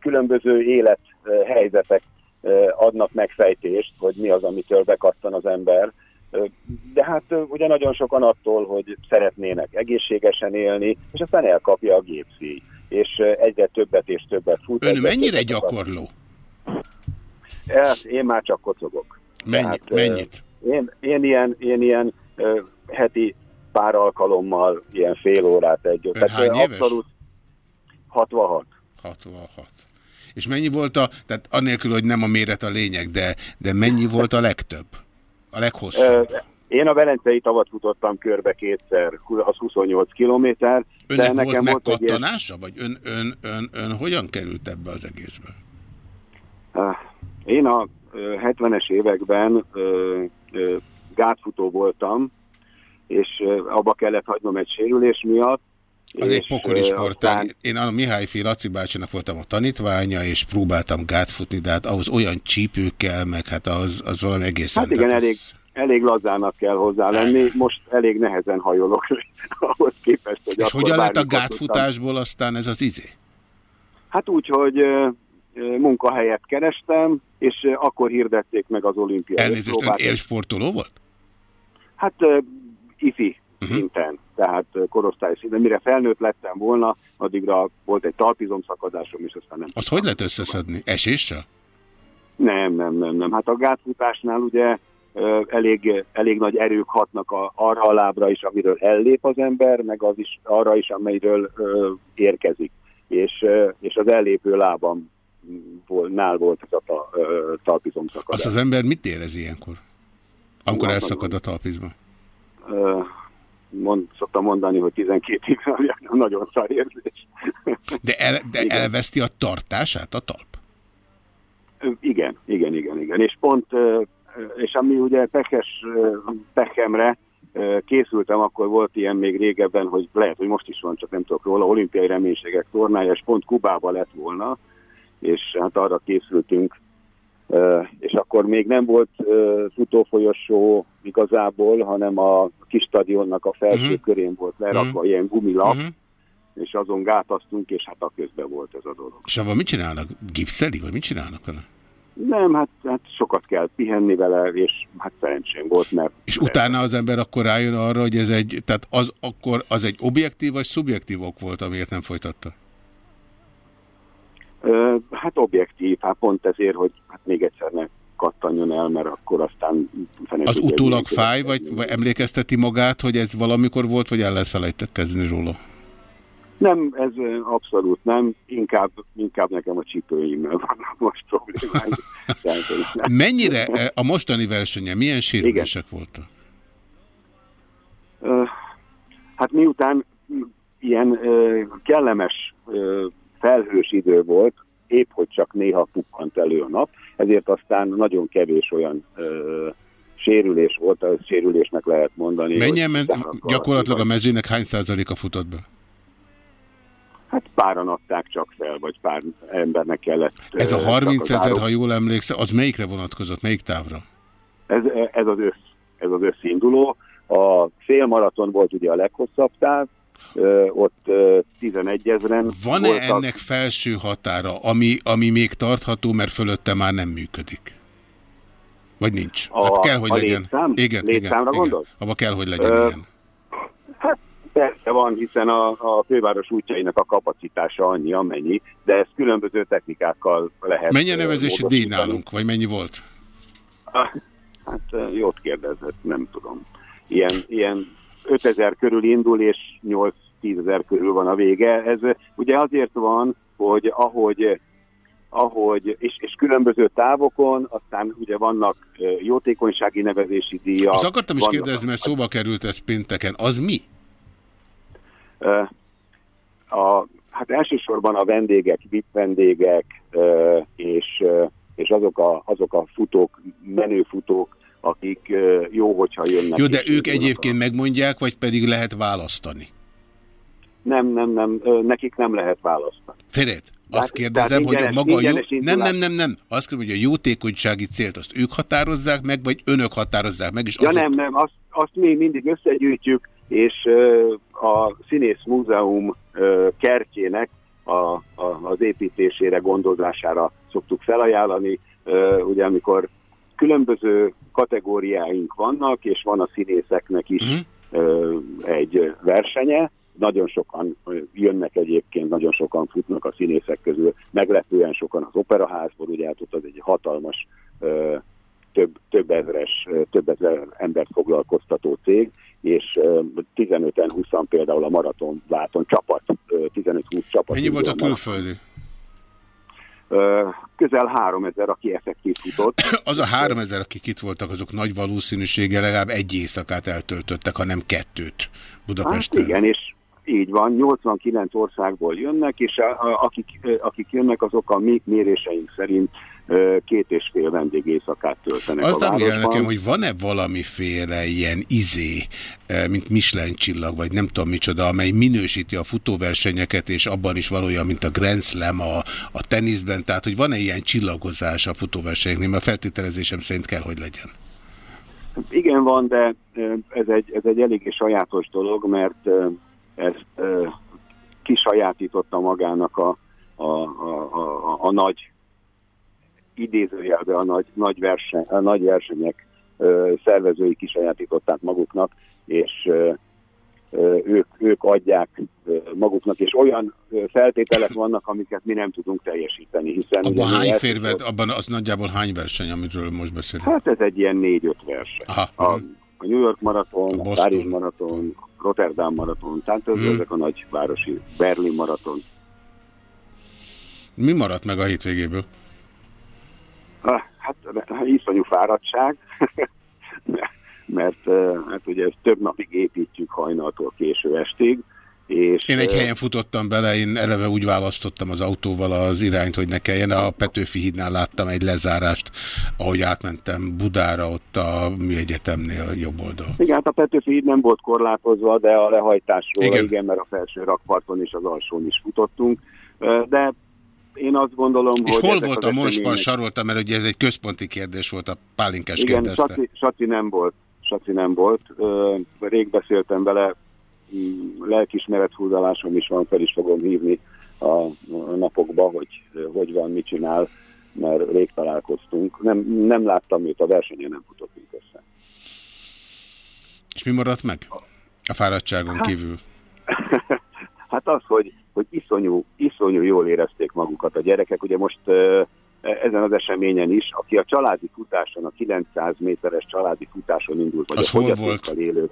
különböző élethelyzetek ö, adnak megfejtést, hogy mi az, amitől bekattan az ember. De hát ugye nagyon sokan attól, hogy szeretnének egészségesen élni, és aztán elkapja a gépszíj. És egyre többet és többet fut. Ön mennyire gyakorló? Hát, én már csak kocogok. Mennyi, Tehát, mennyit? Én, én ilyen, én ilyen heti pár alkalommal, ilyen fél órát egy. Ön hány ö, éves? abszolút 66. 66. És mennyi volt a, tehát annélkül, hogy nem a méret a lényeg, de, de mennyi volt a legtöbb? A leghosszabb? Én a Velencei tavat futottam körbe kétszer, az 28 kilométer. de Önnek volt nekem volt megkattanása, vagy ön, ön, ön, ön hogyan került ebbe az egészbe? Én a ö, 70-es években gátfutó voltam, és abba kellett hagynom egy sérülés miatt. Az egy pokoli sportág. aztán- Én a Mihály Fél Laci bácsinak voltam a tanítványa, és próbáltam gátfutni, de hát ahhoz olyan csípő kell, meg hát az, az valami egészen... Hát igen, tehát elég, elég lazának kell hozzá lenni. Most elég nehezen hajolok ahhoz képest, hogy És hogyan lett a gátfutásból aztán ez az izé? Hát úgy, hogy munkahelyet kerestem, és akkor hirdették meg az olimpiai Elnézést, ön élsportoló volt? Hát ifi. Szinten, tehát korosztály szinten. Mire felnőtt lettem volna, addigra volt egy talpizomszakadásom, és aztán nem. Azt hogy lehet összeszedni? Eséssel? Nem, nem, nem, nem. Hát a gátfutásnál ugye elég, elég nagy erők hatnak a, arra a lábra is, amiről ellép az ember, meg az is arra is, amelyről ö, érkezik. És, ö, és az ellépő lábam volt, nál volt ez a ta, ö, talpizomszakadás. Azt az ember mit érez ilyenkor? Amikor elszakad a talpizma? Ö, mond, szoktam mondani, hogy 12 évvel nagyon szar érzés. De, el, de elveszti a tartását a talp? Igen, igen, igen, igen. És pont, és ami ugye pekes pekemre készültem, akkor volt ilyen még régebben, hogy lehet, hogy most is van, csak nem tudok róla, olimpiai reménységek tornája, és pont Kubába lett volna, és hát arra készültünk, és akkor még nem volt futófolyosó igazából, hanem a kis stadionnak a felső Mhm. körén volt lerakva Mhm. ilyen gumilap, Mhm. és azon gátasztunk, és hát a közben volt ez a dolog. És abban mit csinálnak? Gipszeli, vagy mit csinálnak vele? Nem, hát, hát sokat kell pihenni vele, és hát szerencsém volt, mert... És utána az ember akkor rájön arra, hogy ez egy, tehát az akkor az egy objektív vagy szubjektív ok volt, amiért nem folytatta? Hát objektív, hát pont ezért, hogy hát még egyszer ne kattanjon el, mert akkor aztán... Az utólag fáj, vagy, vagy emlékezteti magát, hogy ez valamikor volt, vagy el lehet felejtekezni róla? Nem, ez abszolút nem, inkább, inkább nekem a csípőimmel vannak most problémáim. Mennyire a mostani versenyen milyen sérülések voltak? Hát miután ilyen kellemes felhős idő volt, épp hogy csak néha pukkant elő a nap, ezért aztán nagyon kevés olyan ö, sérülés volt, az sérülésnek lehet mondani. Mennyien ment, gyakorlatilag a mezőnek hány százaléka futott be? Hát páran adták csak fel, vagy pár embernek kellett. Ez a ö, 30 csak az ezer, ha jól emlékszem, az melyikre vonatkozott, melyik távra? Ez, ez az össz, ez az összinduló. A félmaraton volt ugye a leghosszabb táv, ott ö, 11 ezeren Van-e voltak. ennek felső határa, ami, ami még tartható, mert fölötte már nem működik? Vagy nincs? A- hát kell, hogy a legyen. létszám? Igen, Létszámra igen, gondolsz? igen. Abba kell, hogy legyen, Ö, igen. Hát persze van, hiszen a, a főváros útjainak a kapacitása annyi, amennyi, de ezt különböző technikákkal lehet Mennyi a nevezési díj nálunk, vagy mennyi volt? Ah, Hát jót kérdezett, nem tudom. Ilyen, ilyen 5000 körül indul, és 8-10 ezer körül van a vége. Ez ugye azért van, hogy ahogy ahogy, és, és különböző távokon, aztán ugye vannak jótékonysági nevezési díjak. Azt akartam is kérdezni, mert szóba került ez pénteken. Az mi? A, hát elsősorban a vendégek, VIP vendégek, és, és azok a, azok a futók, menő futók, akik jó, hogyha jönnek. Jó, de ők egyébként megmondják, vagy pedig lehet választani? Nem, nem, nem, nekik nem lehet választani. Tehát- azt kérdezem, tehát hogy a ingyenes- maga jó... Nem, nem, nem, nem. Azt kérdezem, hogy a jótékonysági célt azt ők határozzák meg, vagy önök határozzák meg, és Ja azok... nem, nem, azt, azt mi mindig összegyűjtjük, és a Színész Múzeum kertjének a, a, az építésére, gondozására szoktuk felajánlani. Ugye amikor különböző kategóriáink vannak, és van a színészeknek is ö, egy versenye, nagyon sokan jönnek egyébként, nagyon sokan futnak a színészek közül, meglepően sokan az operaházból, ugye hát ott az egy hatalmas több, több ezres, több ezer embert foglalkoztató cég, és ö, 15-en, 20 például a maraton láton csapat, ö, 15-20 csapat. Mennyi volt a külföldi? Közel 3000, aki effektív futott. Az a 3000, akik itt voltak, azok nagy valószínűséggel legalább egy éjszakát eltöltöttek, ha nem kettőt Hát Budapesten. igen, és így van, 89 országból jönnek, és a, a, akik, akik jönnek, azok a mi méréseink szerint két és fél vendég éjszakát töltenek Azt a árulja el nekem, hogy van-e valamiféle ilyen izé, mint Michelin csillag, vagy nem tudom micsoda, amely minősíti a futóversenyeket, és abban is van olyan, mint a Grand Slam a, a teniszben, tehát hogy van-e ilyen csillagozás a futóversenyeknél, mert feltételezésem szerint kell, hogy legyen. Igen, van, de ez egy, ez egy eléggé sajátos dolog, mert ezt ö, kisajátította magának a, a, a, a, a nagy idézőjelbe a nagy, nagy, verseny, a nagy versenyek ö, szervezői kisajátították maguknak, és ö, ők, ők adják maguknak, és olyan feltételek vannak, amiket mi nem tudunk teljesíteni, hiszen... Abban hány elsősor- fér be, abban az nagyjából hány verseny, amiről most beszélünk? Hát ez egy ilyen négy-öt verseny. Aha. A, a New York maraton, a, Boston. Párizs maraton, a Rotterdam maraton, tehát ez, Hmm. ezek a nagy városi Berlin maraton. Mi maradt meg a hétvégéből? Ah, Hát hát iszonyú fáradtság, mert eh, hát ugye ezt több napig építjük hajnaltól késő estig, és Én egy helyen futottam bele, én eleve úgy választottam az autóval az irányt, hogy ne kelljen. A Petőfi hídnál láttam egy lezárást, ahogy átmentem Budára, ott a Műegyetemnél jobb oldal. Igen, hát a Petőfi híd nem volt korlátozva, de a lehajtásról igen. Igen. igen, mert a felső rakparton és az alsón is futottunk. De én azt gondolom, És hogy... hol volt a események- Sarolta, mert ugye ez egy központi kérdés volt, a Pálinkás Igen, kérdezte. Saci, Saci nem volt. Saci nem volt. Rég beszéltem vele, mm, lelkismerethúzalásom is van, fel is fogom hívni a, a napokba, hogy hogy van, mit csinál, mert rég találkoztunk. Nem, nem láttam őt, a versenyen nem futottunk össze. És mi maradt meg? A fáradtságon kívül. Hát az, hogy, hogy iszonyú, iszonyú jól érezték magukat a gyerekek. Ugye most ö, ezen az eseményen is, aki a családi futáson, a 900 méteres családi futáson indult, vagy Az a hol élők,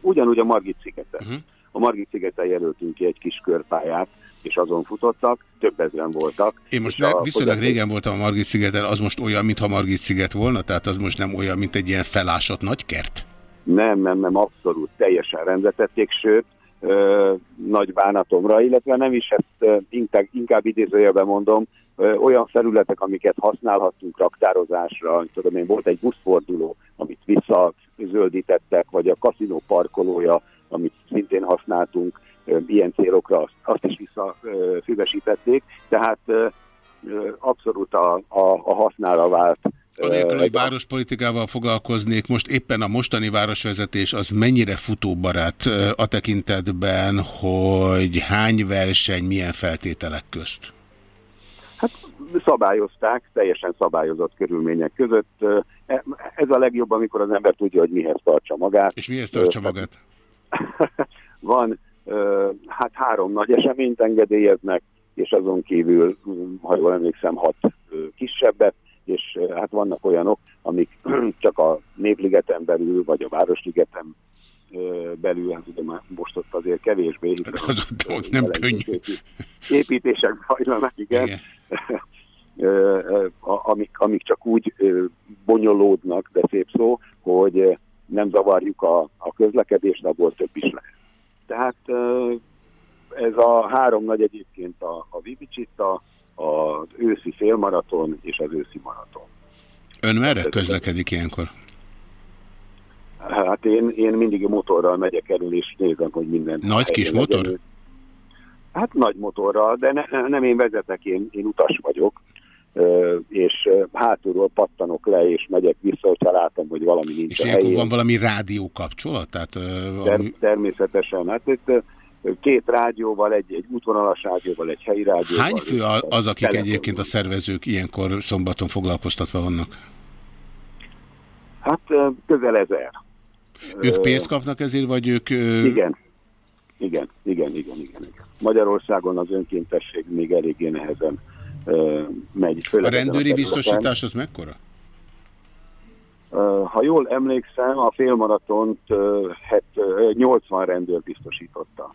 ugyanúgy a Margit szigeten. Uh-huh. A Margit szigeten jelöltünk ki egy kis körpályát, és azon futottak, több ezeren voltak. Én most a ne, viszonylag fogyaték- régen voltam a Margit szigeten, az most olyan, mintha Margit sziget volna, tehát az most nem olyan, mint egy ilyen felásott nagykert. Nem, nem, nem, abszolút teljesen rendbe tették, sőt, ö, nagy bánatomra, illetve nem is ezt ö, inkább, inkább idézőjelben mondom, olyan felületek, amiket használhattunk raktározásra, tudom én, volt egy buszforduló, amit visszazöldítettek, vagy a kaszinó parkolója, amit szintén használtunk ilyen célokra, azt, is visszafüvesítették, tehát abszolút a, a, a hasznára vált Anélkül, hogy várospolitikával foglalkoznék, most éppen a mostani városvezetés az mennyire futóbarát a tekintetben, hogy hány verseny, milyen feltételek közt? Szabályozták, teljesen szabályozott körülmények között. E- Ez a legjobb, amikor az ember tudja, hogy mihez tartsa magát. És mihez tartsa magát? Van, hát három nagy eseményt engedélyeznek, és azon kívül, ha jól emlékszem, hat kisebbet, és hát vannak olyanok, amik csak a Népligeten belül, vagy a Városligeten belül, hát ugye már most ott azért kevésbé, hiszen Az ott, ott nem könnyű. építések zajlanak, igen. igen. Amik, amik csak úgy bonyolódnak, de szép szó, hogy nem zavarjuk a, a közlekedést, abból több is lehet. Tehát ez a három nagy egyébként a, a Vivicsitta, az őszi félmaraton és az őszi maraton. Ön merre közlekedik ilyenkor? Hát én, én mindig motorral megyek elő, és nézem, hogy minden... Nagy kis legyen. motor? Hát nagy motorral, de ne, nem én vezetek, én, én utas vagyok, és hátulról pattanok le, és megyek vissza, hogyha látom, hogy valami nincs És ilyenkor van valami rádió kapcsolat? Tehát, ö, Ter ami... természetesen. Hát itt két rádióval, egy, egy útvonalas rádióval, egy helyi rádióval. Hány fő az, akik telefon. egyébként a szervezők ilyenkor szombaton foglalkoztatva vannak? Hát közel ezer. Ők pénzt kapnak ezért, vagy ők... Igen. Igen, igen, igen, igen. Magyarországon az önkéntesség még eléggé nehezen ö, megy. A főleg ezen rendőri területen. biztosítás az mekkora? Ha jól emlékszem, a félmaratont ö, het, ö, 80 rendőr biztosította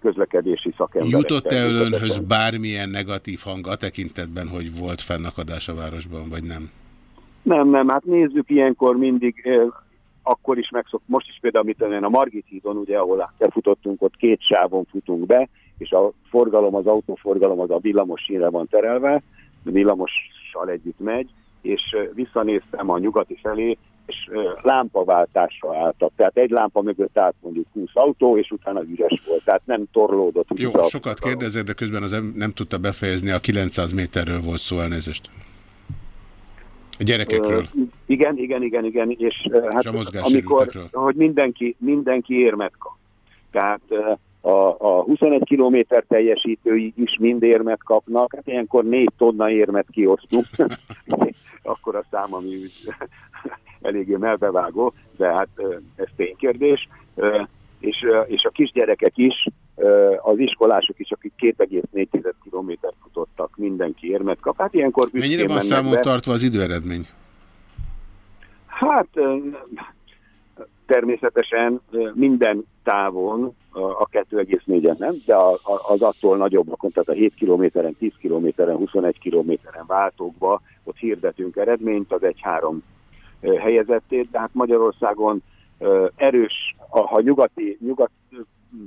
közlekedési szakemberekkel. Jutott-e önhöz bármilyen negatív hang a tekintetben, hogy volt fennakadás a városban, vagy nem? Nem, nem, hát nézzük ilyenkor mindig, akkor is megszok, most is például, mit tudom én, a Margit hídon, ugye, ahol befutottunk, ott két sávon futunk be, és a forgalom, az autóforgalom az a villamos sínre van terelve, villamossal együtt megy, és visszanéztem a nyugati felé, és lámpaváltásra álltak. Tehát egy lámpa mögött állt mondjuk 20 autó, és utána üres volt. Tehát nem torlódott Jó, sokat kérdezett, de közben az em- nem tudta befejezni, a 900 méterről volt szó elnézést. A gyerekekről. Igen, igen, igen, igen, és hát És a amikor, hogy mindenki, mindenki érmet kap. Tehát a, a 21 kilométer teljesítői is mind érmet kapnak, hát ilyenkor 4 tonna érmet kiosztunk, akkor a szám, ami eléggé melbevágó, de hát ez ténykérdés. És, és a kisgyerekek is, az iskolások is, akik 2,4 kilométert futottak, mindenki érmet kap. Hát ilyenkor Mennyire van számon tartva az időeredmény? Hát természetesen minden távon a a 2,4-en nem, de az attól nagyobbakon, tehát a 7 kilométeren, 10 kilométeren, 21 kilométeren váltókba, ott hirdetünk eredményt, az egy-három ö, helyezettét, de hát Magyarországon erős, a, ha nyugati, nyugat,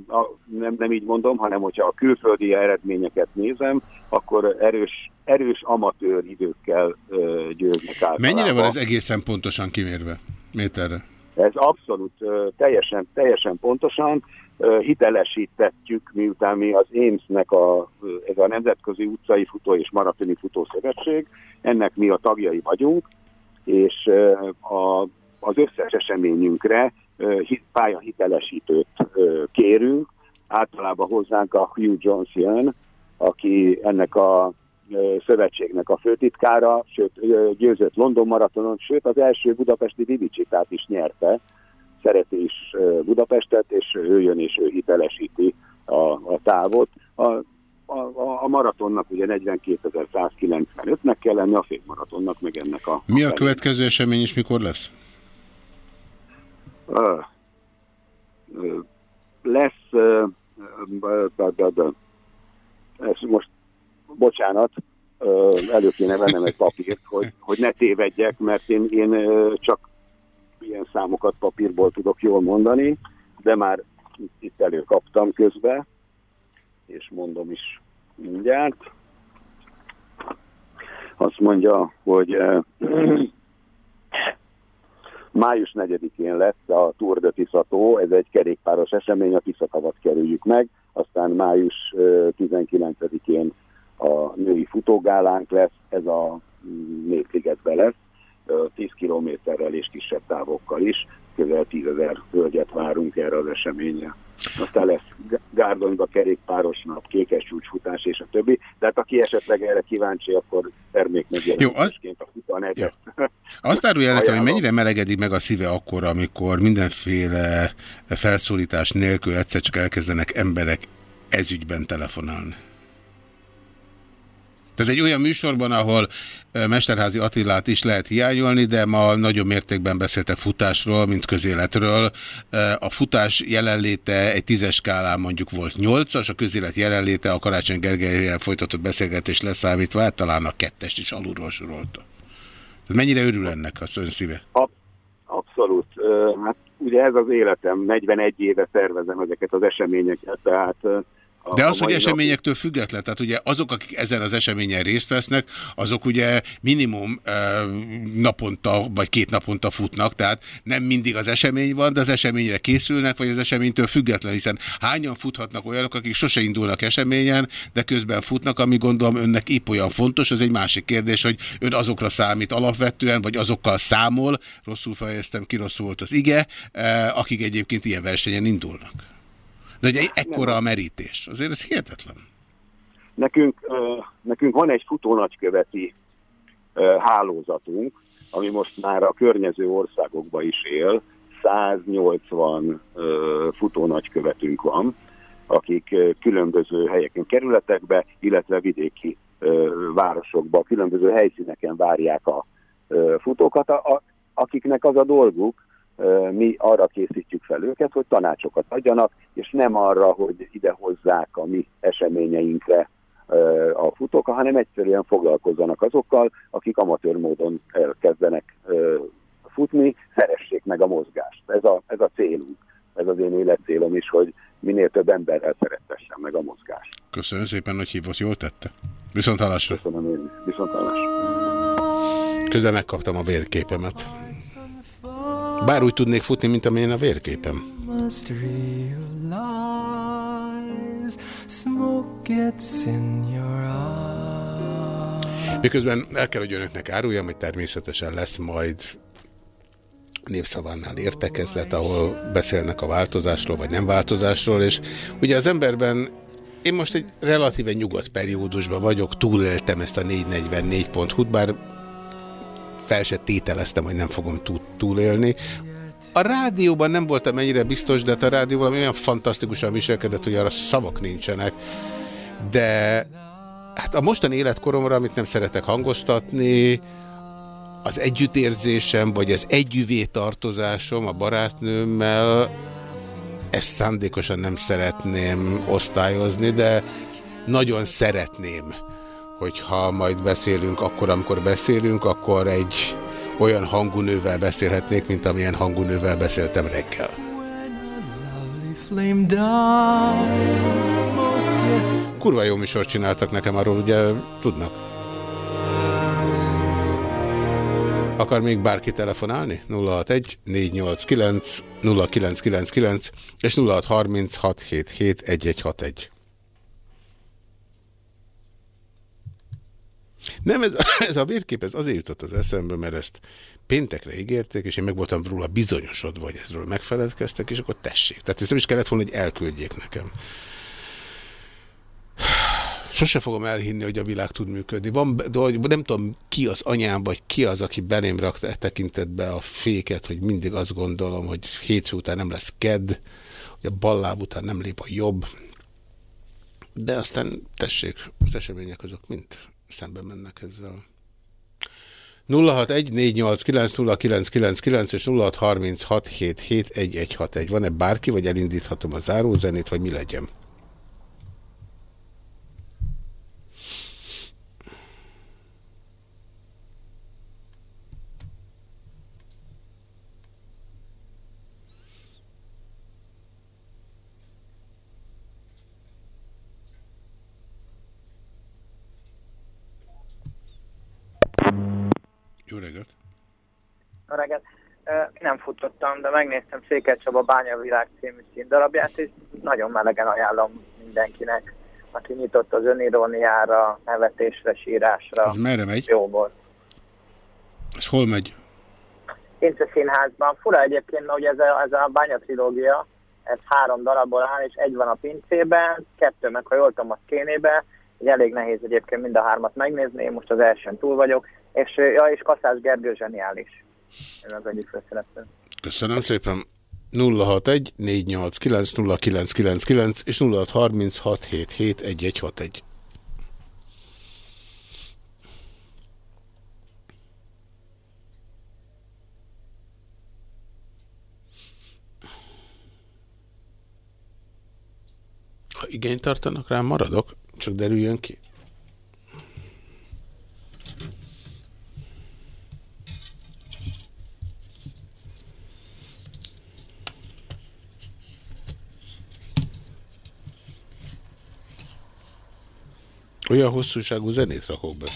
a, nem, nem így mondom, hanem hogyha a külföldi eredményeket nézem, akkor erős, erős amatőr időkkel ö, győznek általában. Mennyire van ez egészen pontosan kimérve? Méterre? Ez abszolút ö, teljesen, teljesen pontosan ö, hitelesítettük, miután mi az AIMS-nek a, ez a Nemzetközi Utcai Futó és Maratoni Futó Szövetség, ennek mi a tagjai vagyunk, és ö, a, az összes eseményünkre pályahitelesítőt kérünk, általában hozzánk a Hugh Jones jön, aki ennek a szövetségnek a főtitkára, sőt győzött London maratonon, sőt az első budapesti Divicsitát is nyerte, szereti is Budapestet, és ő jön és ő hitelesíti a, a távot. A, a, a- a maratonnak ugye 42.195-nek kell lenni, a félmaratonnak meg ennek a... Mi a következő esemény és mikor lesz? Lesz, ez most, bocsánat, elő kéne vennem egy papírt, hogy, hogy ne tévedjek, mert én, én csak ilyen számokat papírból tudok jól mondani, de már itt előkaptam közbe, és mondom is mindjárt. Azt mondja, hogy Május 4-én lesz a Tour de Tiszató, ez egy kerékpáros esemény, a Tiszatavat kerüljük meg, aztán május ö, 19-én a női futógálánk lesz, ez a mm, Népligetben lesz, ö, 10 kilométerrel és kisebb távokkal is. Közel 10 ezer hölgyet várunk erre az eseményre. Aztán lesz Gárdonyba kerékpáros nap, kékes csúcsfutás és a többi. Tehát aki esetleg erre kíváncsi, akkor termék megjelenítésként a futanegyet. Azt árulja nekem, hogy mennyire melegedik meg a szíve akkor, amikor mindenféle felszólítás nélkül egyszer csak elkezdenek emberek ezügyben telefonálni. Tehát egy olyan műsorban, ahol Mesterházi Attilát is lehet hiányolni, de ma nagyobb mértékben beszéltek futásról, mint közéletről. A futás jelenléte egy tízes skálán mondjuk volt nyolcas, a közélet jelenléte a Karácsony Gergelyel folytatott beszélgetés leszámítva, hát talán a kettest is alulról sorolta. Tehát mennyire örül ennek az ön szíve? Abszolút. Hát ugye ez az életem, 41 éve szervezem ezeket az eseményeket, tehát a- De a az, hogy mai nap- eseményektől független, tehát ugye azok, akik ezen az eseményen részt vesznek, azok ugye minimum uh, naponta vagy két naponta futnak, tehát nem mindig az esemény van, de az eseményre készülnek, vagy az eseménytől független, hiszen hányan futhatnak olyanok, akik sose indulnak eseményen, de közben futnak, ami gondolom önnek épp olyan fontos, az egy másik kérdés, hogy ön azokra számít alapvetően, vagy azokkal számol, rosszul fejeztem, ki rosszul volt az ige, uh, akik egyébként ilyen versenyen indulnak. De ugye ekkora a merítés. Azért ez hihetetlen. Nekünk, nekünk van egy futónagyköveti hálózatunk, ami most már a környező országokba is él. 180 ö, futónagykövetünk van, akik különböző helyeken, kerületekbe, illetve vidéki városokba, különböző helyszíneken várják a futókat, a, a, akiknek az a dolguk, mi arra készítjük fel őket, hogy tanácsokat adjanak, és nem arra, hogy ide hozzák a mi eseményeinkre a futók, hanem egyszerűen foglalkozzanak azokkal, akik amatőr módon elkezdenek futni, szeressék meg a mozgást. Ez a, ez a célunk. Ez az én életcélom is, hogy minél több emberrel szerettessen meg a mozgást. Köszönöm szépen, hogy hívott, jól tette. Viszont hallásra. Köszönöm én is. Viszont hallásra. Közben megkaptam a vérképemet. Bár úgy tudnék futni, mint amilyen a vérképem. Miközben el kell, hogy önöknek áruljam, hogy természetesen lesz majd népszavánál értekezlet, ahol beszélnek a változásról, vagy nem változásról, és ugye az emberben én most egy relatíve nyugodt periódusban vagyok, túléltem ezt a 444.hu-t, bár fel se tételeztem, hogy nem fogom túl, túlélni. A rádióban nem voltam ennyire biztos, de hát a rádió valami olyan fantasztikusan viselkedett, hogy arra szavak nincsenek. De hát a mostani életkoromra, amit nem szeretek hangoztatni, az együttérzésem, vagy az együvé tartozásom a barátnőmmel, ezt szándékosan nem szeretném osztályozni, de nagyon szeretném, hogyha majd beszélünk, akkor, amikor beszélünk, akkor egy olyan hangúnővel beszélhetnék, mint amilyen hangúnővel beszéltem reggel. Kurva jó műsort csináltak nekem, arról ugye tudnak. Akar még bárki telefonálni? 061 489 0999 és 0636 77 1161. Nem, ez, ez a vérkép ez azért jutott az eszembe, mert ezt péntekre ígérték, és én meg voltam róla bizonyosodva, hogy ezről megfeledkeztek, és akkor tessék. Tehát ezt nem is kellett volna, hogy elküldjék nekem. Sose fogom elhinni, hogy a világ tud működni. Van, de nem tudom, ki az anyám, vagy ki az, aki belém rakta e tekintetbe a féket, hogy mindig azt gondolom, hogy hétfő után nem lesz kedd, hogy a balláb után nem lép a jobb. De aztán tessék, az események azok mind szembe mennek ezzel. 0614890999 és 0636771161. Van-e bárki, vagy elindíthatom a zárózenét, vagy mi legyen? Jó reggelt! Jó reggelt. Ö, Nem futottam, de megnéztem Székely Csaba Bányavilág című színdarabját, és nagyon melegen ajánlom mindenkinek, aki nyitott az öniróniára, nevetésre, sírásra. Ez merre megy? Jó volt. Ez hol megy? Kince Színházban. Fura egyébként, ugye ez a, ez a bánya trilógia, ez három darabból áll, és egy van a pincében, kettő meg, ha jól tudom, a szkénébe, így elég nehéz egyébként mind a hármat megnézni, én most az elsőn túl vagyok, és, ja, és Kaszás Gergő zseniális. Ez az egyik főszereplő. Köszönöm szépen. 061 489 0999 és 0636 77 1161. Ha igényt tartanak rám, maradok, csak derüljön ki. Olyan hosszúságú zenét rakok be.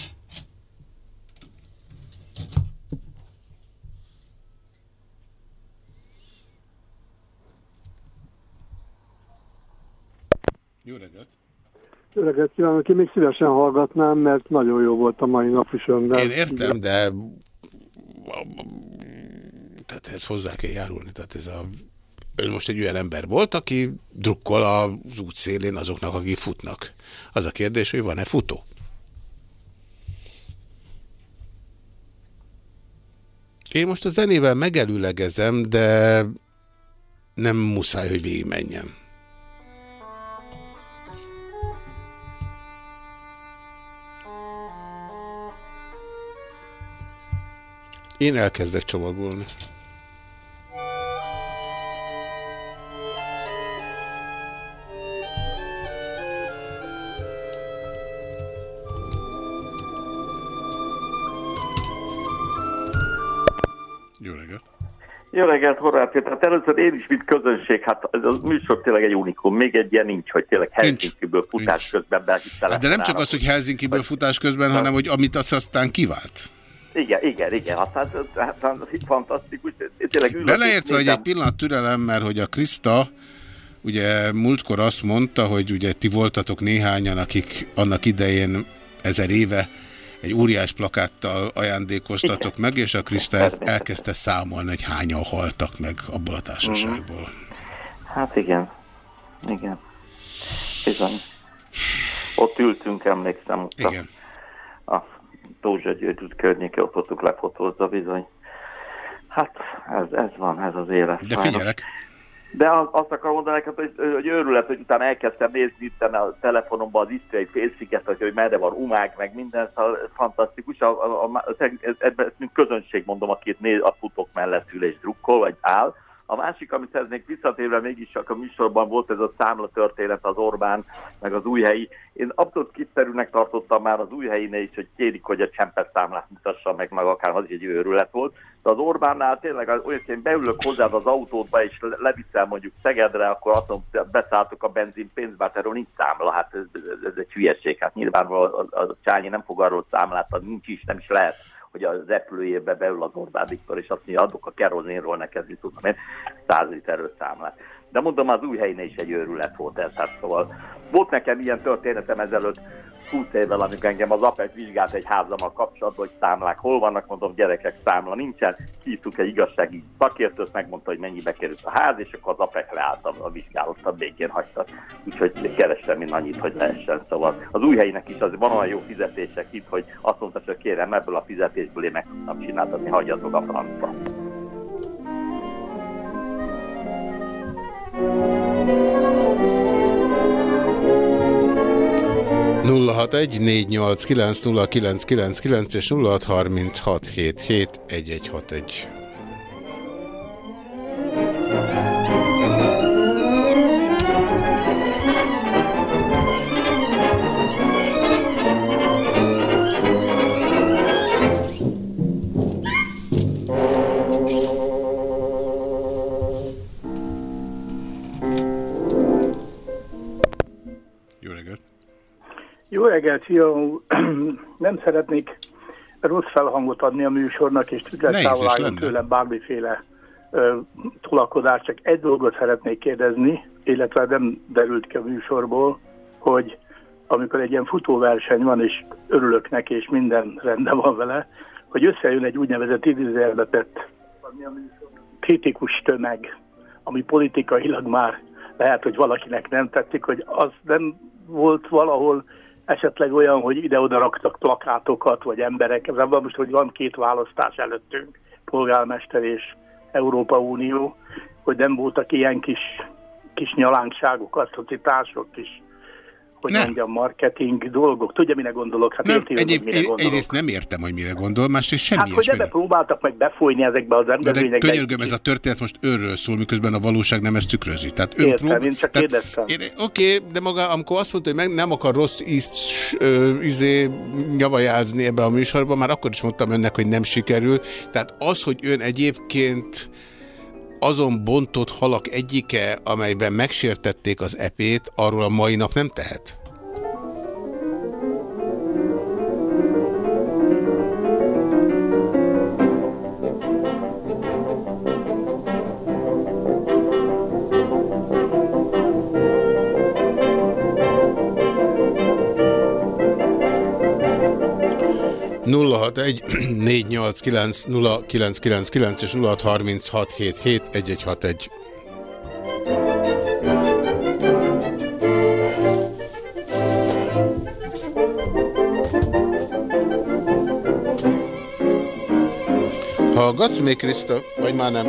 Jó reggelt! Jó reggelt kívánok, én még szívesen hallgatnám, mert nagyon jó volt a mai nap is önben. Én értem, de tehát ez hozzá kell járulni. Tehát ez a ön most egy olyan ember volt, aki drukkol az út szélén azoknak, akik futnak. Az a kérdés, hogy van-e futó? Én most a zenével megelőlegezem, de nem muszáj, hogy végigmenjem. Én elkezdek csomagolni. Jó reggelt, Horváth Péter. Hát először én is, mint közönség, hát ez a műsor tényleg egy unikum. Még egy ilyen nincs, hogy tényleg Helsinki-ből futás közben Hát de nem csak az, hogy Helsinki-ből futás közben, hanem hogy amit az aztán kivált. Igen, igen, igen. Hát, hát, hát, hát fantasztikus. Tényleg ülök, Beleértve, hogy egy pillanat türelem, mert hogy a Krista ugye múltkor azt mondta, hogy ugye ti voltatok néhányan, akik annak idején ezer éve egy óriás plakáttal ajándékoztatok meg, és a Krista ezt elkezdte számolni, hogy hányan haltak meg abból a társaságból. Hát igen, igen. Bizony. Ott ültünk, emlékszem, ott igen. a, a Tózsa György út környéke, ott voltunk lefotózva bizony. Hát ez, ez van, ez az élet. De figyelek, De az, azt akarom mondani neked, hogy, hogy őrület, hogy utána elkezdtem nézni itt a telefonomban az isztriai félsziget, hogy, hogy merre van umák, meg minden, szóval fantasztikus. A, a, a, a, ez, ez, mint közönség mondom, aki itt néz, a futók mellett ül és drukkol, vagy áll. A másik, amit szeretnék visszatérve, mégis csak a műsorban volt ez a számla történet az Orbán, meg az újhelyi. Én abszolút kiszerűnek tartottam már az újhelyinél is, hogy kérik, hogy a csempes számlát mutassa meg, meg akár az egy őrület volt. De az Orbánnál tényleg olyan, hogy én beülök hozzád az autódba, és le- leviszel mondjuk Szegedre, akkor azt mondom, beszálltok a benzin pénzbe, hát erről nincs számla, hát ez, ez, ez egy hülyeség. Hát nyilvánvalóan a, a, a Csányi nem fog arról számlát adni, nincs is, nem is lehet hogy az repülőjébe beül az Orbán Viktor, és azt mondja, adok a kerozinról neked, mit tudom én, 100 literről számlát. De mondom, az új helyén is egy őrület volt ez, hát szóval volt nekem ilyen történetem ezelőtt 20 évvel, amikor engem az APEC vizsgált egy házammal kapcsolatban, hogy számlák hol vannak, mondom, gyerekek számla nincsen, hívtuk egy igazsági szakértőt, megmondta, hogy mennyibe került a ház, és akkor az APEC leálltam, a vizsgálattal békén hagytak. Úgyhogy keresem mind annyit, hogy lehessen. Szóval az új helynek is az van olyan jó fizetések itt, hogy azt mondta, hogy kérem, ebből a fizetésből én meg tudtam csináltatni, hagyjatok a francba. thank you 061 és 0636771161. reggelt, úr. Nem szeretnék rossz felhangot adni a műsornak, és tüdettávolágon lenne. tőlem bármiféle ö. Csak egy dolgot szeretnék kérdezni, illetve nem derült ki a műsorból, hogy amikor egy ilyen futóverseny van, és örülök neki, és minden rendben van vele, hogy összejön egy úgynevezett idézőjelbe tett kritikus tömeg, ami politikailag már lehet, hogy valakinek nem tetszik, hogy az nem volt valahol esetleg olyan, hogy ide-oda raktak plakátokat, vagy emberek, ez abban most, hogy van két választás előttünk, polgármester és Európa Unió, hogy nem voltak ilyen kis, kis nyalánkságok, atrocitások, kis hogy Nem. mondjam, marketing dolgok. Tudja, mire gondolok? Hát Nem, érti, egyéb, mire gondolok. egyrészt nem értem, hogy mire gondol, másrészt semmi Hát, hogy ebbe próbáltak meg befolyni ezekbe az De, de rendezvényekbe. könyörgöm, ez a történet most őről szól, miközben a valóság nem ezt tükrözi. Tehát ön Értem, prób- én csak tehát- kérdeztem. Én- Oké, de maga, amikor azt mondta, hogy meg nem akar rossz ízt ö, izé, nyavajázni ebbe a műsorba, már akkor is mondtam önnek, hogy nem sikerül. Tehát az, hogy ön egyébként azon bontott halak egyike, amelyben megsértették az epét, arról a mai nap nem tehet? 061 489 0999 és 0636771161. Hallgatsz még, Kriszta? Vagy már nem?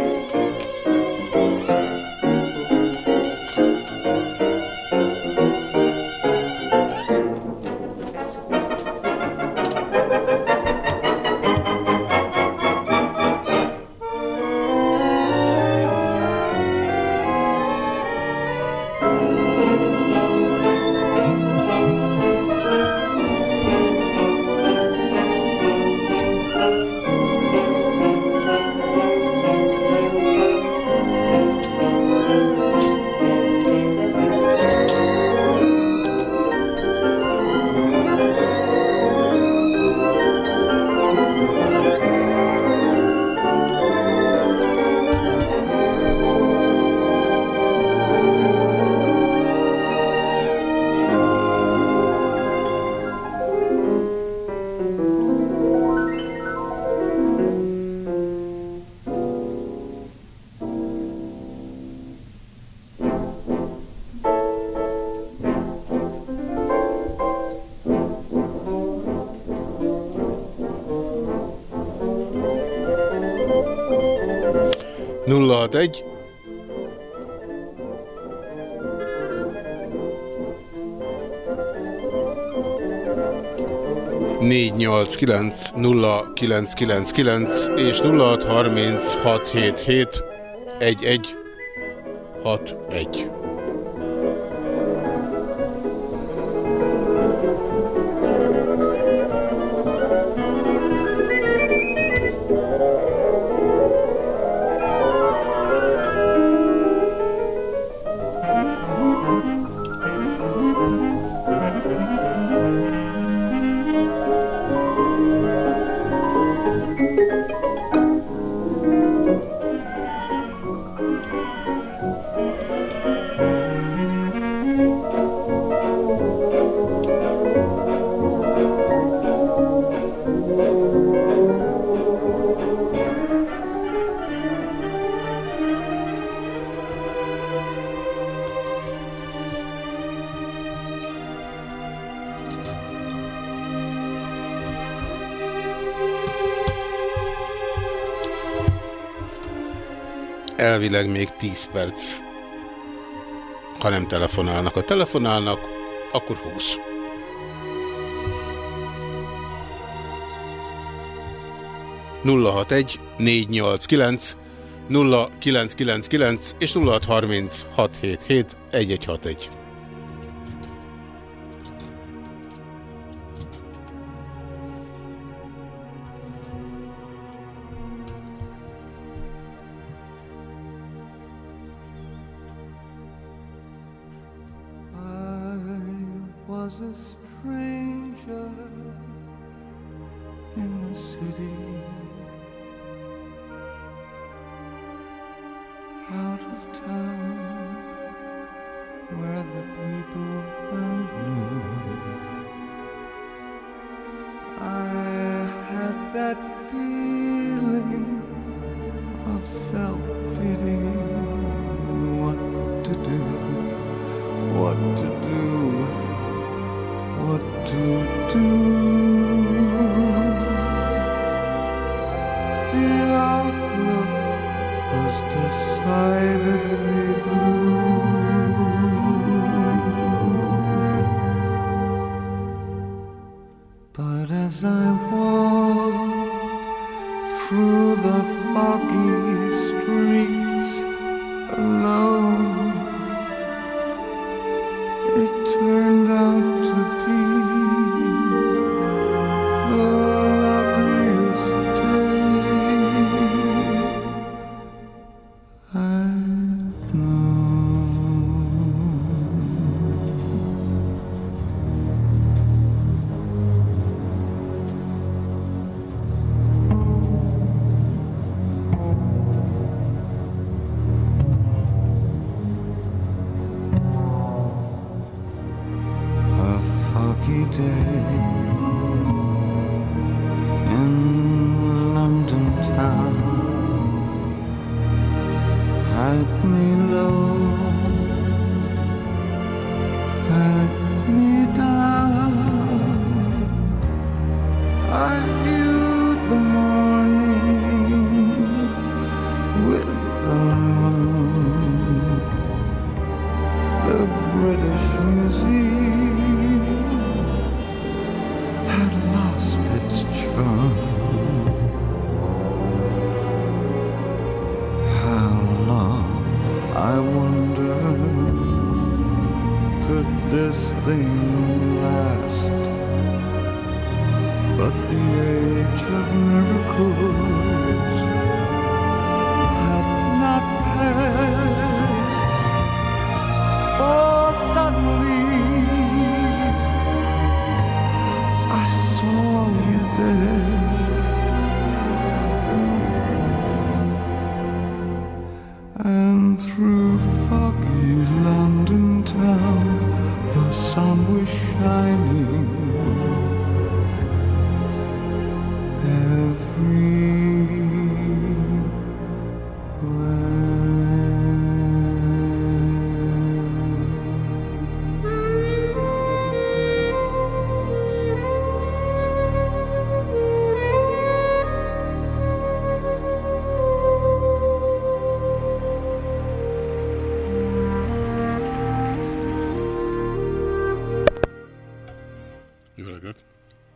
061 489 0999 és 063677 1161. elvileg még 10 perc. Ha nem telefonálnak. Ha telefonálnak, akkor 20. nulla hat egy négy nyolc kilenc 0999 és 0636771161. In the city, out of town, where the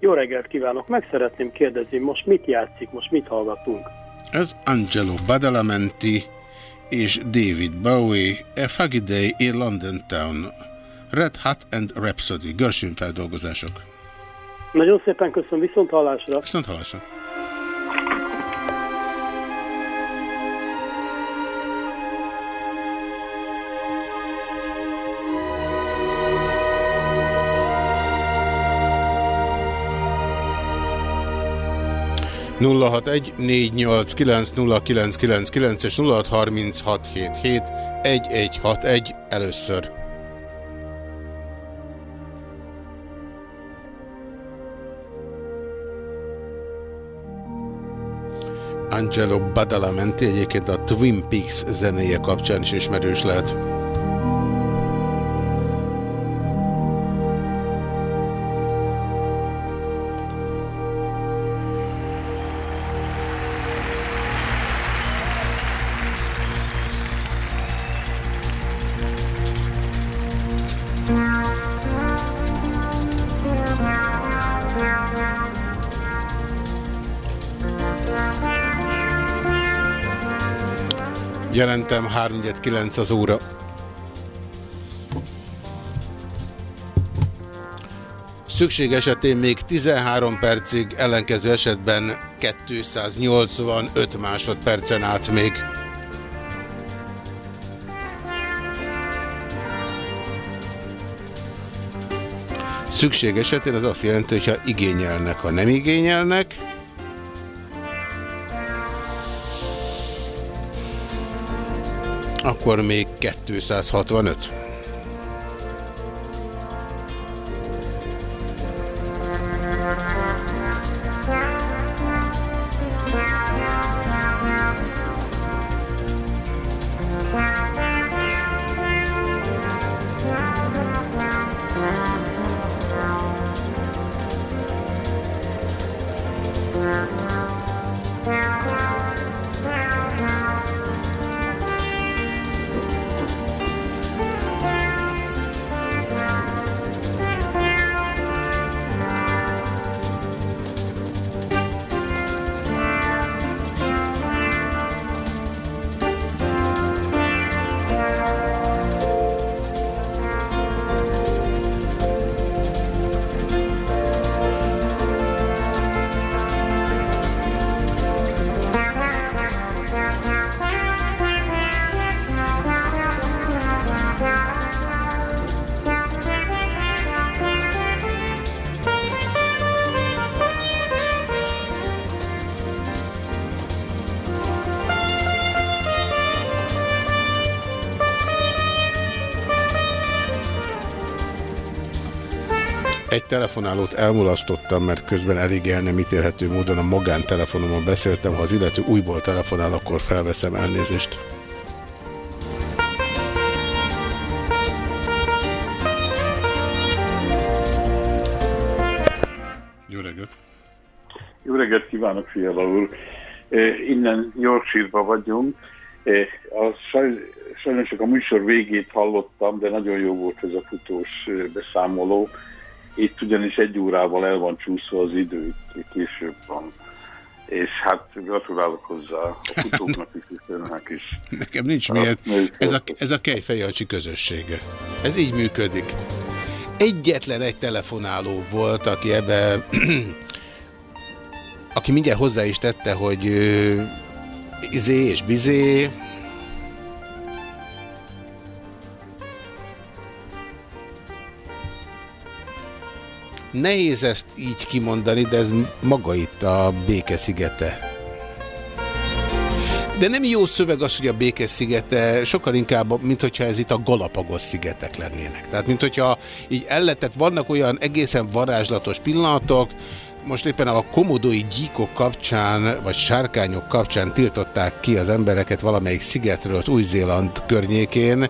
Jó reggelt kívánok! Meg szeretném kérdezni, most mit játszik, most mit hallgatunk? Ez Angelo Badalamenti és David Bowie, A Foggy Day in London Town. Red Hat and Rhapsody, Gershwin feldolgozások. Nagyon szépen köszönöm, viszont hallásra! Viszont hallásra! 061 és 0636771161 először. Angelo Badalamenti egyébként a Twin Peaks zenéje kapcsán is ismerős lehet. Jelentem 3-9 az óra. Szükség esetén még 13 percig, ellenkező esetben 285 másodpercen át még. Szükség esetén az azt jelenti, hogyha igényelnek, ha nem igényelnek, akkor még 265. telefonálót elmulasztottam, mert közben elég el nem ítélhető módon a magántelefonomon beszéltem. Ha az illető újból telefonál, akkor felveszem elnézést. Jó reggelt! Jó reggelt kívánok, Fiala úr! Innen Yorkshire-ba vagyunk. A saj- sajnos csak a műsor végét hallottam, de nagyon jó volt ez a futós beszámoló. Itt ugyanis egy órával el van csúszva az idő, később van. És hát gratulálok hozzá a futóknak is, és önnek is. Nekem nincs miért. Ez a, ez a Kejfejancsi közössége. Ez így működik. Egyetlen egy telefonáló volt, aki ebbe, aki mindjárt hozzá is tette, hogy izé és bizé. Nehéz ezt így kimondani, de ez maga itt a békeszigete. De nem jó szöveg az, hogy a Békes-szigete, sokkal inkább, mint hogyha ez itt a Galapagos szigetek lennének. Tehát, mint hogyha így elletett, vannak olyan egészen varázslatos pillanatok, most éppen a komodói gyíkok kapcsán, vagy sárkányok kapcsán tiltották ki az embereket valamelyik szigetről, Új-Zéland környékén.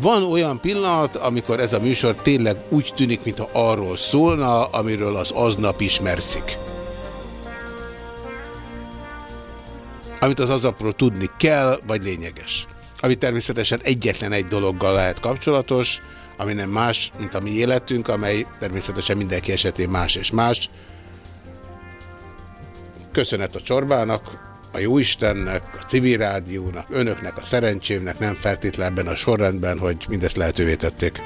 Van olyan pillanat, amikor ez a műsor tényleg úgy tűnik, mintha arról szólna, amiről az aznap ismerszik. amit az azapról tudni kell, vagy lényeges. Ami természetesen egyetlen egy dologgal lehet kapcsolatos, ami nem más, mint a mi életünk, amely természetesen mindenki esetén más és más. Köszönet a csorbának, a Jóistennek, a civil rádiónak, önöknek, a szerencsémnek, nem feltétlenül ebben a sorrendben, hogy mindezt lehetővé tették.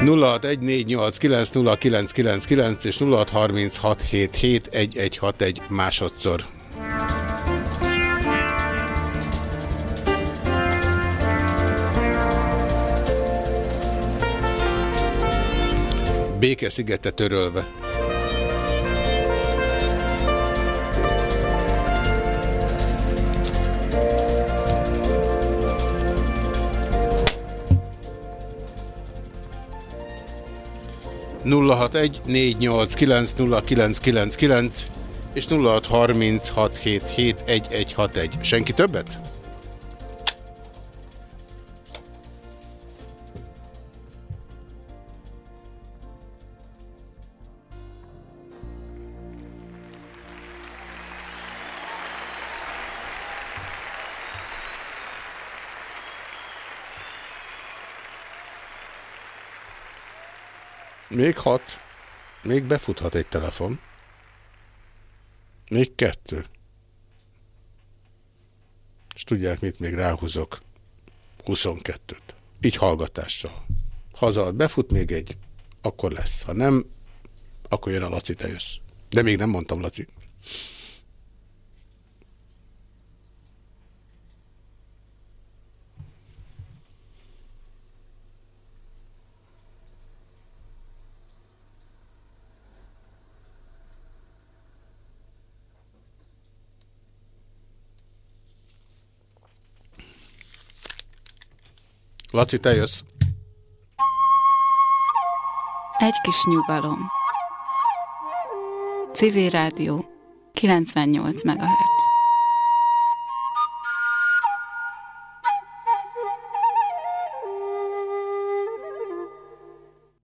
0614890999 és 0636771161 másodszor. Béke-szigete törölve. 061 és 0636771161. Senki többet? Még hat. Még befuthat egy telefon. Még kettő. És tudják, mit még ráhúzok? 22-t. Így hallgatással. Haza befut még egy, akkor lesz. Ha nem, akkor jön a Laci, te jössz. De még nem mondtam, Laci. Laci, te jössz. Egy kis nyugalom. Civil Rádió 98 MHz.